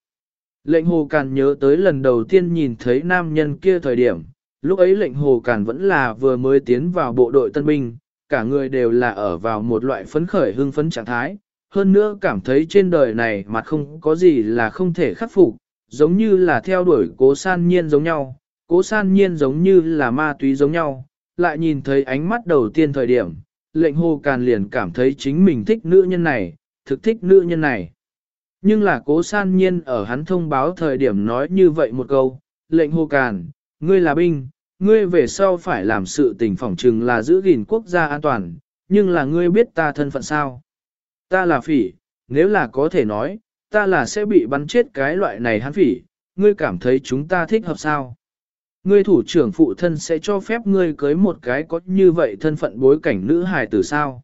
Lệnh hồ càn nhớ tới lần đầu tiên nhìn thấy nam nhân kia thời điểm, lúc ấy lệnh hồ càn vẫn là vừa mới tiến vào bộ đội tân binh, cả người đều là ở vào một loại phấn khởi hưng phấn trạng thái, hơn nữa cảm thấy trên đời này mặt không có gì là không thể khắc phục, giống như là theo đuổi cố san nhiên giống nhau, cố san nhiên giống như là ma túy giống nhau, lại nhìn thấy ánh mắt đầu tiên thời điểm, lệnh hồ càn liền cảm thấy chính mình thích nữ nhân này, thực thích nữ nhân này. Nhưng là cố san nhiên ở hắn thông báo thời điểm nói như vậy một câu, lệnh hồ càn, ngươi là binh, ngươi về sau phải làm sự tình phỏng trừng là giữ gìn quốc gia an toàn, nhưng là ngươi biết ta thân phận sao. Ta là phỉ, nếu là có thể nói, ta là sẽ bị bắn chết cái loại này hắn phỉ, ngươi cảm thấy chúng ta thích hợp sao. Ngươi thủ trưởng phụ thân sẽ cho phép ngươi cưới một cái có như vậy thân phận bối cảnh nữ hài từ sao.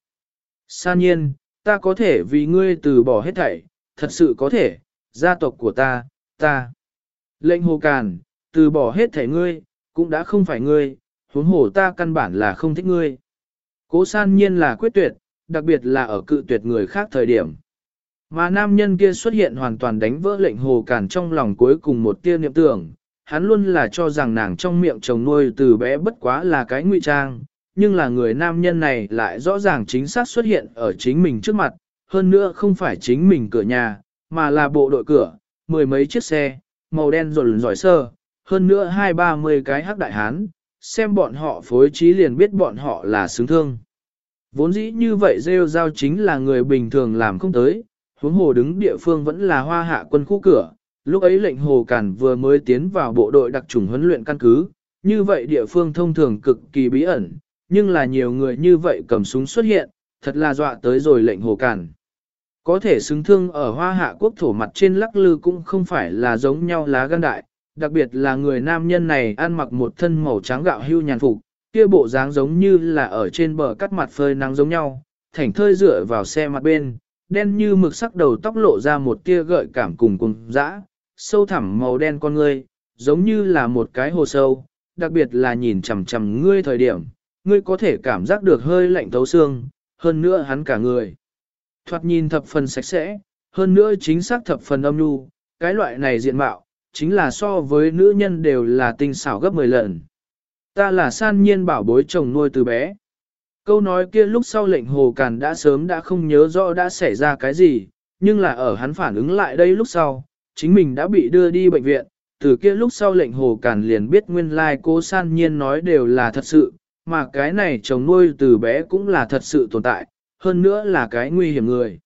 Sa nhiên, ta có thể vì ngươi từ bỏ hết thảy, thật sự có thể, gia tộc của ta, ta. Lệnh hồ càn, từ bỏ hết thảy ngươi, cũng đã không phải ngươi, huống hồ ta căn bản là không thích ngươi. Cố san nhiên là quyết tuyệt, đặc biệt là ở cự tuyệt người khác thời điểm. Mà nam nhân kia xuất hiện hoàn toàn đánh vỡ lệnh hồ cản trong lòng cuối cùng một tia niệm tưởng, hắn luôn là cho rằng nàng trong miệng chồng nuôi từ bé bất quá là cái ngụy trang, nhưng là người nam nhân này lại rõ ràng chính xác xuất hiện ở chính mình trước mặt, hơn nữa không phải chính mình cửa nhà, mà là bộ đội cửa, mười mấy chiếc xe, màu đen rồn giỏi sơ, hơn nữa hai ba mươi cái hắc đại hán, xem bọn họ phối trí liền biết bọn họ là xứng thương. Vốn dĩ như vậy rêu giao chính là người bình thường làm không tới, huống hồ đứng địa phương vẫn là hoa hạ quân khu cửa, lúc ấy lệnh hồ cản vừa mới tiến vào bộ đội đặc trùng huấn luyện căn cứ, như vậy địa phương thông thường cực kỳ bí ẩn, nhưng là nhiều người như vậy cầm súng xuất hiện, thật là dọa tới rồi lệnh hồ cản. Có thể xứng thương ở hoa hạ quốc thổ mặt trên lắc lư cũng không phải là giống nhau lá gan đại, đặc biệt là người nam nhân này ăn mặc một thân màu trắng gạo hưu nhàn phục, kia bộ dáng giống như là ở trên bờ cắt mặt phơi nắng giống nhau, thảnh thơi dựa vào xe mặt bên, đen như mực sắc đầu tóc lộ ra một tia gợi cảm cùng cùng dã, sâu thẳm màu đen con ngươi, giống như là một cái hồ sâu, đặc biệt là nhìn chằm chằm ngươi thời điểm, ngươi có thể cảm giác được hơi lạnh thấu xương, hơn nữa hắn cả người. Thoạt nhìn thập phần sạch sẽ, hơn nữa chính xác thập phần âm nhu, cái loại này diện mạo, chính là so với nữ nhân đều là tinh xảo gấp 10 lần. Ta là san nhiên bảo bối chồng nuôi từ bé. Câu nói kia lúc sau lệnh hồ càn đã sớm đã không nhớ rõ đã xảy ra cái gì, nhưng là ở hắn phản ứng lại đây lúc sau, chính mình đã bị đưa đi bệnh viện, từ kia lúc sau lệnh hồ càn liền biết nguyên lai like cô san nhiên nói đều là thật sự, mà cái này chồng nuôi từ bé cũng là thật sự tồn tại, hơn nữa là cái nguy hiểm người.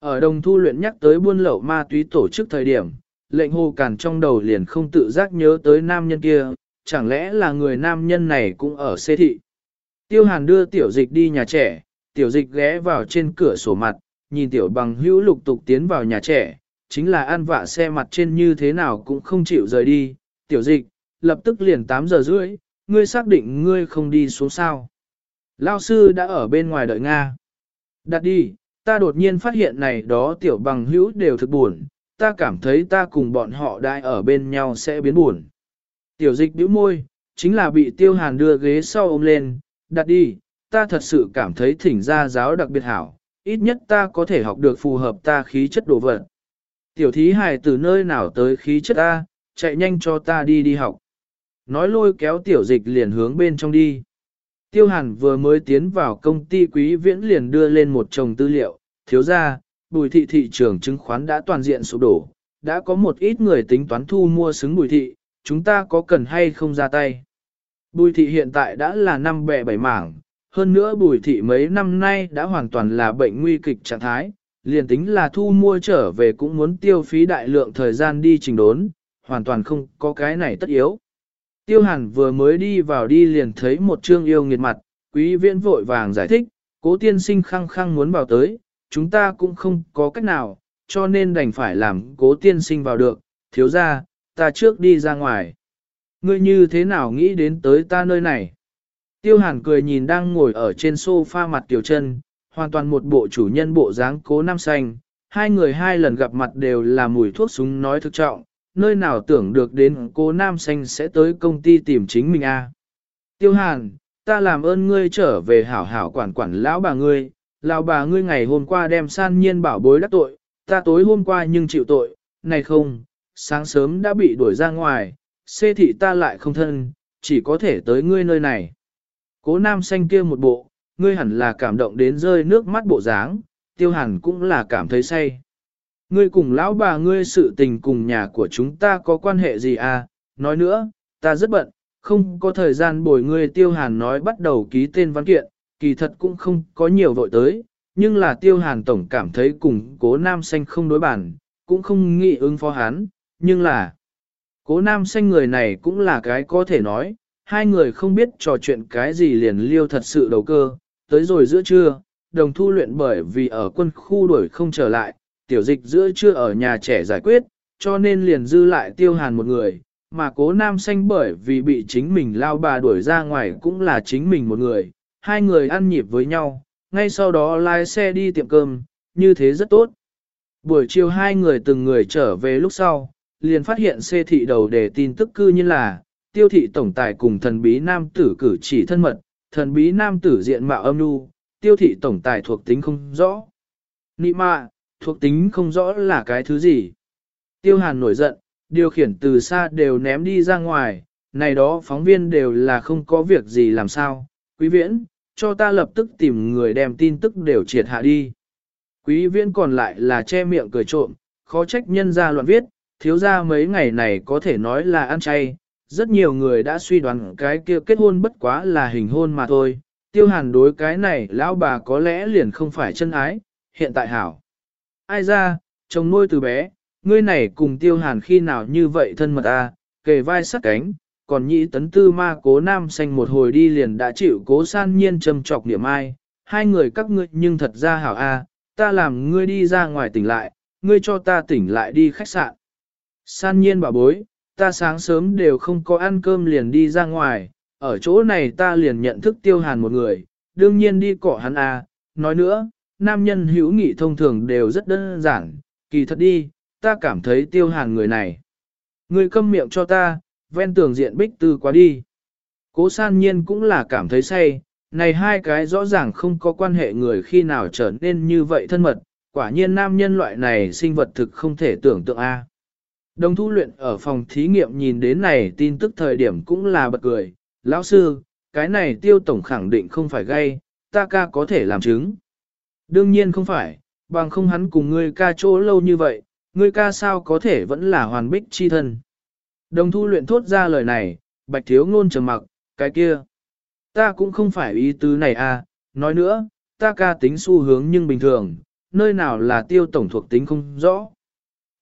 Ở đồng thu luyện nhắc tới buôn lậu ma túy tổ chức thời điểm, lệnh hồ càn trong đầu liền không tự giác nhớ tới nam nhân kia, chẳng lẽ là người nam nhân này cũng ở xê thị. Tiêu hàn đưa tiểu dịch đi nhà trẻ, tiểu dịch ghé vào trên cửa sổ mặt, nhìn tiểu bằng hữu lục tục tiến vào nhà trẻ, chính là ăn vạ xe mặt trên như thế nào cũng không chịu rời đi. Tiểu dịch, lập tức liền 8 giờ rưỡi, ngươi xác định ngươi không đi xuống sao. Lao sư đã ở bên ngoài đợi Nga. Đặt đi, ta đột nhiên phát hiện này đó tiểu bằng hữu đều thực buồn, ta cảm thấy ta cùng bọn họ đại ở bên nhau sẽ biến buồn. Tiểu dịch bĩu môi, chính là bị tiêu hàn đưa ghế sau ôm lên, đặt đi, ta thật sự cảm thấy thỉnh gia giáo đặc biệt hảo, ít nhất ta có thể học được phù hợp ta khí chất đồ vật. Tiểu thí hài từ nơi nào tới khí chất ta, chạy nhanh cho ta đi đi học. Nói lôi kéo tiểu dịch liền hướng bên trong đi. Tiêu hàn vừa mới tiến vào công ty quý viễn liền đưa lên một chồng tư liệu, thiếu ra, bùi thị thị trường chứng khoán đã toàn diện sụp đổ, đã có một ít người tính toán thu mua xứng bùi thị, chúng ta có cần hay không ra tay. Bùi thị hiện tại đã là năm bẻ bảy mảng, hơn nữa bùi thị mấy năm nay đã hoàn toàn là bệnh nguy kịch trạng thái, liền tính là thu mua trở về cũng muốn tiêu phí đại lượng thời gian đi trình đốn, hoàn toàn không có cái này tất yếu. Tiêu hàn vừa mới đi vào đi liền thấy một trương yêu nghiệt mặt, quý viễn vội vàng giải thích, cố tiên sinh khăng khăng muốn vào tới, chúng ta cũng không có cách nào, cho nên đành phải làm cố tiên sinh vào được, thiếu ra, ta trước đi ra ngoài. Ngươi như thế nào nghĩ đến tới ta nơi này? Tiêu hàn cười nhìn đang ngồi ở trên sofa mặt tiểu chân, hoàn toàn một bộ chủ nhân bộ dáng cố nam xanh, hai người hai lần gặp mặt đều là mùi thuốc súng nói thực trọng, nơi nào tưởng được đến cố nam xanh sẽ tới công ty tìm chính mình a. Tiêu hàn, ta làm ơn ngươi trở về hảo hảo quản quản lão bà ngươi, lão bà ngươi ngày hôm qua đem san nhiên bảo bối đắc tội, ta tối hôm qua nhưng chịu tội, này không, sáng sớm đã bị đuổi ra ngoài, xê thị ta lại không thân, chỉ có thể tới ngươi nơi này. Cố nam xanh kia một bộ, ngươi hẳn là cảm động đến rơi nước mắt bộ dáng, tiêu hàn cũng là cảm thấy say. Ngươi cùng lão bà ngươi sự tình cùng nhà của chúng ta có quan hệ gì à, nói nữa, ta rất bận, không có thời gian bồi ngươi tiêu hàn nói bắt đầu ký tên văn kiện, kỳ thật cũng không có nhiều vội tới, nhưng là tiêu hàn tổng cảm thấy cùng cố nam xanh không đối bản, cũng không nghĩ ứng phó hắn, nhưng là cố nam xanh người này cũng là cái có thể nói, hai người không biết trò chuyện cái gì liền liêu thật sự đầu cơ, tới rồi giữa trưa, đồng thu luyện bởi vì ở quân khu đuổi không trở lại, tiểu dịch giữa trưa ở nhà trẻ giải quyết, cho nên liền dư lại tiêu hàn một người, mà cố nam xanh bởi vì bị chính mình lao bà đuổi ra ngoài cũng là chính mình một người, hai người ăn nhịp với nhau, ngay sau đó lái xe đi tiệm cơm, như thế rất tốt. Buổi chiều hai người từng người trở về lúc sau, liền phát hiện xê thị đầu đề tin tức cư như là, tiêu thị tổng tài cùng thần bí nam tử cử chỉ thân mật, thần bí nam tử diện mạo âm nu, tiêu thị tổng tài thuộc tính không rõ. Nị mạ, thuộc tính không rõ là cái thứ gì. Tiêu hàn nổi giận, điều khiển từ xa đều ném đi ra ngoài, này đó phóng viên đều là không có việc gì làm sao. Quý viễn, cho ta lập tức tìm người đem tin tức đều triệt hạ đi. Quý viễn còn lại là che miệng cười trộm, khó trách nhân ra loạn viết, thiếu ra mấy ngày này có thể nói là ăn chay, rất nhiều người đã suy đoán cái kia kết hôn bất quá là hình hôn mà thôi. Tiêu hàn đối cái này lão bà có lẽ liền không phải chân ái, hiện tại hảo. Ai ra, chồng nuôi từ bé, ngươi này cùng tiêu hàn khi nào như vậy thân mật à, kề vai sát cánh, còn nhị tấn tư ma cố nam xanh một hồi đi liền đã chịu cố san nhiên trầm trọc niệm ai, hai người các ngươi nhưng thật ra hảo a, à, ta làm ngươi đi ra ngoài tỉnh lại, ngươi cho ta tỉnh lại đi khách sạn. San nhiên bảo bối, ta sáng sớm đều không có ăn cơm liền đi ra ngoài, ở chỗ này ta liền nhận thức tiêu hàn một người, đương nhiên đi cỏ hắn à, nói nữa, nam nhân hữu nghị thông thường đều rất đơn giản, kỳ thật đi, ta cảm thấy tiêu hàn người này. Người câm miệng cho ta, ven tường diện bích tư quá đi. Cố san nhiên cũng là cảm thấy say, này hai cái rõ ràng không có quan hệ người khi nào trở nên như vậy thân mật, quả nhiên nam nhân loại này sinh vật thực không thể tưởng tượng a. Đồng thu luyện ở phòng thí nghiệm nhìn đến này tin tức thời điểm cũng là bật cười, lão sư, cái này tiêu tổng khẳng định không phải gay, ta ca có thể làm chứng. Đương nhiên không phải, bằng không hắn cùng ngươi ca chỗ lâu như vậy, ngươi ca sao có thể vẫn là hoàn bích chi thân. Đồng thu luyện thốt ra lời này, bạch thiếu ngôn trầm mặc, cái kia. Ta cũng không phải ý tứ này à, nói nữa, ta ca tính xu hướng nhưng bình thường, nơi nào là tiêu tổng thuộc tính không rõ.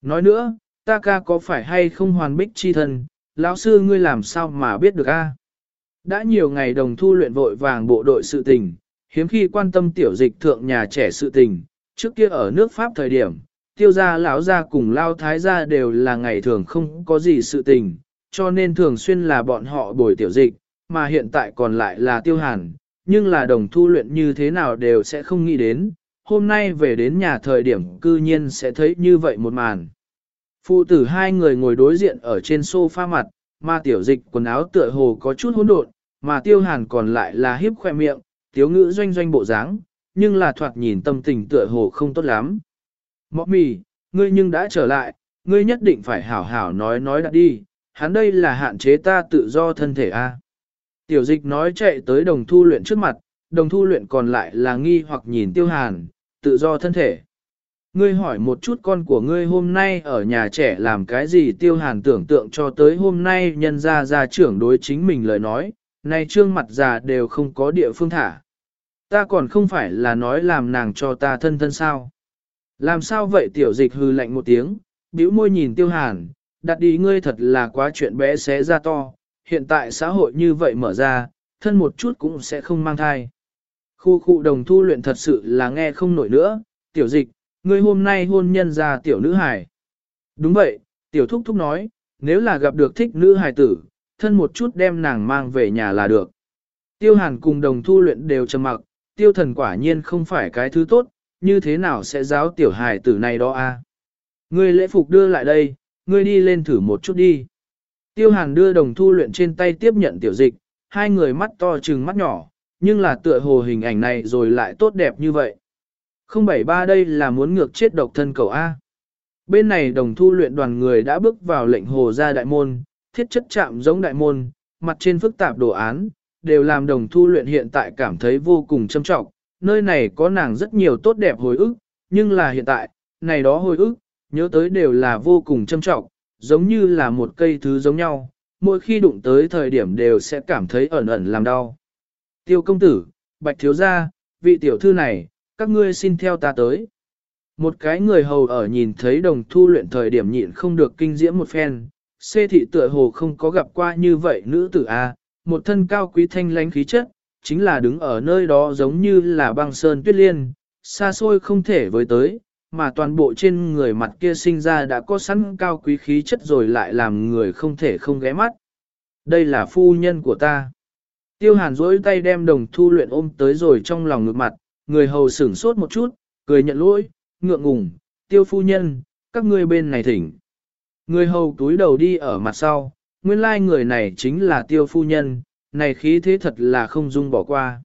Nói nữa, ta ca có phải hay không hoàn bích chi thân, lão sư ngươi làm sao mà biết được a? Đã nhiều ngày đồng thu luyện vội vàng bộ đội sự tình, hiếm khi quan tâm tiểu dịch thượng nhà trẻ sự tình, trước kia ở nước Pháp thời điểm, tiêu gia lão gia cùng lao thái gia đều là ngày thường không có gì sự tình, cho nên thường xuyên là bọn họ bồi tiểu dịch, mà hiện tại còn lại là tiêu hàn, nhưng là đồng thu luyện như thế nào đều sẽ không nghĩ đến, hôm nay về đến nhà thời điểm cư nhiên sẽ thấy như vậy một màn. Phụ tử hai người ngồi đối diện ở trên sofa mặt, mà tiểu dịch quần áo tựa hồ có chút hỗn độn, mà tiêu hàn còn lại là hiếp khoe miệng, tiếu ngữ doanh doanh bộ dáng, nhưng là thoạt nhìn tâm tình tựa hồ không tốt lắm. Mọ mì, ngươi nhưng đã trở lại, ngươi nhất định phải hảo hảo nói nói đã đi, hắn đây là hạn chế ta tự do thân thể a. Tiểu dịch nói chạy tới đồng thu luyện trước mặt, đồng thu luyện còn lại là nghi hoặc nhìn tiêu hàn, tự do thân thể. Ngươi hỏi một chút con của ngươi hôm nay ở nhà trẻ làm cái gì tiêu hàn tưởng tượng cho tới hôm nay nhân ra ra trưởng đối chính mình lời nói, này trương mặt già đều không có địa phương thả. Ta còn không phải là nói làm nàng cho ta thân thân sao. Làm sao vậy tiểu dịch hư lạnh một tiếng, bĩu môi nhìn tiêu hàn, đặt đi ngươi thật là quá chuyện bé xé ra to, hiện tại xã hội như vậy mở ra, thân một chút cũng sẽ không mang thai. Khu khu đồng thu luyện thật sự là nghe không nổi nữa, tiểu dịch, ngươi hôm nay hôn nhân ra tiểu nữ hài. Đúng vậy, tiểu thúc thúc nói, nếu là gặp được thích nữ hài tử, thân một chút đem nàng mang về nhà là được. Tiêu hàn cùng đồng thu luyện đều trầm mặc, tiêu thần quả nhiên không phải cái thứ tốt, như thế nào sẽ giáo tiểu hài tử này đó a? Ngươi lễ phục đưa lại đây, ngươi đi lên thử một chút đi. Tiêu hàn đưa đồng thu luyện trên tay tiếp nhận tiểu dịch, hai người mắt to trừng mắt nhỏ, nhưng là tựa hồ hình ảnh này rồi lại tốt đẹp như vậy. 073 đây là muốn ngược chết độc thân cầu A. Bên này đồng thu luyện đoàn người đã bước vào lệnh hồ ra đại môn, thiết chất chạm giống đại môn, mặt trên phức tạp đồ án, đều làm đồng thu luyện hiện tại cảm thấy vô cùng châm trọng. Nơi này có nàng rất nhiều tốt đẹp hồi ức, nhưng là hiện tại, này đó hồi ức, nhớ tới đều là vô cùng châm trọng, giống như là một cây thứ giống nhau, mỗi khi đụng tới thời điểm đều sẽ cảm thấy ẩn ẩn làm đau. Tiêu công tử, bạch thiếu gia, vị tiểu thư này, các ngươi xin theo ta tới. Một cái người hầu ở nhìn thấy đồng thu luyện thời điểm nhịn không được kinh diễm một phen, xê thị tựa hồ không có gặp qua như vậy nữ tử A, một thân cao quý thanh lãnh khí chất, chính là đứng ở nơi đó giống như là băng sơn tuyết liên, xa xôi không thể với tới, mà toàn bộ trên người mặt kia sinh ra đã có sẵn cao quý khí chất rồi lại làm người không thể không ghé mắt. Đây là phu nhân của ta. Tiêu hàn rỗi tay đem đồng thu luyện ôm tới rồi trong lòng ngực mặt, người hầu sửng sốt một chút, cười nhận lỗi, ngượng ngùng, tiêu phu nhân, các ngươi bên này thỉnh. Người hầu túi đầu đi ở mặt sau, nguyên lai người này chính là tiêu phu nhân, này khí thế thật là không dung bỏ qua.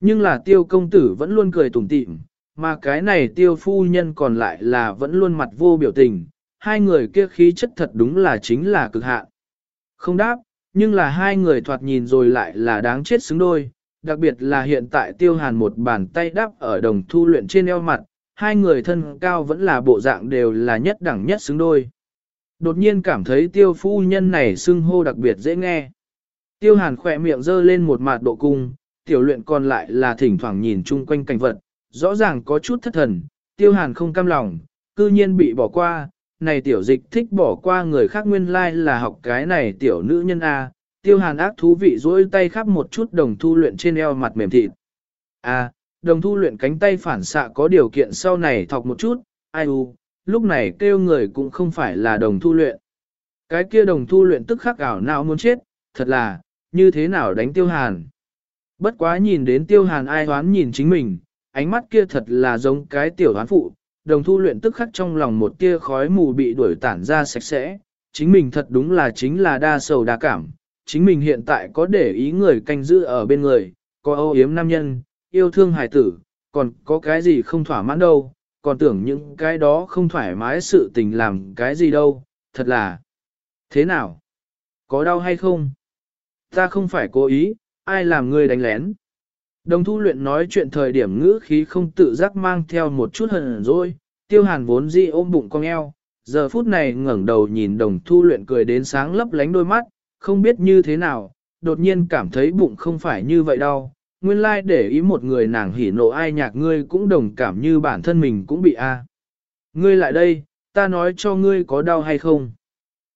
Nhưng là tiêu công tử vẫn luôn cười tủm tỉm, mà cái này tiêu phu nhân còn lại là vẫn luôn mặt vô biểu tình, hai người kia khí chất thật đúng là chính là cực hạn. Không đáp, nhưng là hai người thoạt nhìn rồi lại là đáng chết xứng đôi, đặc biệt là hiện tại tiêu hàn một bàn tay đắp ở đồng thu luyện trên eo mặt, hai người thân cao vẫn là bộ dạng đều là nhất đẳng nhất xứng đôi. Đột nhiên cảm thấy tiêu phu nhân này xưng hô đặc biệt dễ nghe. Tiêu hàn khỏe miệng dơ lên một mặt độ cung, tiểu luyện còn lại là thỉnh thoảng nhìn chung quanh cảnh vật, rõ ràng có chút thất thần, tiêu hàn không cam lòng, cư nhiên bị bỏ qua, này tiểu dịch thích bỏ qua người khác nguyên lai like là học cái này tiểu nữ nhân A, tiêu hàn ác thú vị dỗi tay khắp một chút đồng thu luyện trên eo mặt mềm thịt. À, đồng thu luyện cánh tay phản xạ có điều kiện sau này thọc một chút, ai u, lúc này kêu người cũng không phải là đồng thu luyện. Cái kia đồng thu luyện tức khắc ảo não muốn chết, thật là, như thế nào đánh tiêu hàn. Bất quá nhìn đến tiêu hàn ai hoán nhìn chính mình, ánh mắt kia thật là giống cái tiểu hoán phụ, đồng thu luyện tức khắc trong lòng một tia khói mù bị đuổi tản ra sạch sẽ, chính mình thật đúng là chính là đa sầu đa cảm, chính mình hiện tại có để ý người canh giữ ở bên người, có âu yếm nam nhân, yêu thương hài tử, còn có cái gì không thỏa mãn đâu, còn tưởng những cái đó không thoải mái sự tình làm cái gì đâu, thật là. Thế nào? Có đau hay không? Ta không phải cố ý, ai làm ngươi đánh lén? Đồng thu luyện nói chuyện thời điểm ngữ khí không tự giác mang theo một chút hận rồi, tiêu hàn vốn di ôm bụng con eo, giờ phút này ngẩng đầu nhìn đồng thu luyện cười đến sáng lấp lánh đôi mắt, không biết như thế nào, đột nhiên cảm thấy bụng không phải như vậy đâu, nguyên lai like để ý một người nàng hỉ nộ ai nhạc ngươi cũng đồng cảm như bản thân mình cũng bị a. À. Ngươi lại đây, ta nói cho ngươi có đau hay không.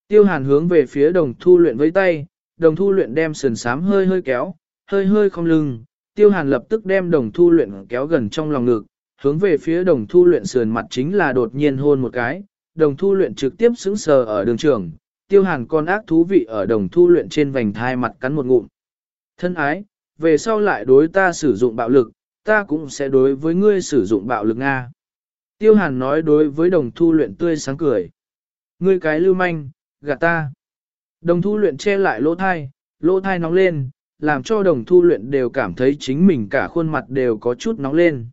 Tiêu hàn hướng về phía đồng thu luyện với tay, đồng thu luyện đem sườn sám hơi hơi kéo, hơi hơi không lưng, tiêu hàn lập tức đem đồng thu luyện kéo gần trong lòng ngực, hướng về phía đồng thu luyện sườn mặt chính là đột nhiên hôn một cái, đồng thu luyện trực tiếp sững sờ ở đường trường, tiêu hàn con ác thú vị ở đồng thu luyện trên vành thai mặt cắn một ngụm. Thân ái, về sau lại đối ta sử dụng bạo lực, ta cũng sẽ đối với ngươi sử dụng bạo lực Nga. Tiêu hàn nói đối với đồng thu luyện tươi sáng cười. Ngươi cái lưu manh, gạt ta. Đồng thu luyện che lại lỗ thai, lỗ thai nóng lên, làm cho đồng thu luyện đều cảm thấy chính mình cả khuôn mặt đều có chút nóng lên.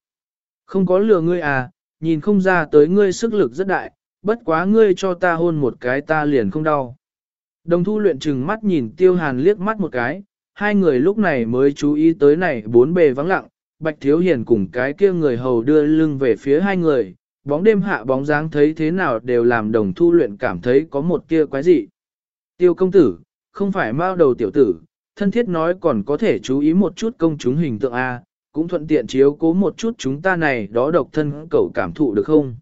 Không có lừa ngươi à, nhìn không ra tới ngươi sức lực rất đại, bất quá ngươi cho ta hôn một cái ta liền không đau. Đồng thu luyện chừng mắt nhìn tiêu hàn liếc mắt một cái, hai người lúc này mới chú ý tới này bốn bề vắng lặng, bạch thiếu hiền cùng cái kia người hầu đưa lưng về phía hai người, bóng đêm hạ bóng dáng thấy thế nào đều làm đồng thu luyện cảm thấy có một kia quái dị. Tiêu công tử, không phải mao đầu tiểu tử, thân thiết nói còn có thể chú ý một chút công chúng hình tượng A, cũng thuận tiện chiếu cố một chút chúng ta này đó độc thân cậu cảm thụ được không?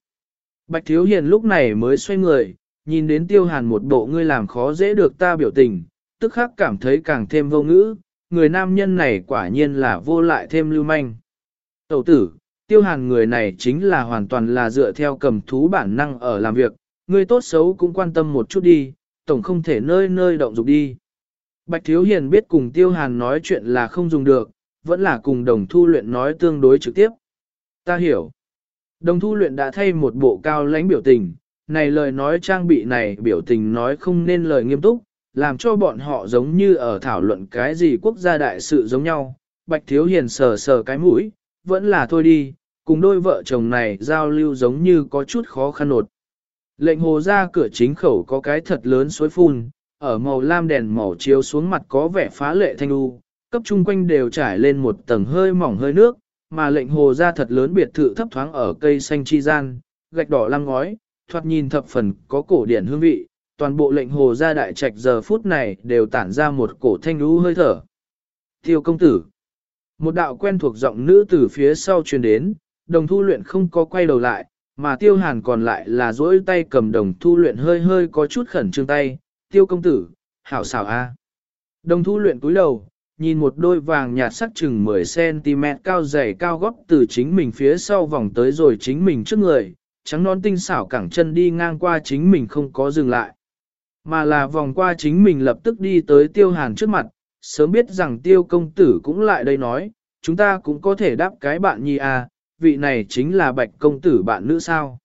Bạch Thiếu Hiền lúc này mới xoay người, nhìn đến tiêu hàn một bộ ngươi làm khó dễ được ta biểu tình, tức khắc cảm thấy càng thêm vô ngữ, người nam nhân này quả nhiên là vô lại thêm lưu manh. Tẩu tử, tiêu hàn người này chính là hoàn toàn là dựa theo cầm thú bản năng ở làm việc, ngươi tốt xấu cũng quan tâm một chút đi, tổng không thể nơi nơi động dục đi. Bạch Thiếu Hiền biết cùng tiêu hàn nói chuyện là không dùng được, vẫn là cùng đồng thu luyện nói tương đối trực tiếp. Ta hiểu. Đồng thu luyện đã thay một bộ cao lãnh biểu tình, này lời nói trang bị này biểu tình nói không nên lời nghiêm túc, làm cho bọn họ giống như ở thảo luận cái gì quốc gia đại sự giống nhau. Bạch Thiếu Hiền sờ sờ cái mũi, vẫn là thôi đi, cùng đôi vợ chồng này giao lưu giống như có chút khó khăn nột. Lệnh hồ ra cửa chính khẩu có cái thật lớn suối phun, ở màu lam đèn màu chiếu xuống mặt có vẻ phá lệ thanh u, cấp chung quanh đều trải lên một tầng hơi mỏng hơi nước, mà lệnh hồ ra thật lớn biệt thự thấp thoáng ở cây xanh chi gian, gạch đỏ lăng ngói, thoạt nhìn thập phần có cổ điển hương vị, toàn bộ lệnh hồ ra đại trạch giờ phút này đều tản ra một cổ thanh lũ hơi thở. Tiêu công tử Một đạo quen thuộc giọng nữ từ phía sau truyền đến, đồng thu luyện không có quay đầu lại, mà tiêu hàn còn lại là duỗi tay cầm đồng thu luyện hơi hơi có chút khẩn trương tay, tiêu công tử, hảo xảo a. Đồng thu luyện cúi đầu, nhìn một đôi vàng nhạt sắc chừng 10cm cao dày cao gót từ chính mình phía sau vòng tới rồi chính mình trước người, trắng non tinh xảo cẳng chân đi ngang qua chính mình không có dừng lại. Mà là vòng qua chính mình lập tức đi tới tiêu hàn trước mặt, sớm biết rằng tiêu công tử cũng lại đây nói, chúng ta cũng có thể đáp cái bạn nhi à, vị này chính là bạch công tử bạn nữ sao.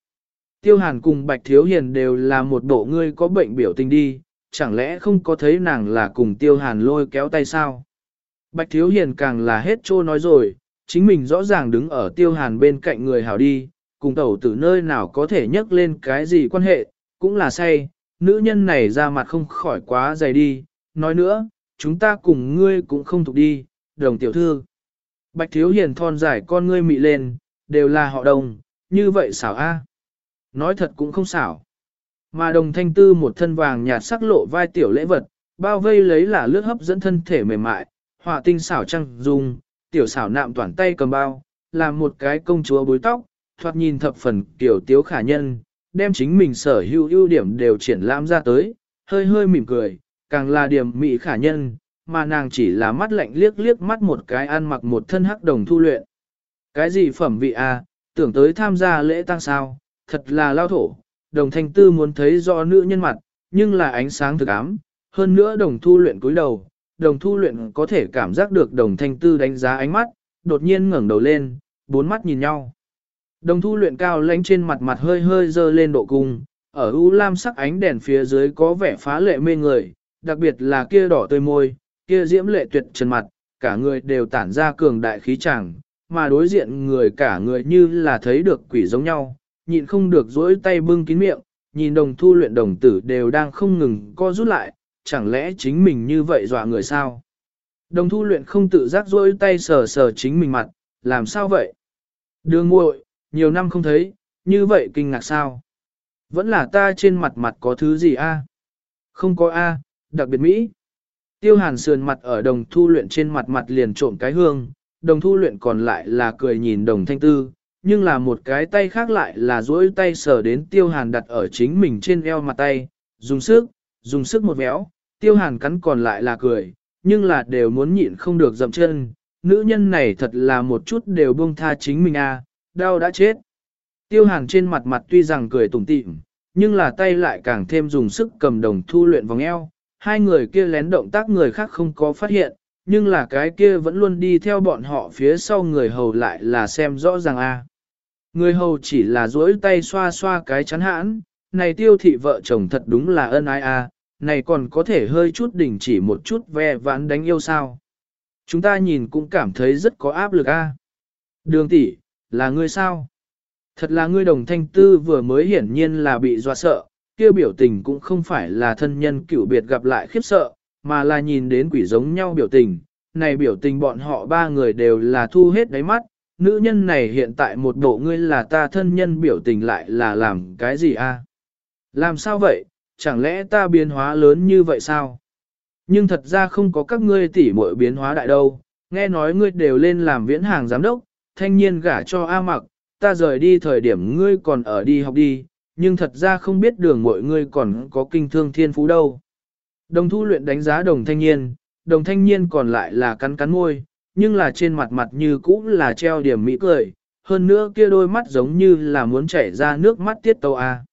Tiêu hàn cùng bạch thiếu hiền đều là một bộ ngươi có bệnh biểu tình đi, chẳng lẽ không có thấy nàng là cùng tiêu hàn lôi kéo tay sao? Bạch thiếu hiền càng là hết trô nói rồi, chính mình rõ ràng đứng ở tiêu hàn bên cạnh người hảo đi, cùng tẩu tử nơi nào có thể nhắc lên cái gì quan hệ, cũng là say, nữ nhân này ra mặt không khỏi quá dày đi, nói nữa, chúng ta cùng ngươi cũng không thuộc đi, đồng tiểu thư. Bạch thiếu hiền thon dài con ngươi mị lên, đều là họ đồng, như vậy xảo a. Nói thật cũng không xảo. Mà đồng thanh tư một thân vàng nhạt sắc lộ vai tiểu lễ vật, bao vây lấy là lướt hấp dẫn thân thể mềm mại, họa tinh xảo trăng dung, tiểu xảo nạm toàn tay cầm bao, làm một cái công chúa bối tóc, thoạt nhìn thập phần tiểu tiếu khả nhân, đem chính mình sở hữu ưu điểm đều triển lãm ra tới, hơi hơi mỉm cười, càng là điểm mỹ khả nhân, mà nàng chỉ là mắt lạnh liếc liếc mắt một cái ăn mặc một thân hắc đồng thu luyện. Cái gì phẩm vị à, tưởng tới tham gia lễ tăng sao, thật là lao thổ, đồng thanh tư muốn thấy rõ nữ nhân mặt, nhưng là ánh sáng thực ám, hơn nữa đồng thu luyện cúi đầu, đồng thu luyện có thể cảm giác được đồng thanh tư đánh giá ánh mắt, đột nhiên ngẩng đầu lên, bốn mắt nhìn nhau. Đồng thu luyện cao lánh trên mặt mặt hơi hơi dơ lên độ cung, ở u lam sắc ánh đèn phía dưới có vẻ phá lệ mê người, đặc biệt là kia đỏ tươi môi, kia diễm lệ tuyệt trần mặt, cả người đều tản ra cường đại khí chẳng, mà đối diện người cả người như là thấy được quỷ giống nhau, nhịn không được dỗi tay bưng kín miệng, nhìn đồng thu luyện đồng tử đều đang không ngừng co rút lại, chẳng lẽ chính mình như vậy dọa người sao? Đồng thu luyện không tự giác dỗi tay sờ sờ chính mình mặt, làm sao vậy? Đường muội nhiều năm không thấy, như vậy kinh ngạc sao? Vẫn là ta trên mặt mặt có thứ gì a? Không có a, đặc biệt Mỹ. Tiêu hàn sườn mặt ở đồng thu luyện trên mặt mặt liền trộm cái hương, đồng thu luyện còn lại là cười nhìn đồng thanh tư, nhưng là một cái tay khác lại là duỗi tay sờ đến tiêu hàn đặt ở chính mình trên eo mặt tay, dùng sức, dùng sức một véo, tiêu hàn cắn còn lại là cười, nhưng là đều muốn nhịn không được dậm chân, nữ nhân này thật là một chút đều buông tha chính mình à, đau đã chết. Tiêu hàn trên mặt mặt tuy rằng cười tủm tỉm, nhưng là tay lại càng thêm dùng sức cầm đồng thu luyện vòng eo, hai người kia lén động tác người khác không có phát hiện, nhưng là cái kia vẫn luôn đi theo bọn họ phía sau người hầu lại là xem rõ ràng a. Người hầu chỉ là duỗi tay xoa xoa cái chắn hãn, này tiêu thị vợ chồng thật đúng là ân ai a, à, này còn có thể hơi chút đỉnh chỉ một chút ve vãn đánh yêu sao. Chúng ta nhìn cũng cảm thấy rất có áp lực a. Đường tỷ, là ngươi sao? Thật là ngươi đồng thanh tư vừa mới hiển nhiên là bị dọa sợ, kia biểu tình cũng không phải là thân nhân cựu biệt gặp lại khiếp sợ, mà là nhìn đến quỷ giống nhau biểu tình. Này biểu tình bọn họ ba người đều là thu hết đáy mắt, nữ nhân này hiện tại một bộ ngươi là ta thân nhân biểu tình lại là làm cái gì a? Làm sao vậy, chẳng lẽ ta biến hóa lớn như vậy sao? Nhưng thật ra không có các ngươi tỉ muội biến hóa đại đâu, nghe nói ngươi đều lên làm viễn hàng giám đốc, thanh niên gả cho A mặc, ta rời đi thời điểm ngươi còn ở đi học đi, nhưng thật ra không biết đường mọi ngươi còn có kinh thương thiên phú đâu. Đồng thu luyện đánh giá đồng thanh niên, đồng thanh niên còn lại là cắn cắn môi, nhưng là trên mặt mặt như cũ là treo điểm mỹ cười, hơn nữa kia đôi mắt giống như là muốn chảy ra nước mắt tiết tâu a.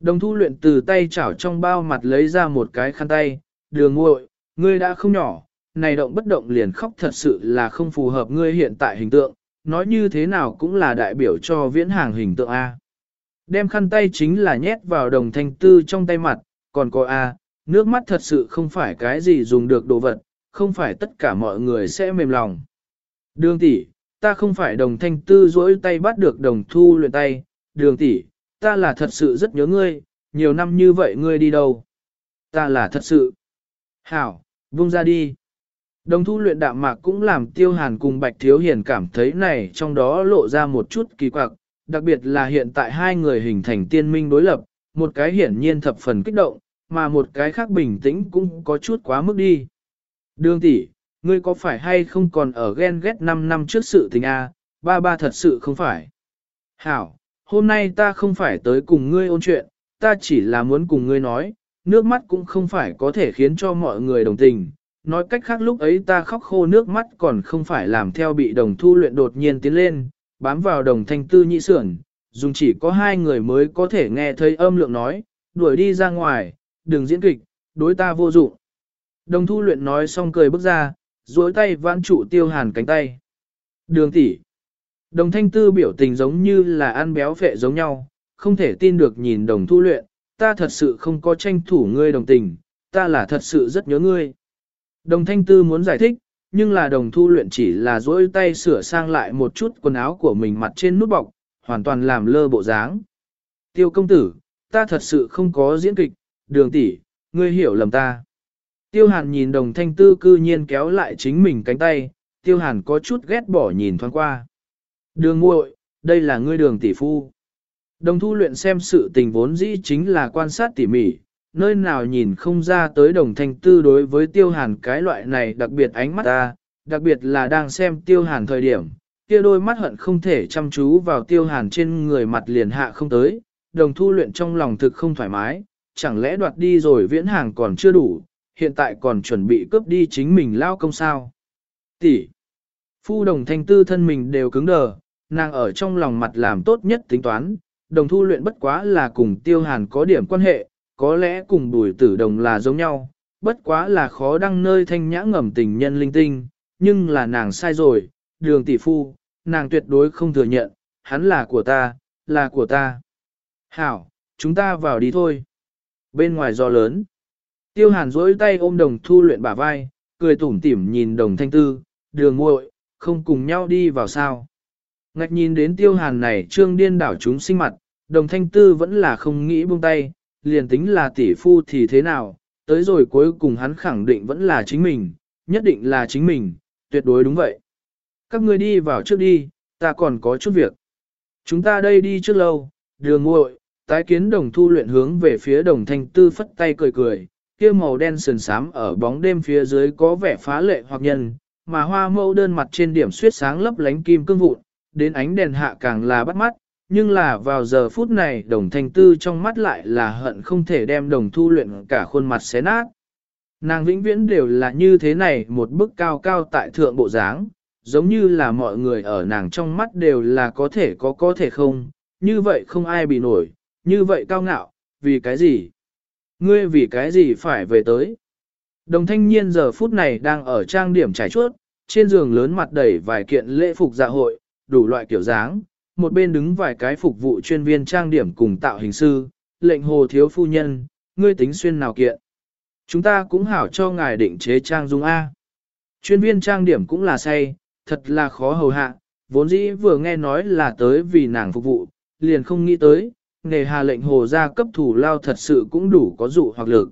Đồng thu luyện từ tay chảo trong bao mặt lấy ra một cái khăn tay, đường ngội, ngươi đã không nhỏ, này động bất động liền khóc thật sự là không phù hợp ngươi hiện tại hình tượng, nói như thế nào cũng là đại biểu cho viễn hàng hình tượng A. Đem khăn tay chính là nhét vào đồng thanh tư trong tay mặt, còn có A, nước mắt thật sự không phải cái gì dùng được đồ vật, không phải tất cả mọi người sẽ mềm lòng. Đường tỷ, ta không phải đồng thanh tư dỗi tay bắt được đồng thu luyện tay, đường tỷ, ta là thật sự rất nhớ ngươi, nhiều năm như vậy ngươi đi đâu? Ta là thật sự. Hảo, vung ra đi. Đồng thu luyện đạm mạc cũng làm tiêu hàn cùng bạch thiếu hiền cảm thấy này trong đó lộ ra một chút kỳ quặc, đặc biệt là hiện tại hai người hình thành tiên minh đối lập, một cái hiển nhiên thập phần kích động, mà một cái khác bình tĩnh cũng có chút quá mức đi. Đường tỷ, ngươi có phải hay không còn ở ghen ghét 5 năm trước sự tình a? ba ba thật sự không phải. Hảo, hôm nay ta không phải tới cùng ngươi ôn chuyện, ta chỉ là muốn cùng ngươi nói, nước mắt cũng không phải có thể khiến cho mọi người đồng tình. Nói cách khác lúc ấy ta khóc khô nước mắt còn không phải làm theo bị đồng thu luyện đột nhiên tiến lên, bám vào đồng thanh tư nhị sưởng, dùng chỉ có hai người mới có thể nghe thấy âm lượng nói, đuổi đi ra ngoài, đừng diễn kịch, đối ta vô dụng. Đồng thu luyện nói xong cười bước ra, duỗi tay vãn trụ tiêu hàn cánh tay. Đường tỷ. Đồng thanh tư biểu tình giống như là ăn béo phệ giống nhau, không thể tin được nhìn đồng thu luyện, ta thật sự không có tranh thủ ngươi đồng tình, ta là thật sự rất nhớ ngươi. Đồng thanh tư muốn giải thích, nhưng là đồng thu luyện chỉ là duỗi tay sửa sang lại một chút quần áo của mình mặt trên nút bọc, hoàn toàn làm lơ bộ dáng. Tiêu công tử, ta thật sự không có diễn kịch, đường tỷ, ngươi hiểu lầm ta. Tiêu hàn nhìn đồng thanh tư cư nhiên kéo lại chính mình cánh tay, tiêu hàn có chút ghét bỏ nhìn thoáng qua. Đường muội, đây là ngươi đường tỷ phu. Đồng thu luyện xem sự tình vốn dĩ chính là quan sát tỉ mỉ, nơi nào nhìn không ra tới đồng thanh tư đối với tiêu hàn cái loại này đặc biệt ánh mắt ta, đặc biệt là đang xem tiêu hàn thời điểm, kia đôi mắt hận không thể chăm chú vào tiêu hàn trên người mặt liền hạ không tới, đồng thu luyện trong lòng thực không thoải mái, chẳng lẽ đoạt đi rồi viễn hàng còn chưa đủ, hiện tại còn chuẩn bị cướp đi chính mình lao công sao. Tỷ, phu đồng thanh tư thân mình đều cứng đờ, nàng ở trong lòng mặt làm tốt nhất tính toán, đồng thu luyện bất quá là cùng tiêu hàn có điểm quan hệ, có lẽ cùng bùi tử đồng là giống nhau, bất quá là khó đăng nơi thanh nhã ngầm tình nhân linh tinh, nhưng là nàng sai rồi, đường tỷ phu, nàng tuyệt đối không thừa nhận, hắn là của ta, là của ta. Hảo, chúng ta vào đi thôi. Bên ngoài gió lớn, tiêu hàn duỗi tay ôm đồng thu luyện bả vai, cười tủm tỉm nhìn đồng thanh tư, đường muội không cùng nhau đi vào sao. Ngạch nhìn đến tiêu hàn này trương điên đảo chúng sinh mặt, đồng thanh tư vẫn là không nghĩ buông tay, liền tính là tỷ phu thì thế nào, tới rồi cuối cùng hắn khẳng định vẫn là chính mình, nhất định là chính mình, tuyệt đối đúng vậy. Các ngươi đi vào trước đi, ta còn có chút việc. Chúng ta đây đi trước lâu, đường ngội, tái kiến đồng thu luyện hướng về phía đồng thanh tư phất tay cười cười, kia màu đen sườn sám ở bóng đêm phía dưới có vẻ phá lệ hoặc nhân, mà hoa mẫu đơn mặt trên điểm suyết sáng lấp lánh kim cương vụn, đến ánh đèn hạ càng là bắt mắt, nhưng là vào giờ phút này đồng thanh tư trong mắt lại là hận không thể đem đồng thu luyện cả khuôn mặt xé nát. Nàng vĩnh viễn đều là như thế này một bức cao cao tại thượng bộ dáng, giống như là mọi người ở nàng trong mắt đều là có thể có có thể không, như vậy không ai bị nổi, như vậy cao ngạo, vì cái gì? Ngươi vì cái gì phải về tới? Đồng thanh niên giờ phút này đang ở trang điểm trải chuốt, trên giường lớn mặt đầy vài kiện lễ phục dạ hội, đủ loại kiểu dáng, một bên đứng vài cái phục vụ chuyên viên trang điểm cùng tạo hình sư, lệnh hồ thiếu phu nhân, ngươi tính xuyên nào kiện. Chúng ta cũng hảo cho ngài định chế trang dung A. Chuyên viên trang điểm cũng là say, thật là khó hầu hạ, vốn dĩ vừa nghe nói là tới vì nàng phục vụ, liền không nghĩ tới, nghề hà lệnh hồ ra cấp thủ lao thật sự cũng đủ có dụ hoặc lực.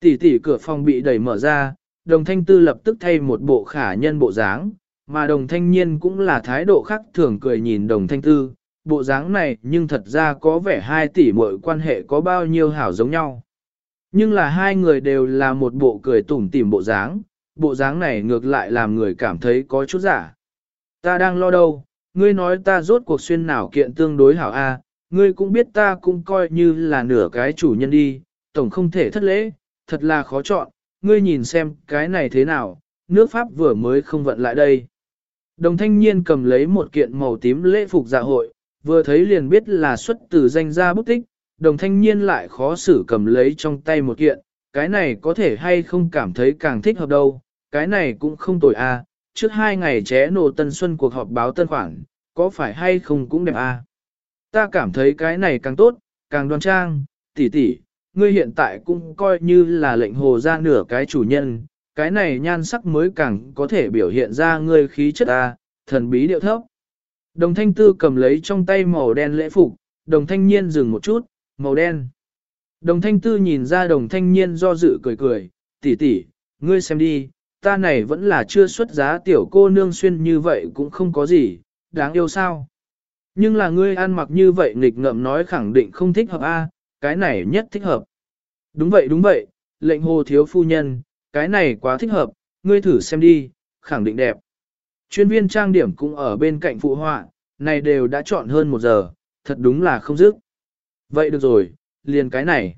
Tỷ tỷ cửa phòng bị đẩy mở ra, đồng thanh tư lập tức thay một bộ khả nhân bộ dáng, mà đồng thanh niên cũng là thái độ khác thường cười nhìn đồng thanh tư, bộ dáng này nhưng thật ra có vẻ hai tỷ mọi quan hệ có bao nhiêu hảo giống nhau. Nhưng là hai người đều là một bộ cười tủm tỉm bộ dáng, bộ dáng này ngược lại làm người cảm thấy có chút giả. Ta đang lo đâu, ngươi nói ta rốt cuộc xuyên nào kiện tương đối hảo a, ngươi cũng biết ta cũng coi như là nửa cái chủ nhân đi, tổng không thể thất lễ, thật là khó chọn, ngươi nhìn xem cái này thế nào, nước Pháp vừa mới không vận lại đây. Đồng thanh niên cầm lấy một kiện màu tím lễ phục dạ hội, vừa thấy liền biết là xuất từ danh gia bút tích, đồng thanh niên lại khó xử cầm lấy trong tay một kiện, cái này có thể hay không cảm thấy càng thích hợp đâu, cái này cũng không tồi a. À. trước hai ngày ché nổ tân xuân cuộc họp báo tân khoản, có phải hay không cũng đẹp a. À. Ta cảm thấy cái này càng tốt, càng đoan trang, tỷ tỷ, ngươi hiện tại cũng coi như là lệnh hồ ra nửa cái chủ nhân, cái này nhan sắc mới càng có thể biểu hiện ra ngươi khí chất a, thần bí điệu thấp. Đồng thanh tư cầm lấy trong tay màu đen lễ phục, đồng thanh niên dừng một chút, màu đen. Đồng thanh tư nhìn ra đồng thanh niên do dự cười cười, tỷ tỷ, ngươi xem đi, ta này vẫn là chưa xuất giá tiểu cô nương xuyên như vậy cũng không có gì, đáng yêu sao. Nhưng là ngươi ăn mặc như vậy nghịch ngợm nói khẳng định không thích hợp a, cái này nhất thích hợp. Đúng vậy đúng vậy, lệnh hồ thiếu phu nhân, cái này quá thích hợp, ngươi thử xem đi, khẳng định đẹp. Chuyên viên trang điểm cũng ở bên cạnh phụ họa, này đều đã chọn hơn một giờ, thật đúng là không dứt. Vậy được rồi, liền cái này.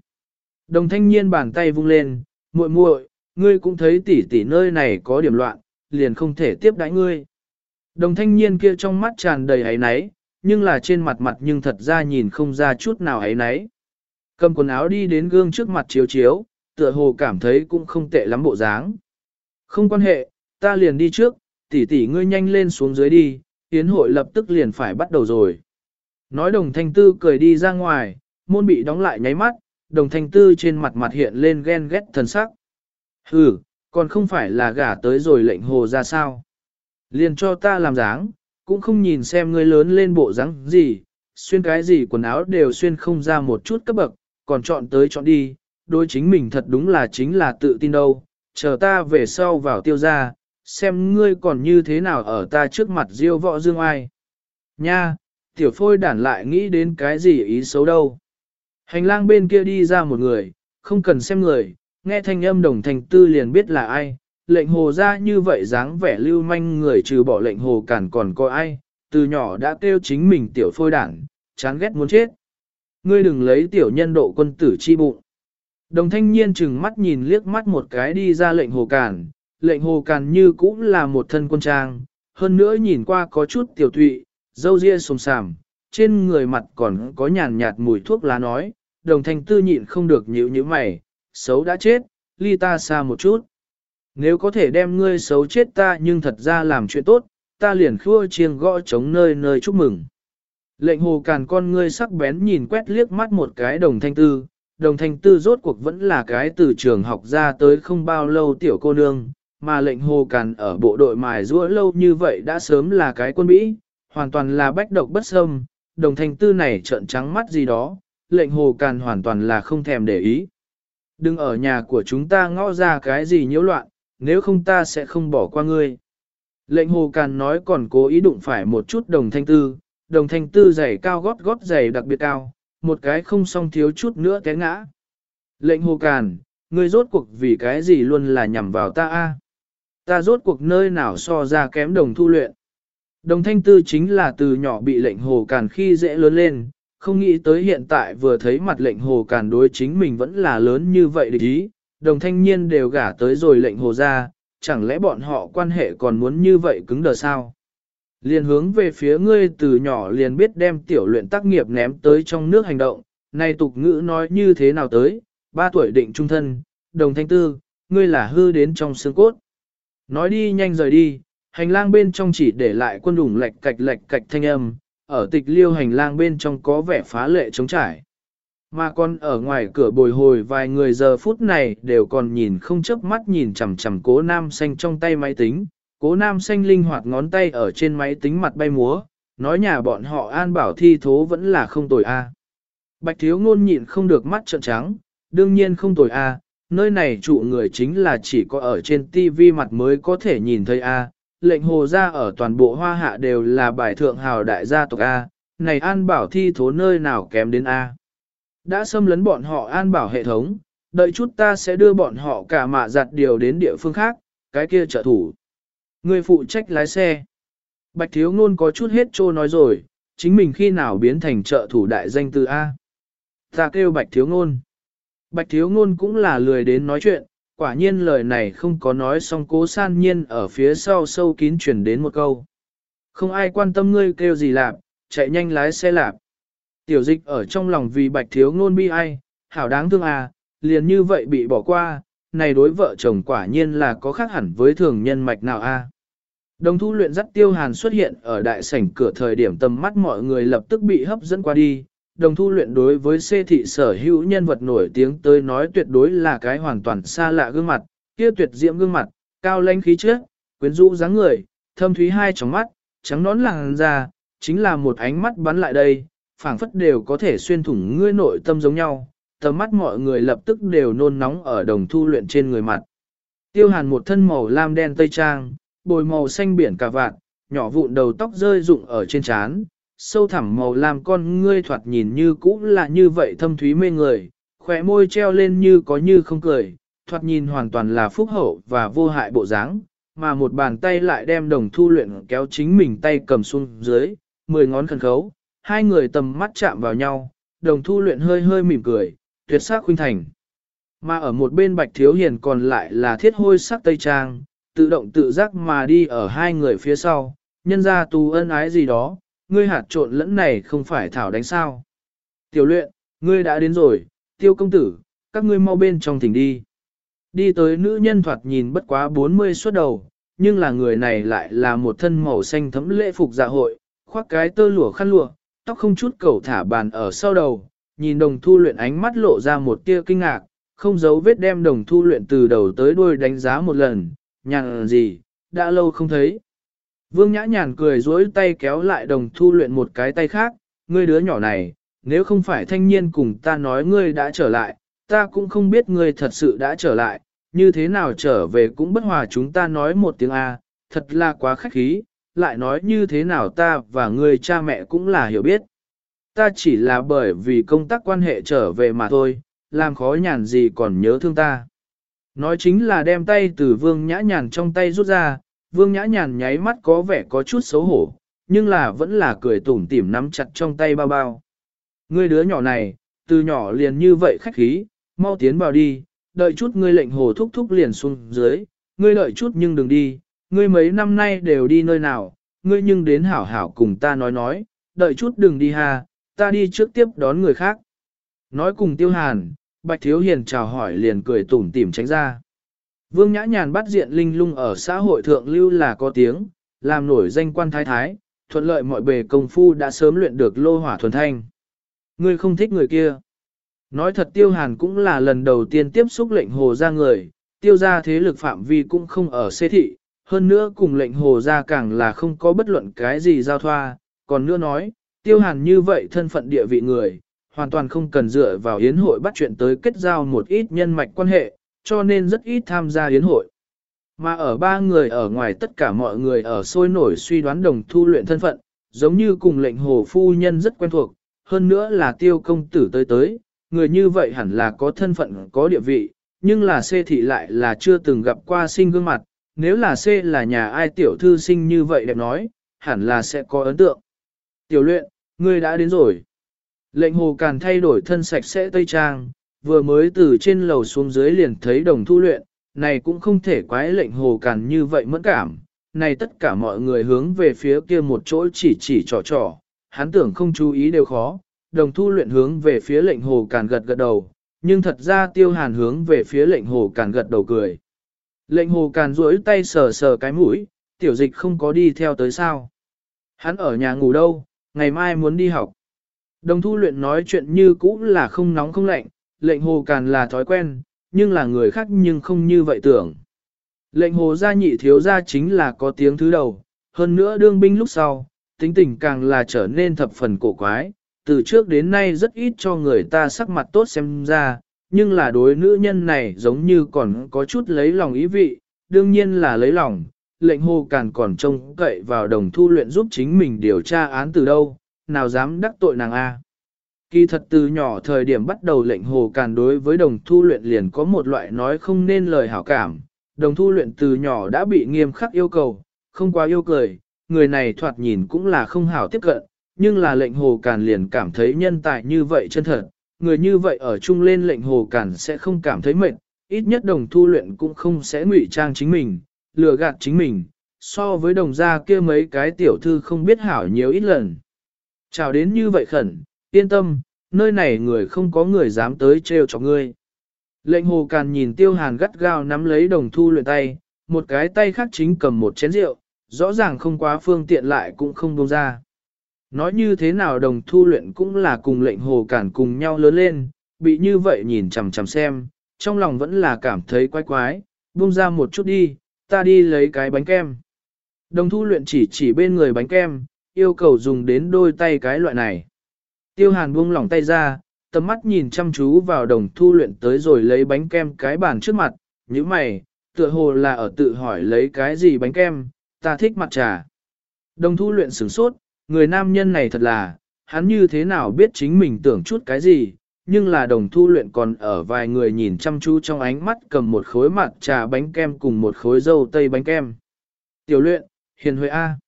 Đồng thanh niên bàn tay vung lên, muội muội, ngươi cũng thấy tỷ tỷ nơi này có điểm loạn, liền không thể tiếp đãi ngươi. Đồng thanh niên kia trong mắt tràn đầy ấy náy, nhưng là trên mặt mặt nhưng thật ra nhìn không ra chút nào ấy náy. Cầm quần áo đi đến gương trước mặt chiếu chiếu, tựa hồ cảm thấy cũng không tệ lắm bộ dáng. Không quan hệ, ta liền đi trước, tỷ tỷ ngươi nhanh lên xuống dưới đi, yến hội lập tức liền phải bắt đầu rồi. Nói đồng thanh tư cười đi ra ngoài, môn bị đóng lại nháy mắt, đồng thanh tư trên mặt mặt hiện lên ghen ghét thần sắc. Hừ, còn không phải là gả tới rồi lệnh hồ ra sao. Liền cho ta làm dáng, cũng không nhìn xem ngươi lớn lên bộ dáng gì, xuyên cái gì quần áo đều xuyên không ra một chút cấp bậc, còn chọn tới chọn đi, đối chính mình thật đúng là chính là tự tin đâu, chờ ta về sau vào tiêu gia, xem ngươi còn như thế nào ở ta trước mặt diêu võ dương ai. Nha, tiểu phôi đản lại nghĩ đến cái gì ý xấu đâu. Hành lang bên kia đi ra một người, không cần xem người, nghe thanh âm đồng thành tư liền biết là ai, lệnh hồ ra như vậy dáng vẻ lưu manh người trừ bỏ lệnh hồ cản còn có ai, từ nhỏ đã kêu chính mình tiểu phôi đản, chán ghét muốn chết. Ngươi đừng lấy tiểu nhân độ quân tử chi bụng. Đồng thanh niên chừng mắt nhìn liếc mắt một cái đi ra lệnh hồ cản, lệnh hồ cản như cũng là một thân quân trang, hơn nữa nhìn qua có chút tiểu thụy, dâu ria sồm sàm, trên người mặt còn có nhàn nhạt mùi thuốc lá nói, đồng thanh tư nhịn không được nhíu như mày, xấu đã chết, ly ta xa một chút. Nếu có thể đem ngươi xấu chết ta nhưng thật ra làm chuyện tốt, ta liền khua chiêng gõ chống nơi nơi chúc mừng. Lệnh hồ càn con ngươi sắc bén nhìn quét liếc mắt một cái đồng thanh tư, đồng thanh tư rốt cuộc vẫn là cái từ trường học ra tới không bao lâu tiểu cô nương, mà lệnh hồ càn ở bộ đội mài rũa lâu như vậy đã sớm là cái quân Mỹ, hoàn toàn là bách độc bất xâm, đồng thanh tư này trợn trắng mắt gì đó, lệnh hồ càn hoàn toàn là không thèm để ý. Đừng ở nhà của chúng ta ngõ ra cái gì nhiễu loạn, nếu không ta sẽ không bỏ qua ngươi. Lệnh hồ càn nói còn cố ý đụng phải một chút đồng thanh tư, đồng thanh tư giày cao gót gót giày đặc biệt cao, một cái không song thiếu chút nữa té ngã. Lệnh hồ càn, ngươi rốt cuộc vì cái gì luôn là nhằm vào ta a? Ta rốt cuộc nơi nào so ra kém đồng thu luyện. Đồng thanh tư chính là từ nhỏ bị lệnh hồ càn khi dễ lớn lên, không nghĩ tới hiện tại vừa thấy mặt lệnh hồ càn đối chính mình vẫn là lớn như vậy địch ý, đồng thanh niên đều gả tới rồi lệnh hồ ra, chẳng lẽ bọn họ quan hệ còn muốn như vậy cứng đờ sao? Liền hướng về phía ngươi từ nhỏ liền biết đem tiểu luyện tác nghiệp ném tới trong nước hành động, này tục ngữ nói như thế nào tới, ba tuổi định trung thân, đồng thanh tư, ngươi là hư đến trong xương cốt. Nói đi nhanh rời đi, hành lang bên trong chỉ để lại quân đủng lệch cạch lệch cạch thanh âm, ở tịch liêu hành lang bên trong có vẻ phá lệ trống trải. Mà còn ở ngoài cửa bồi hồi vài người giờ phút này đều còn nhìn không chớp mắt nhìn chằm chằm cố nam xanh trong tay máy tính, cố nam xanh linh hoạt ngón tay ở trên máy tính mặt bay múa, nói nhà bọn họ an bảo thi thố vẫn là không tồi a. Bạch thiếu ngôn nhịn không được mắt trợn trắng, đương nhiên không tồi a, nơi này trụ người chính là chỉ có ở trên TV mặt mới có thể nhìn thấy a. Lệnh hồ ra ở toàn bộ hoa hạ đều là bài thượng hào đại gia tộc A, này an bảo thi thố nơi nào kém đến A. Đã xâm lấn bọn họ an bảo hệ thống, đợi chút ta sẽ đưa bọn họ cả mạ giặt điều đến địa phương khác, cái kia trợ thủ. Người phụ trách lái xe. Bạch thiếu ngôn có chút hết trô nói rồi, chính mình khi nào biến thành trợ thủ đại danh từ A. Ta kêu bạch thiếu ngôn. Bạch thiếu ngôn cũng là lười đến nói chuyện, quả nhiên lời này không có nói xong cố san nhiên ở phía sau sâu kín truyền đến một câu. Không ai quan tâm ngươi kêu gì lạp, chạy nhanh lái xe lạp. Tiểu dịch ở trong lòng vì bạch thiếu ngôn bi ai, hảo đáng thương à, liền như vậy bị bỏ qua, này đối vợ chồng quả nhiên là có khác hẳn với thường nhân mạch nào a. Đồng thu luyện dắt tiêu hàn xuất hiện ở đại sảnh cửa thời điểm tầm mắt mọi người lập tức bị hấp dẫn qua đi. Đồng thu luyện đối với xê thị sở hữu nhân vật nổi tiếng tới nói tuyệt đối là cái hoàn toàn xa lạ gương mặt, kia tuyệt diễm gương mặt, cao lãnh khí trước, quyến rũ dáng người, thâm thúy hai tròng mắt, trắng nón làng ra, chính là một ánh mắt bắn lại đây, phảng phất đều có thể xuyên thủng ngươi nội tâm giống nhau, tầm mắt mọi người lập tức đều nôn nóng ở đồng thu luyện trên người mặt. Tiêu hàn một thân màu lam đen tây trang, bồi màu xanh biển cà vạt, nhỏ vụn đầu tóc rơi rụng ở trên trán, sâu thẳm màu lam con ngươi thoạt nhìn như cũ là như vậy thâm thúy mê người, khỏe môi treo lên như có như không cười, thoạt nhìn hoàn toàn là phúc hậu và vô hại bộ dáng, mà một bàn tay lại đem đồng thu luyện kéo chính mình tay cầm xuống dưới, mười ngón khẩn khấu, hai người tầm mắt chạm vào nhau, đồng thu luyện hơi hơi mỉm cười, tuyệt sắc khuynh thành. Mà ở một bên bạch thiếu hiền còn lại là thiết hôi sắc tây trang, tự động tự giác mà đi ở hai người phía sau, nhân ra tù ân ái gì đó, ngươi hạt trộn lẫn này không phải thảo đánh sao. Tiểu luyện, ngươi đã đến rồi, tiêu công tử, các ngươi mau bên trong thỉnh đi. Đi tới nữ nhân thoạt nhìn bất quá 40 suốt đầu, nhưng là người này lại là một thân màu xanh thấm lễ phục dạ hội, khoác cái tơ lụa khăn lụa, tóc không chút cầu thả bàn ở sau đầu, nhìn đồng thu luyện ánh mắt lộ ra một tia kinh ngạc, không giấu vết đem đồng thu luyện từ đầu tới đuôi đánh giá một lần, nhàn gì, đã lâu không thấy. Vương nhã nhàn cười dối tay kéo lại đồng thu luyện một cái tay khác, ngươi đứa nhỏ này, nếu không phải thanh niên cùng ta nói ngươi đã trở lại, ta cũng không biết ngươi thật sự đã trở lại, như thế nào trở về cũng bất hòa chúng ta nói một tiếng A, thật là quá khách khí, lại nói như thế nào ta và ngươi cha mẹ cũng là hiểu biết. Ta chỉ là bởi vì công tác quan hệ trở về mà thôi, làm khó nhàn gì còn nhớ thương ta. Nói chính là đem tay từ vương nhã nhàn trong tay rút ra, vương nhã nhàn nháy mắt có vẻ có chút xấu hổ, nhưng là vẫn là cười tủm tỉm nắm chặt trong tay bao bao. Ngươi đứa nhỏ này, từ nhỏ liền như vậy khách khí, mau tiến vào đi, đợi chút ngươi lệnh hồ thúc thúc liền xuống dưới, ngươi đợi chút nhưng đừng đi, ngươi mấy năm nay đều đi nơi nào, ngươi nhưng đến hảo hảo cùng ta nói nói, đợi chút đừng đi ha, ta đi trước tiếp đón người khác. Nói cùng tiêu hàn, Bạch Thiếu Hiền chào hỏi liền cười tủm tỉm tránh ra. Vương Nhã Nhàn bắt diện linh lung ở xã hội thượng lưu là có tiếng, làm nổi danh quan thái thái, thuận lợi mọi bề công phu đã sớm luyện được lô hỏa thuần thanh. Ngươi không thích người kia. Nói thật tiêu hàn cũng là lần đầu tiên tiếp xúc lệnh hồ ra người, tiêu ra thế lực phạm vi cũng không ở xê thị, hơn nữa cùng lệnh hồ ra càng là không có bất luận cái gì giao thoa, còn nữa nói, tiêu hàn như vậy thân phận địa vị người, hoàn toàn không cần dựa vào yến hội bắt chuyện tới kết giao một ít nhân mạch quan hệ, cho nên rất ít tham gia yến hội. Mà ở ba người ở ngoài tất cả mọi người ở sôi nổi suy đoán đồng thu luyện thân phận, giống như cùng lệnh hồ phu nhân rất quen thuộc, hơn nữa là tiêu công tử tới tới, người như vậy hẳn là có thân phận có địa vị, nhưng là xê thị lại là chưa từng gặp qua sinh gương mặt, nếu là xê là nhà ai tiểu thư sinh như vậy đẹp nói, hẳn là sẽ có ấn tượng. Tiểu luyện, ngươi đã đến rồi. Lệnh hồ càn thay đổi thân sạch sẽ tây trang, vừa mới từ trên lầu xuống dưới liền thấy đồng thu luyện, này cũng không thể quái lệnh hồ càn như vậy mẫn cảm. Này tất cả mọi người hướng về phía kia một chỗ chỉ chỉ trò trò, hắn tưởng không chú ý đều khó, đồng thu luyện hướng về phía lệnh hồ càn gật gật đầu, nhưng thật ra tiêu hàn hướng về phía lệnh hồ càn gật đầu cười. Lệnh hồ càn duỗi tay sờ sờ cái mũi, tiểu dịch không có đi theo tới sao. Hắn ở nhà ngủ đâu, ngày mai muốn đi học. Đồng thu luyện nói chuyện như cũ là không nóng không lạnh, lệnh hồ càn là thói quen, nhưng là người khác nhưng không như vậy tưởng. Lệnh hồ gia nhị thiếu gia chính là có tiếng thứ đầu, hơn nữa đương binh lúc sau, tính tình càng là trở nên thập phần cổ quái, từ trước đến nay rất ít cho người ta sắc mặt tốt xem ra, nhưng là đối nữ nhân này giống như còn có chút lấy lòng ý vị, đương nhiên là lấy lòng, lệnh hồ càn còn trông cậy vào đồng thu luyện giúp chính mình điều tra án từ đâu, nào dám đắc tội nàng A. Kỳ thật từ nhỏ thời điểm bắt đầu lệnh hồ càn đối với đồng thu luyện liền có một loại nói không nên lời hảo cảm, đồng thu luyện từ nhỏ đã bị nghiêm khắc yêu cầu, không quá yêu cười, người này thoạt nhìn cũng là không hảo tiếp cận, nhưng là lệnh hồ càn liền cảm thấy nhân tài như vậy chân thật, người như vậy ở chung lên lệnh hồ càn sẽ không cảm thấy mệt, ít nhất đồng thu luyện cũng không sẽ ngụy trang chính mình, lừa gạt chính mình, so với đồng gia kia mấy cái tiểu thư không biết hảo nhiều ít lần. Chào đến như vậy khẩn, yên tâm, nơi này người không có người dám tới trêu cho ngươi. Lệnh hồ càn nhìn tiêu hàn gắt gao nắm lấy đồng thu luyện tay, một cái tay khác chính cầm một chén rượu, rõ ràng không quá phương tiện lại cũng không buông ra. Nói như thế nào đồng thu luyện cũng là cùng lệnh hồ cản cùng nhau lớn lên, bị như vậy nhìn chằm chằm xem, trong lòng vẫn là cảm thấy quái quái, buông ra một chút đi, ta đi lấy cái bánh kem. Đồng thu luyện chỉ chỉ bên người bánh kem, yêu cầu dùng đến đôi tay cái loại này. Tiêu hàn buông lỏng tay ra, tầm mắt nhìn chăm chú vào đồng thu luyện tới rồi lấy bánh kem cái bàn trước mặt, như mày, tựa hồ là ở tự hỏi lấy cái gì bánh kem, ta thích mặt trà. Đồng thu luyện sửng sốt, người nam nhân này thật là, hắn như thế nào biết chính mình tưởng chút cái gì, nhưng là đồng thu luyện còn ở vài người nhìn chăm chú trong ánh mắt cầm một khối mặt trà bánh kem cùng một khối dâu tây bánh kem. Tiểu luyện, hiền huệ A.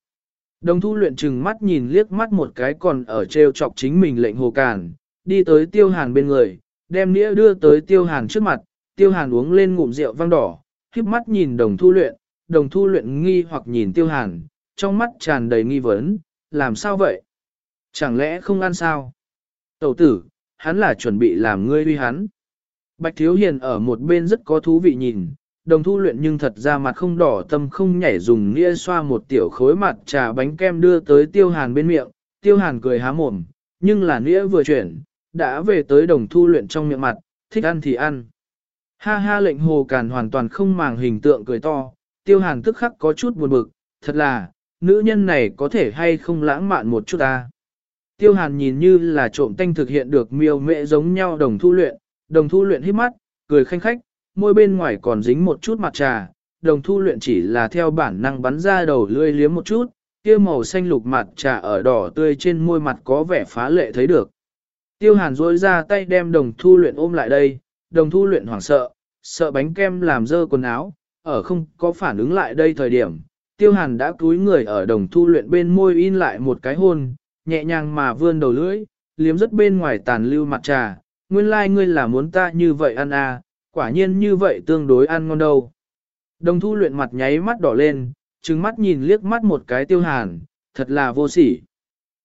Đồng thu luyện chừng mắt nhìn liếc mắt một cái còn ở treo chọc chính mình lệnh hồ cản, đi tới tiêu hàn bên người, đem nĩa đưa tới tiêu hàn trước mặt, tiêu hàn uống lên ngụm rượu vang đỏ, khiếp mắt nhìn đồng thu luyện, đồng thu luyện nghi hoặc nhìn tiêu hàn, trong mắt tràn đầy nghi vấn, làm sao vậy? Chẳng lẽ không ăn sao? Tẩu tử, hắn là chuẩn bị làm ngươi uy hắn. Bạch Thiếu Hiền ở một bên rất có thú vị nhìn, đồng thu luyện nhưng thật ra mặt không đỏ tâm không nhảy dùng nghĩa xoa một tiểu khối mặt trà bánh kem đưa tới tiêu hàn bên miệng, tiêu hàn cười há mồm, nhưng là nghĩa vừa chuyển, đã về tới đồng thu luyện trong miệng mặt, thích ăn thì ăn. Ha ha lệnh hồ càn hoàn toàn không màng hình tượng cười to, tiêu hàn tức khắc có chút buồn bực, thật là, nữ nhân này có thể hay không lãng mạn một chút ta. Tiêu hàn nhìn như là trộm tanh thực hiện được miêu mẹ giống nhau đồng thu luyện, đồng thu luyện hít mắt, cười khanh khách, môi bên ngoài còn dính một chút mặt trà, đồng thu luyện chỉ là theo bản năng bắn ra đầu lươi liếm một chút, kia màu xanh lục mặt trà ở đỏ tươi trên môi mặt có vẻ phá lệ thấy được. Tiêu hàn rối ra tay đem đồng thu luyện ôm lại đây, đồng thu luyện hoảng sợ, sợ bánh kem làm dơ quần áo, ở không có phản ứng lại đây thời điểm, tiêu hàn đã cúi người ở đồng thu luyện bên môi in lại một cái hôn, nhẹ nhàng mà vươn đầu lưỡi, liếm rất bên ngoài tàn lưu mặt trà, nguyên lai like ngươi là muốn ta như vậy ăn à, quả nhiên như vậy tương đối ăn ngon đâu. Đồng thu luyện mặt nháy mắt đỏ lên, trừng mắt nhìn liếc mắt một cái tiêu hàn, thật là vô sỉ.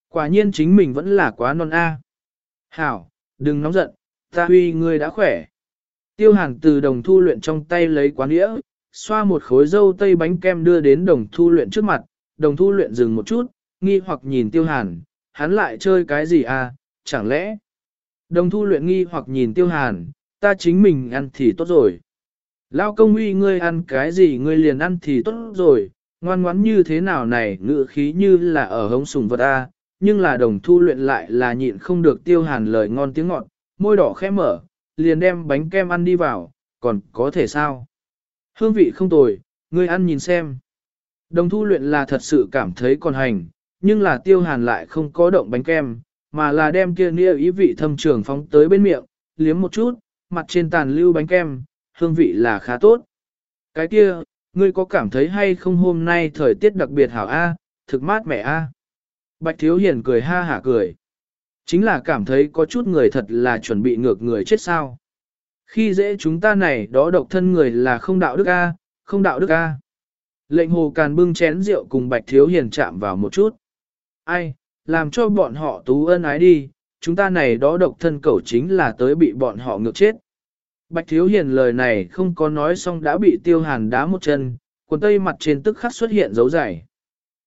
Quả nhiên chính mình vẫn là quá non a. Hảo, đừng nóng giận, ta huy ngươi đã khỏe. Tiêu hàn từ đồng thu luyện trong tay lấy quán đĩa, xoa một khối dâu tây bánh kem đưa đến đồng thu luyện trước mặt, đồng thu luyện dừng một chút, nghi hoặc nhìn tiêu hàn, hắn lại chơi cái gì à, chẳng lẽ? Đồng thu luyện nghi hoặc nhìn tiêu hàn, ta chính mình ăn thì tốt rồi. Lao công uy ngươi ăn cái gì ngươi liền ăn thì tốt rồi, ngoan ngoắn như thế nào này ngự khí như là ở hống sùng vật a, nhưng là đồng thu luyện lại là nhịn không được tiêu hàn lời ngon tiếng ngọt, môi đỏ khẽ mở, liền đem bánh kem ăn đi vào, còn có thể sao? Hương vị không tồi, ngươi ăn nhìn xem. Đồng thu luyện là thật sự cảm thấy còn hành, nhưng là tiêu hàn lại không có động bánh kem, mà là đem kia nia ý vị thâm trường phóng tới bên miệng, liếm một chút, mặt trên tàn lưu bánh kem, hương vị là khá tốt. Cái kia, ngươi có cảm thấy hay không hôm nay thời tiết đặc biệt hảo A, thực mát mẻ A. Bạch Thiếu Hiền cười ha hả cười. Chính là cảm thấy có chút người thật là chuẩn bị ngược người chết sao. Khi dễ chúng ta này đó độc thân người là không đạo đức A, không đạo đức A. Lệnh hồ càn bưng chén rượu cùng Bạch Thiếu Hiền chạm vào một chút. Ai, làm cho bọn họ tú ân ái đi, chúng ta này đó độc thân cẩu chính là tới bị bọn họ ngược chết. Bạch Thiếu Hiền lời này không có nói xong đã bị tiêu hàn đá một chân, quần tây mặt trên tức khắc xuất hiện dấu dày.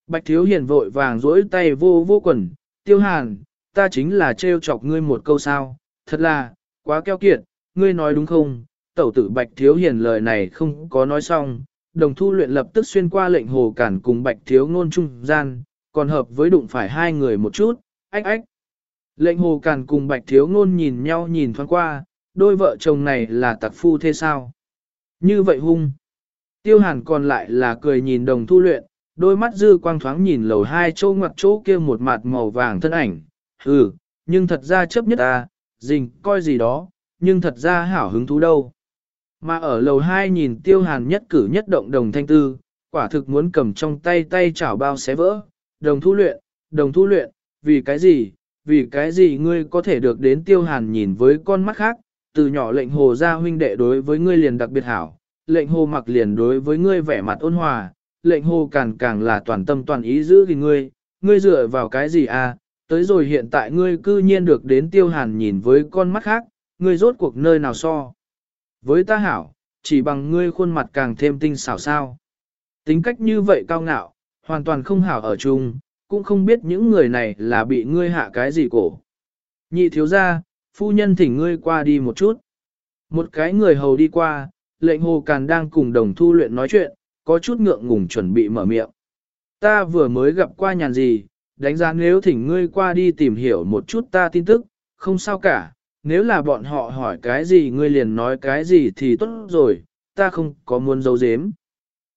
Bạch Thiếu Hiền vội vàng duỗi tay vô vô quần, tiêu hàn, ta chính là trêu chọc ngươi một câu sao, thật là, quá keo kiệt, ngươi nói đúng không? Tẩu tử Bạch Thiếu Hiền lời này không có nói xong, đồng thu luyện lập tức xuyên qua lệnh hồ cản cùng Bạch Thiếu ngôn trung gian, còn hợp với đụng phải hai người một chút, ách ách. Lệnh hồ càn cùng Bạch Thiếu ngôn nhìn nhau nhìn thoáng qua, đôi vợ chồng này là tặc phu thế sao? Như vậy hung. Tiêu hàn còn lại là cười nhìn đồng thu luyện, đôi mắt dư quang thoáng nhìn lầu hai chỗ ngoặt chỗ kia một mặt màu vàng thân ảnh. Ừ, nhưng thật ra chấp nhất ta, dình coi gì đó, nhưng thật ra hảo hứng thú đâu. Mà ở lầu hai nhìn tiêu hàn nhất cử nhất động đồng thanh tư, quả thực muốn cầm trong tay tay chảo bao xé vỡ. Đồng thu luyện, đồng thu luyện, vì cái gì, vì cái gì ngươi có thể được đến tiêu hàn nhìn với con mắt khác, từ nhỏ lệnh hồ ra huynh đệ đối với ngươi liền đặc biệt hảo, lệnh hồ mặc liền đối với ngươi vẻ mặt ôn hòa, lệnh hồ càng càng là toàn tâm toàn ý giữ gìn ngươi, ngươi dựa vào cái gì à, tới rồi hiện tại ngươi cư nhiên được đến tiêu hàn nhìn với con mắt khác, ngươi rốt cuộc nơi nào so. Với ta hảo, chỉ bằng ngươi khuôn mặt càng thêm tinh xảo sao. Tính cách như vậy cao ngạo, hoàn toàn không hảo ở chung, cũng không biết những người này là bị ngươi hạ cái gì cổ. Nhị thiếu ra, phu nhân thỉnh ngươi qua đi một chút. Một cái người hầu đi qua, lệnh hồ càn đang cùng đồng thu luyện nói chuyện, có chút ngượng ngùng chuẩn bị mở miệng. Ta vừa mới gặp qua nhàn gì, đánh giá nếu thỉnh ngươi qua đi tìm hiểu một chút ta tin tức, không sao cả, nếu là bọn họ hỏi cái gì ngươi liền nói cái gì thì tốt rồi, ta không có muốn giấu giếm.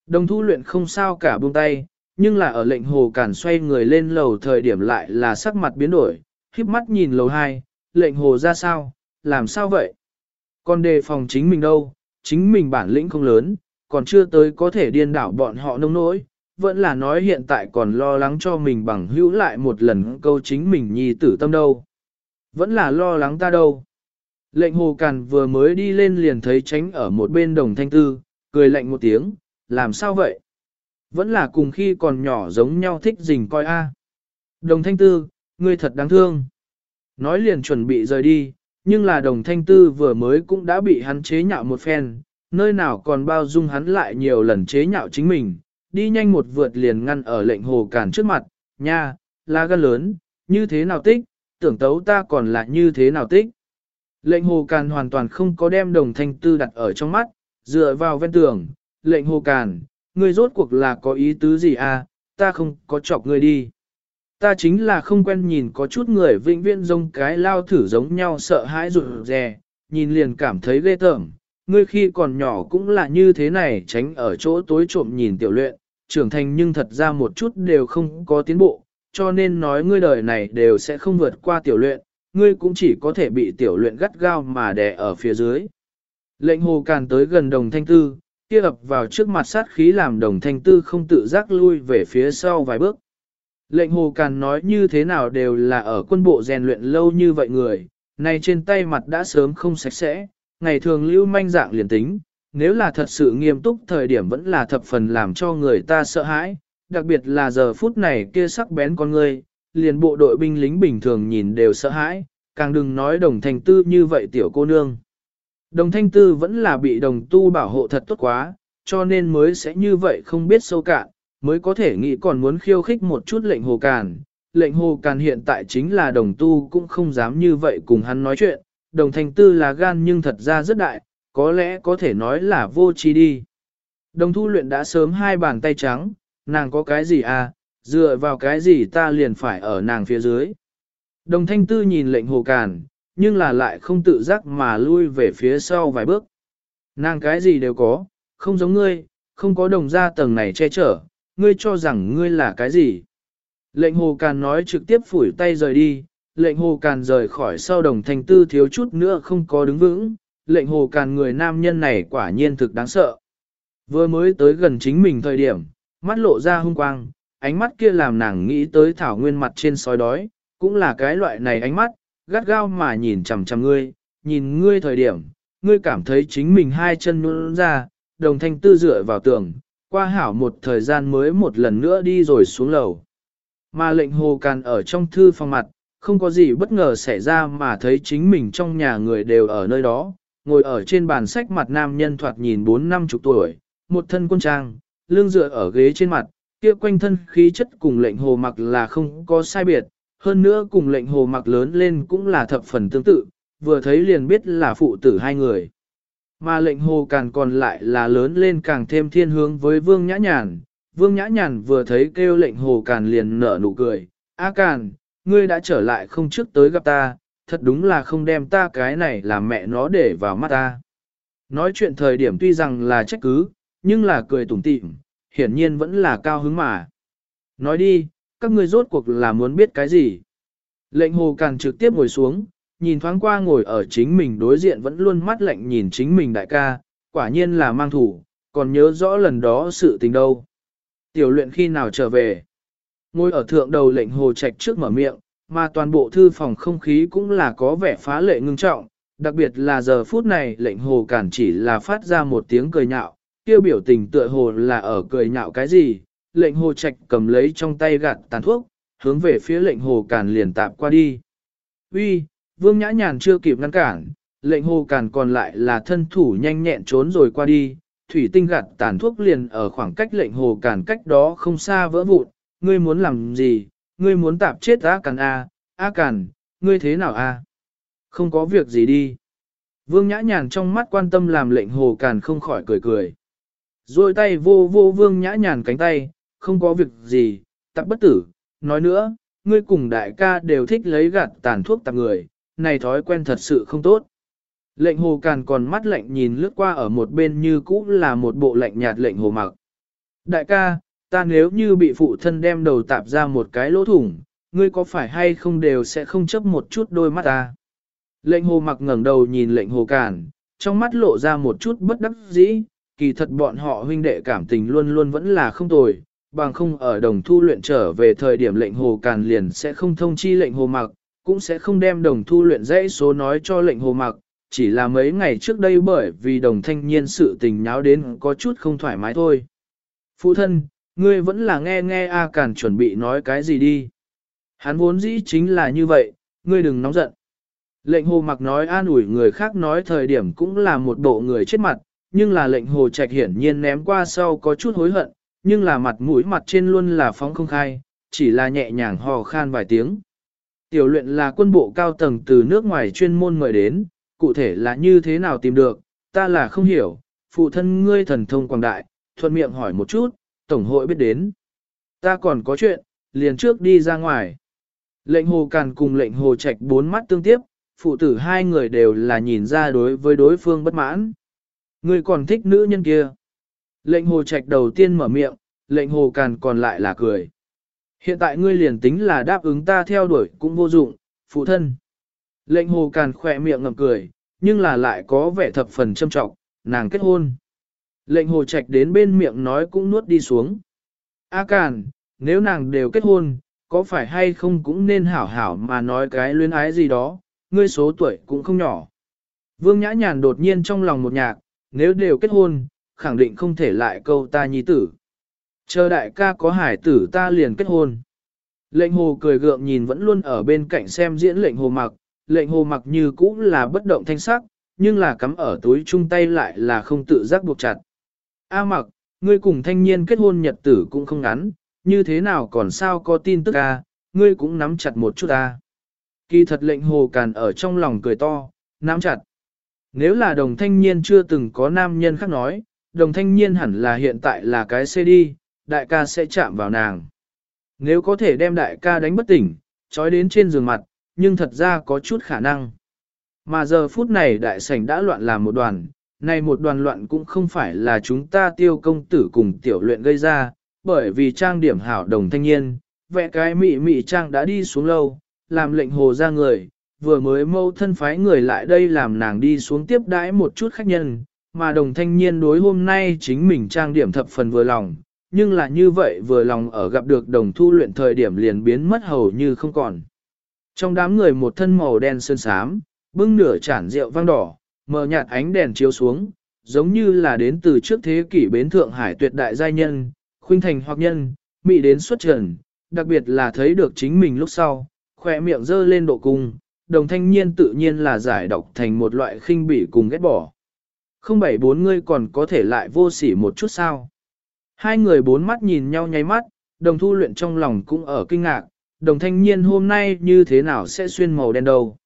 Đồng thu luyện không sao cả buông tay, nhưng là ở lệnh hồ cản xoay người lên lầu thời điểm lại là sắc mặt biến đổi, híp mắt nhìn lầu 2, lệnh hồ ra sao, làm sao vậy? Còn đề phòng chính mình đâu, chính mình bản lĩnh không lớn, còn chưa tới có thể điên đảo bọn họ nông nỗi, vẫn là nói hiện tại còn lo lắng cho mình bằng hữu lại một lần câu chính mình nhi tử tâm đâu. Vẫn là lo lắng ta đâu. Lệnh hồ càn vừa mới đi lên liền thấy tránh ở một bên đồng thanh tư, cười lạnh một tiếng, làm sao vậy? Vẫn là cùng khi còn nhỏ giống nhau thích rình coi a. Đồng thanh tư, ngươi thật đáng thương. Nói liền chuẩn bị rời đi, nhưng là đồng thanh tư vừa mới cũng đã bị hắn chế nhạo một phen, nơi nào còn bao dung hắn lại nhiều lần chế nhạo chính mình, đi nhanh một vượt liền ngăn ở lệnh hồ cản trước mặt, nha, là gan lớn, như thế nào tích, tưởng tấu ta còn là như thế nào tích. Lệnh hồ càn hoàn toàn không có đem đồng thanh tư đặt ở trong mắt, dựa vào ven tường, lệnh hồ càn, ngươi rốt cuộc là có ý tứ gì à, ta không có chọc ngươi đi. Ta chính là không quen nhìn có chút người vĩnh viễn giống cái lao thử giống nhau sợ hãi rụt rè, nhìn liền cảm thấy ghê tởm. Ngươi khi còn nhỏ cũng là như thế này tránh ở chỗ tối trộm nhìn tiểu luyện, trưởng thành nhưng thật ra một chút đều không có tiến bộ, cho nên nói ngươi đời này đều sẽ không vượt qua tiểu luyện, ngươi cũng chỉ có thể bị tiểu luyện gắt gao mà đè ở phía dưới. Lệnh hồ càn tới gần đồng thanh tư, kia ập vào trước mặt sát khí làm đồng thanh tư không tự giác lui về phía sau vài bước. Lệnh hồ càn nói như thế nào đều là ở quân bộ rèn luyện lâu như vậy người, này trên tay mặt đã sớm không sạch sẽ, ngày thường lưu manh dạng liền tính, nếu là thật sự nghiêm túc thời điểm vẫn là thập phần làm cho người ta sợ hãi, đặc biệt là giờ phút này kia sắc bén con người, liền bộ đội binh lính bình thường nhìn đều sợ hãi, càng đừng nói đồng thanh tư như vậy tiểu cô nương. Đồng thanh tư vẫn là bị đồng tu bảo hộ thật tốt quá, cho nên mới sẽ như vậy không biết sâu cạn, mới có thể nghĩ còn muốn khiêu khích một chút lệnh hồ càn. Lệnh hồ càn hiện tại chính là đồng tu cũng không dám như vậy cùng hắn nói chuyện, đồng thanh tư là gan nhưng thật ra rất đại, có lẽ có thể nói là vô trí đi. Đồng thu luyện đã sớm hai bàn tay trắng, nàng có cái gì à, dựa vào cái gì ta liền phải ở nàng phía dưới. Đồng thanh tư nhìn lệnh hồ càn, nhưng là lại không tự giác mà lui về phía sau vài bước. Nàng cái gì đều có, không giống ngươi, không có đồng gia tầng này che chở, ngươi cho rằng ngươi là cái gì. Lệnh hồ càn nói trực tiếp phủi tay rời đi, lệnh hồ càn rời khỏi sau đồng thành tư thiếu chút nữa không có đứng vững, lệnh hồ càn người nam nhân này quả nhiên thực đáng sợ. Vừa mới tới gần chính mình thời điểm, mắt lộ ra hung quang, ánh mắt kia làm nàng nghĩ tới thảo nguyên mặt trên sói đói, cũng là cái loại này ánh mắt, gắt gao mà nhìn chằm chằm ngươi, nhìn ngươi thời điểm, ngươi cảm thấy chính mình hai chân nhún ra, đồng thanh tư dựa vào tường, qua hảo một thời gian mới một lần nữa đi rồi xuống lầu. Mà lệnh hồ càn ở trong thư phòng mặt, không có gì bất ngờ xảy ra mà thấy chính mình trong nhà người đều ở nơi đó, ngồi ở trên bàn sách mặt nam nhân thoạt nhìn bốn năm chục tuổi, một thân quân trang, lưng dựa ở ghế trên mặt, kia quanh thân khí chất cùng lệnh hồ mặc là không có sai biệt, hơn nữa cùng lệnh hồ mặc lớn lên cũng là thập phần tương tự, vừa thấy liền biết là phụ tử hai người. Mà lệnh hồ càn còn lại là lớn lên càng thêm thiên hướng với vương nhã nhàn. Vương nhã nhàn vừa thấy kêu lệnh hồ càn liền nở nụ cười. A càn, ngươi đã trở lại không trước tới gặp ta, thật đúng là không đem ta cái này làm mẹ nó để vào mắt ta. Nói chuyện thời điểm tuy rằng là trách cứ, nhưng là cười tủm tỉm, hiển nhiên vẫn là cao hứng mà. Nói đi, các ngươi rốt cuộc là muốn biết cái gì? Lệnh hồ càng trực tiếp ngồi xuống, nhìn thoáng qua ngồi ở chính mình đối diện vẫn luôn mắt lạnh nhìn chính mình đại ca, quả nhiên là mang thủ, còn nhớ rõ lần đó sự tình đâu. Tiểu luyện khi nào trở về? Ngồi ở thượng đầu lệnh hồ trạch trước mở miệng, mà toàn bộ thư phòng không khí cũng là có vẻ phá lệ ngưng trọng, đặc biệt là giờ phút này lệnh hồ cản chỉ là phát ra một tiếng cười nhạo, kêu biểu tình tựa hồ là ở cười nhạo cái gì, lệnh hồ trạch cầm lấy trong tay gạt tàn thuốc, hướng về phía lệnh hồ Càn liền tạp qua đi. Uy, Vương Nhã Nhàn chưa kịp ngăn cản, lệnh hồ càn còn lại là thân thủ nhanh nhẹn trốn rồi qua đi, thủy tinh gạt tàn thuốc liền ở khoảng cách lệnh hồ càn cách đó không xa vỡ vụn, ngươi muốn làm gì, ngươi muốn tạp chết á càn a, a càn, ngươi thế nào a? Không có việc gì đi. Vương Nhã Nhàn trong mắt quan tâm làm lệnh hồ càn không khỏi cười cười. Rồi tay vô vô Vương Nhã Nhàn cánh tay, không có việc gì, tạp bất tử, nói nữa, ngươi cùng đại ca đều thích lấy gạt tàn thuốc tạp người, này thói quen thật sự không tốt. Lệnh hồ càn còn mắt lạnh nhìn lướt qua ở một bên như cũ là một bộ lạnh nhạt lệnh hồ mặc. Đại ca, ta nếu như bị phụ thân đem đầu tạp ra một cái lỗ thủng, ngươi có phải hay không đều sẽ không chấp một chút đôi mắt ta. Lệnh hồ mặc ngẩng đầu nhìn lệnh hồ càn, trong mắt lộ ra một chút bất đắc dĩ, kỳ thật bọn họ huynh đệ cảm tình luôn luôn vẫn là không tồi, bằng không ở đồng thu luyện trở về thời điểm lệnh hồ càn liền sẽ không thông chi lệnh hồ mặc, cũng sẽ không đem đồng thu luyện dãy số nói cho lệnh hồ mặc, chỉ là mấy ngày trước đây bởi vì đồng thanh niên sự tình nháo đến có chút không thoải mái thôi. Phụ thân, ngươi vẫn là nghe nghe A Càn chuẩn bị nói cái gì đi. Hắn vốn dĩ chính là như vậy, ngươi đừng nóng giận. Lệnh hồ mặc nói an ủi người khác nói thời điểm cũng là một bộ người chết mặt, nhưng là lệnh hồ trạch hiển nhiên ném qua sau có chút hối hận, nhưng là mặt mũi mặt trên luôn là phóng không khai, chỉ là nhẹ nhàng hò khan vài tiếng. Tiểu luyện là quân bộ cao tầng từ nước ngoài chuyên môn mời đến, cụ thể là như thế nào tìm được, ta là không hiểu, phụ thân ngươi thần thông quảng đại, thuận miệng hỏi một chút, tổng hội biết đến. Ta còn có chuyện, liền trước đi ra ngoài. Lệnh hồ càn cùng lệnh hồ trạch bốn mắt tương tiếp, phụ tử hai người đều là nhìn ra đối với đối phương bất mãn. Ngươi còn thích nữ nhân kia. Lệnh hồ trạch đầu tiên mở miệng, lệnh hồ càn còn lại là cười. Hiện tại ngươi liền tính là đáp ứng ta theo đuổi cũng vô dụng, phụ thân. Lệnh hồ càn khỏe miệng ngầm cười, nhưng là lại có vẻ thập phần châm trọng, nàng kết hôn. Lệnh hồ trạch đến bên miệng nói cũng nuốt đi xuống. A càn, nếu nàng đều kết hôn, có phải hay không cũng nên hảo hảo mà nói cái luyến ái gì đó, ngươi số tuổi cũng không nhỏ. Vương Nhã Nhàn đột nhiên trong lòng một nhạc, nếu đều kết hôn, khẳng định không thể lại câu ta nhi tử. Chờ đại ca có hải tử ta liền kết hôn. Lệnh hồ cười gượng nhìn vẫn luôn ở bên cạnh xem diễn lệnh hồ mặc, lệnh hồ mặc như cũ là bất động thanh sắc, nhưng là cắm ở túi chung tay lại là không tự giác buộc chặt. A mặc, ngươi cùng thanh niên kết hôn nhật tử cũng không ngắn, như thế nào còn sao có tin tức a, ngươi cũng nắm chặt một chút a. Kỳ thật lệnh hồ càn ở trong lòng cười to, nắm chặt. Nếu là đồng thanh niên chưa từng có nam nhân khác nói, đồng thanh niên hẳn là hiện tại là cái CD, đại ca sẽ chạm vào nàng. Nếu có thể đem đại ca đánh bất tỉnh, trói đến trên giường mặt, nhưng thật ra có chút khả năng. Mà giờ phút này đại sảnh đã loạn làm một đoàn, này một đoàn loạn cũng không phải là chúng ta tiêu công tử cùng tiểu luyện gây ra, bởi vì trang điểm hảo đồng thanh niên, vẽ cái mị mị trang đã đi xuống lâu, làm lệnh hồ ra người, vừa mới mâu thân phái người lại đây làm nàng đi xuống tiếp đãi một chút khách nhân, mà đồng thanh niên đối hôm nay chính mình trang điểm thập phần vừa lòng, nhưng là như vậy vừa lòng ở gặp được đồng thu luyện thời điểm liền biến mất hầu như không còn. Trong đám người một thân màu đen sơn sám, bưng nửa chản rượu vang đỏ, mờ nhạt ánh đèn chiếu xuống, giống như là đến từ trước thế kỷ bến Thượng Hải tuyệt đại giai nhân, khuynh thành hoặc nhân, mỹ đến xuất trần, đặc biệt là thấy được chính mình lúc sau, khỏe miệng dơ lên độ cung, đồng thanh niên tự nhiên là giải độc thành một loại khinh bỉ cùng ghét bỏ. Không bảy bốn ngươi còn có thể lại vô sỉ một chút sao. Hai người bốn mắt nhìn nhau nháy mắt, đồng thu luyện trong lòng cũng ở kinh ngạc, đồng thanh niên hôm nay như thế nào sẽ xuyên màu đen đâu.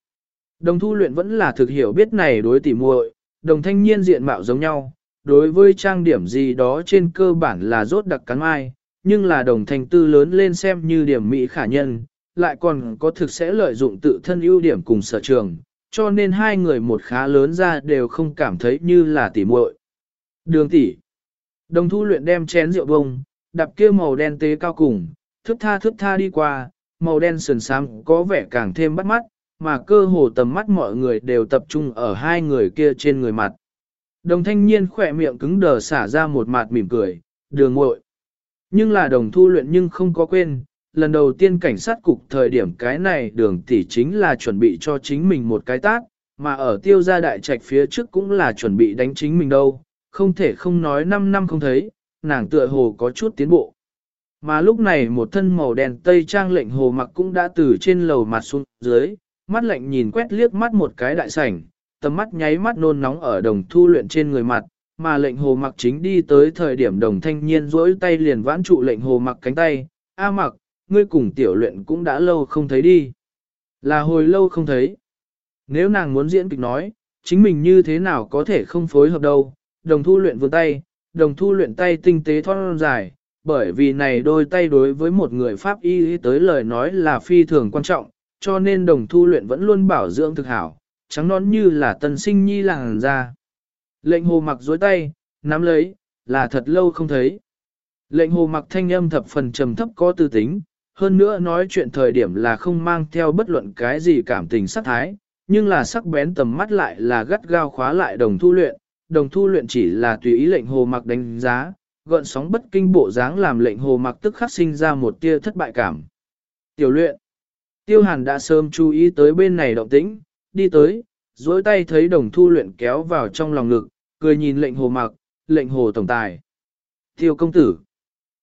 Đồng thu luyện vẫn là thực hiểu biết này đối tỉ muội, đồng thanh niên diện mạo giống nhau, đối với trang điểm gì đó trên cơ bản là rốt đặc cắn mai, nhưng là đồng thanh tư lớn lên xem như điểm mỹ khả nhân, lại còn có thực sẽ lợi dụng tự thân ưu điểm cùng sở trường, cho nên hai người một khá lớn ra đều không cảm thấy như là tỉ muội. Đường tỷ, đồng thu luyện đem chén rượu bông, đập kia màu đen tế cao cùng, thức tha thức tha đi qua, màu đen sườn xám có vẻ càng thêm bắt mắt, mà cơ hồ tầm mắt mọi người đều tập trung ở hai người kia trên người mặt. Đồng thanh niên khỏe miệng cứng đờ xả ra một mặt mỉm cười, đường muội, Nhưng là đồng thu luyện nhưng không có quên, lần đầu tiên cảnh sát cục thời điểm cái này đường tỷ chính là chuẩn bị cho chính mình một cái tác, mà ở tiêu gia đại trạch phía trước cũng là chuẩn bị đánh chính mình đâu, không thể không nói 5 năm không thấy, nàng tựa hồ có chút tiến bộ. Mà lúc này một thân màu đen tây trang lệnh hồ mặc cũng đã từ trên lầu mặt xuống dưới, mắt lạnh nhìn quét liếc mắt một cái đại sảnh, tầm mắt nháy mắt nôn nóng ở đồng thu luyện trên người mặt, mà lệnh hồ mặc chính đi tới thời điểm đồng thanh niên rỗi tay liền vãn trụ lệnh hồ mặc cánh tay, A mặc, ngươi cùng tiểu luyện cũng đã lâu không thấy đi. Là hồi lâu không thấy. Nếu nàng muốn diễn kịch nói, chính mình như thế nào có thể không phối hợp đâu, đồng thu luyện vươn tay, đồng thu luyện tay tinh tế thon dài, bởi vì này đôi tay đối với một người Pháp y tới lời nói là phi thường quan trọng, cho nên đồng thu luyện vẫn luôn bảo dưỡng thực hảo, trắng nón như là tân sinh nhi làng ra. Lệnh hồ mặc dối tay, nắm lấy, là thật lâu không thấy. Lệnh hồ mặc thanh âm thập phần trầm thấp có tư tính, hơn nữa nói chuyện thời điểm là không mang theo bất luận cái gì cảm tình sắc thái, nhưng là sắc bén tầm mắt lại là gắt gao khóa lại đồng thu luyện, đồng thu luyện chỉ là tùy ý lệnh hồ mặc đánh giá, gợn sóng bất kinh bộ dáng làm lệnh hồ mặc tức khắc sinh ra một tia thất bại cảm. Tiểu luyện, tiêu hàn đã sớm chú ý tới bên này động tĩnh, đi tới, duỗi tay thấy đồng thu luyện kéo vào trong lòng ngực, cười nhìn lệnh hồ mặc, lệnh hồ tổng tài. Tiêu công tử,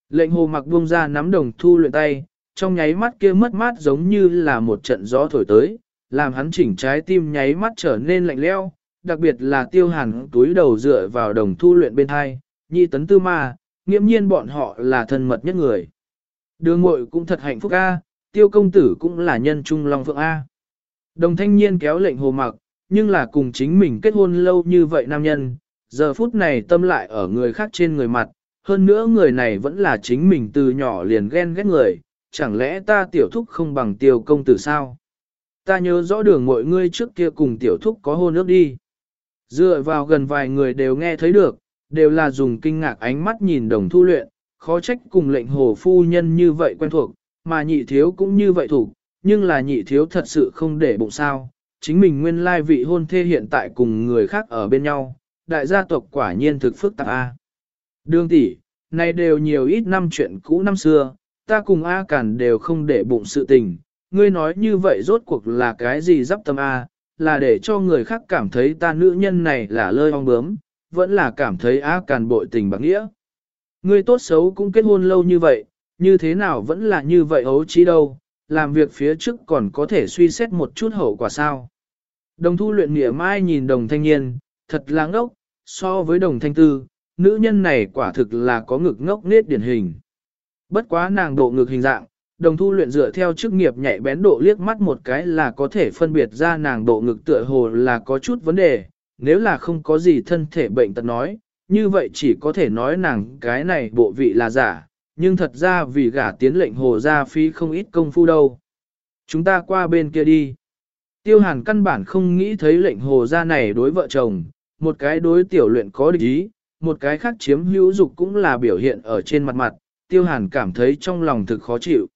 lệnh hồ mặc buông ra nắm đồng thu luyện tay, trong nháy mắt kia mất mát giống như là một trận gió thổi tới, làm hắn chỉnh trái tim nháy mắt trở nên lạnh leo, đặc biệt là tiêu hàn túi đầu dựa vào đồng thu luyện bên hai, nhị tấn tư ma, nghiễm nhiên bọn họ là thân mật nhất người. Đường mội cũng thật hạnh phúc a, tiêu công tử cũng là nhân trung long phượng a. Đồng thanh niên kéo lệnh hồ mặc, nhưng là cùng chính mình kết hôn lâu như vậy nam nhân, giờ phút này tâm lại ở người khác trên người mặt, hơn nữa người này vẫn là chính mình từ nhỏ liền ghen ghét người, chẳng lẽ ta tiểu thúc không bằng tiêu công tử sao? Ta nhớ rõ đường mọi ngươi trước kia cùng tiểu thúc có hôn ước đi. Dựa vào gần vài người đều nghe thấy được, đều là dùng kinh ngạc ánh mắt nhìn đồng thu luyện, khó trách cùng lệnh hồ phu nhân như vậy quen thuộc, mà nhị thiếu cũng như vậy thủ, nhưng là nhị thiếu thật sự không để bụng sao. Chính mình nguyên lai vị hôn thê hiện tại cùng người khác ở bên nhau, đại gia tộc quả nhiên thực phức tạp a. Đường tỷ, này đều nhiều ít năm chuyện cũ năm xưa, ta cùng A Cản đều không để bụng sự tình, ngươi nói như vậy rốt cuộc là cái gì dắp tâm A, là để cho người khác cảm thấy ta nữ nhân này là lơi ong bướm, vẫn là cảm thấy A Cản bội tình bằng nghĩa. Ngươi tốt xấu cũng kết hôn lâu như vậy, như thế nào vẫn là như vậy ấu trí đâu, làm việc phía trước còn có thể suy xét một chút hậu quả sao. Đồng thu luyện nghĩa mai nhìn đồng thanh niên, thật là ngốc, so với đồng thanh tư, nữ nhân này quả thực là có ngực ngốc nết điển hình. Bất quá nàng độ ngực hình dạng, đồng thu luyện dựa theo chức nghiệp nhạy bén độ liếc mắt một cái là có thể phân biệt ra nàng độ ngực tựa hồ là có chút vấn đề, nếu là không có gì thân thể bệnh tật nói, như vậy chỉ có thể nói nàng cái này bộ vị là giả, nhưng thật ra vì gả tiến lệnh hồ ra phí không ít công phu đâu. Chúng ta qua bên kia đi. Tiêu hàn căn bản không nghĩ thấy lệnh hồ ra này đối vợ chồng, một cái đối tiểu luyện có địch ý, một cái khác chiếm hữu dục cũng là biểu hiện ở trên mặt mặt, tiêu hàn cảm thấy trong lòng thực khó chịu.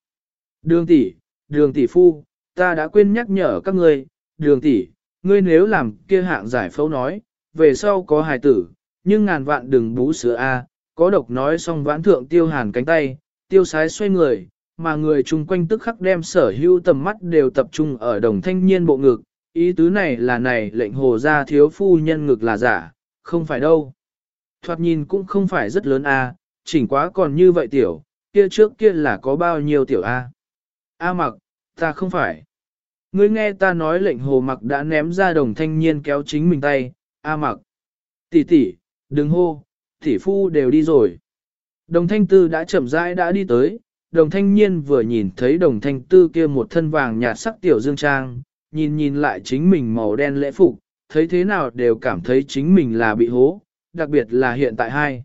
Đường tỷ, đường tỷ phu, ta đã quên nhắc nhở các ngươi, đường tỷ, ngươi nếu làm kia hạng giải phẫu nói, về sau có hài tử, nhưng ngàn vạn đừng bú sữa A, có độc nói xong vãn thượng tiêu hàn cánh tay, tiêu sái xoay người, mà người chung quanh tức khắc đem sở hữu tầm mắt đều tập trung ở đồng thanh niên bộ ngực, ý tứ này là này lệnh hồ ra thiếu phu nhân ngực là giả, không phải đâu. Thoạt nhìn cũng không phải rất lớn a, chỉnh quá còn như vậy tiểu, kia trước kia là có bao nhiêu tiểu a. A mặc, ta không phải. Ngươi nghe ta nói lệnh hồ mặc đã ném ra đồng thanh niên kéo chính mình tay, A mặc. Tỷ tỷ, đừng hô, tỷ phu đều đi rồi. Đồng thanh tư đã chậm rãi đã đi tới, đồng thanh niên vừa nhìn thấy đồng thanh tư kia một thân vàng nhạt sắc tiểu dương trang, nhìn nhìn lại chính mình màu đen lễ phục, thấy thế nào đều cảm thấy chính mình là bị hố, đặc biệt là hiện tại hai.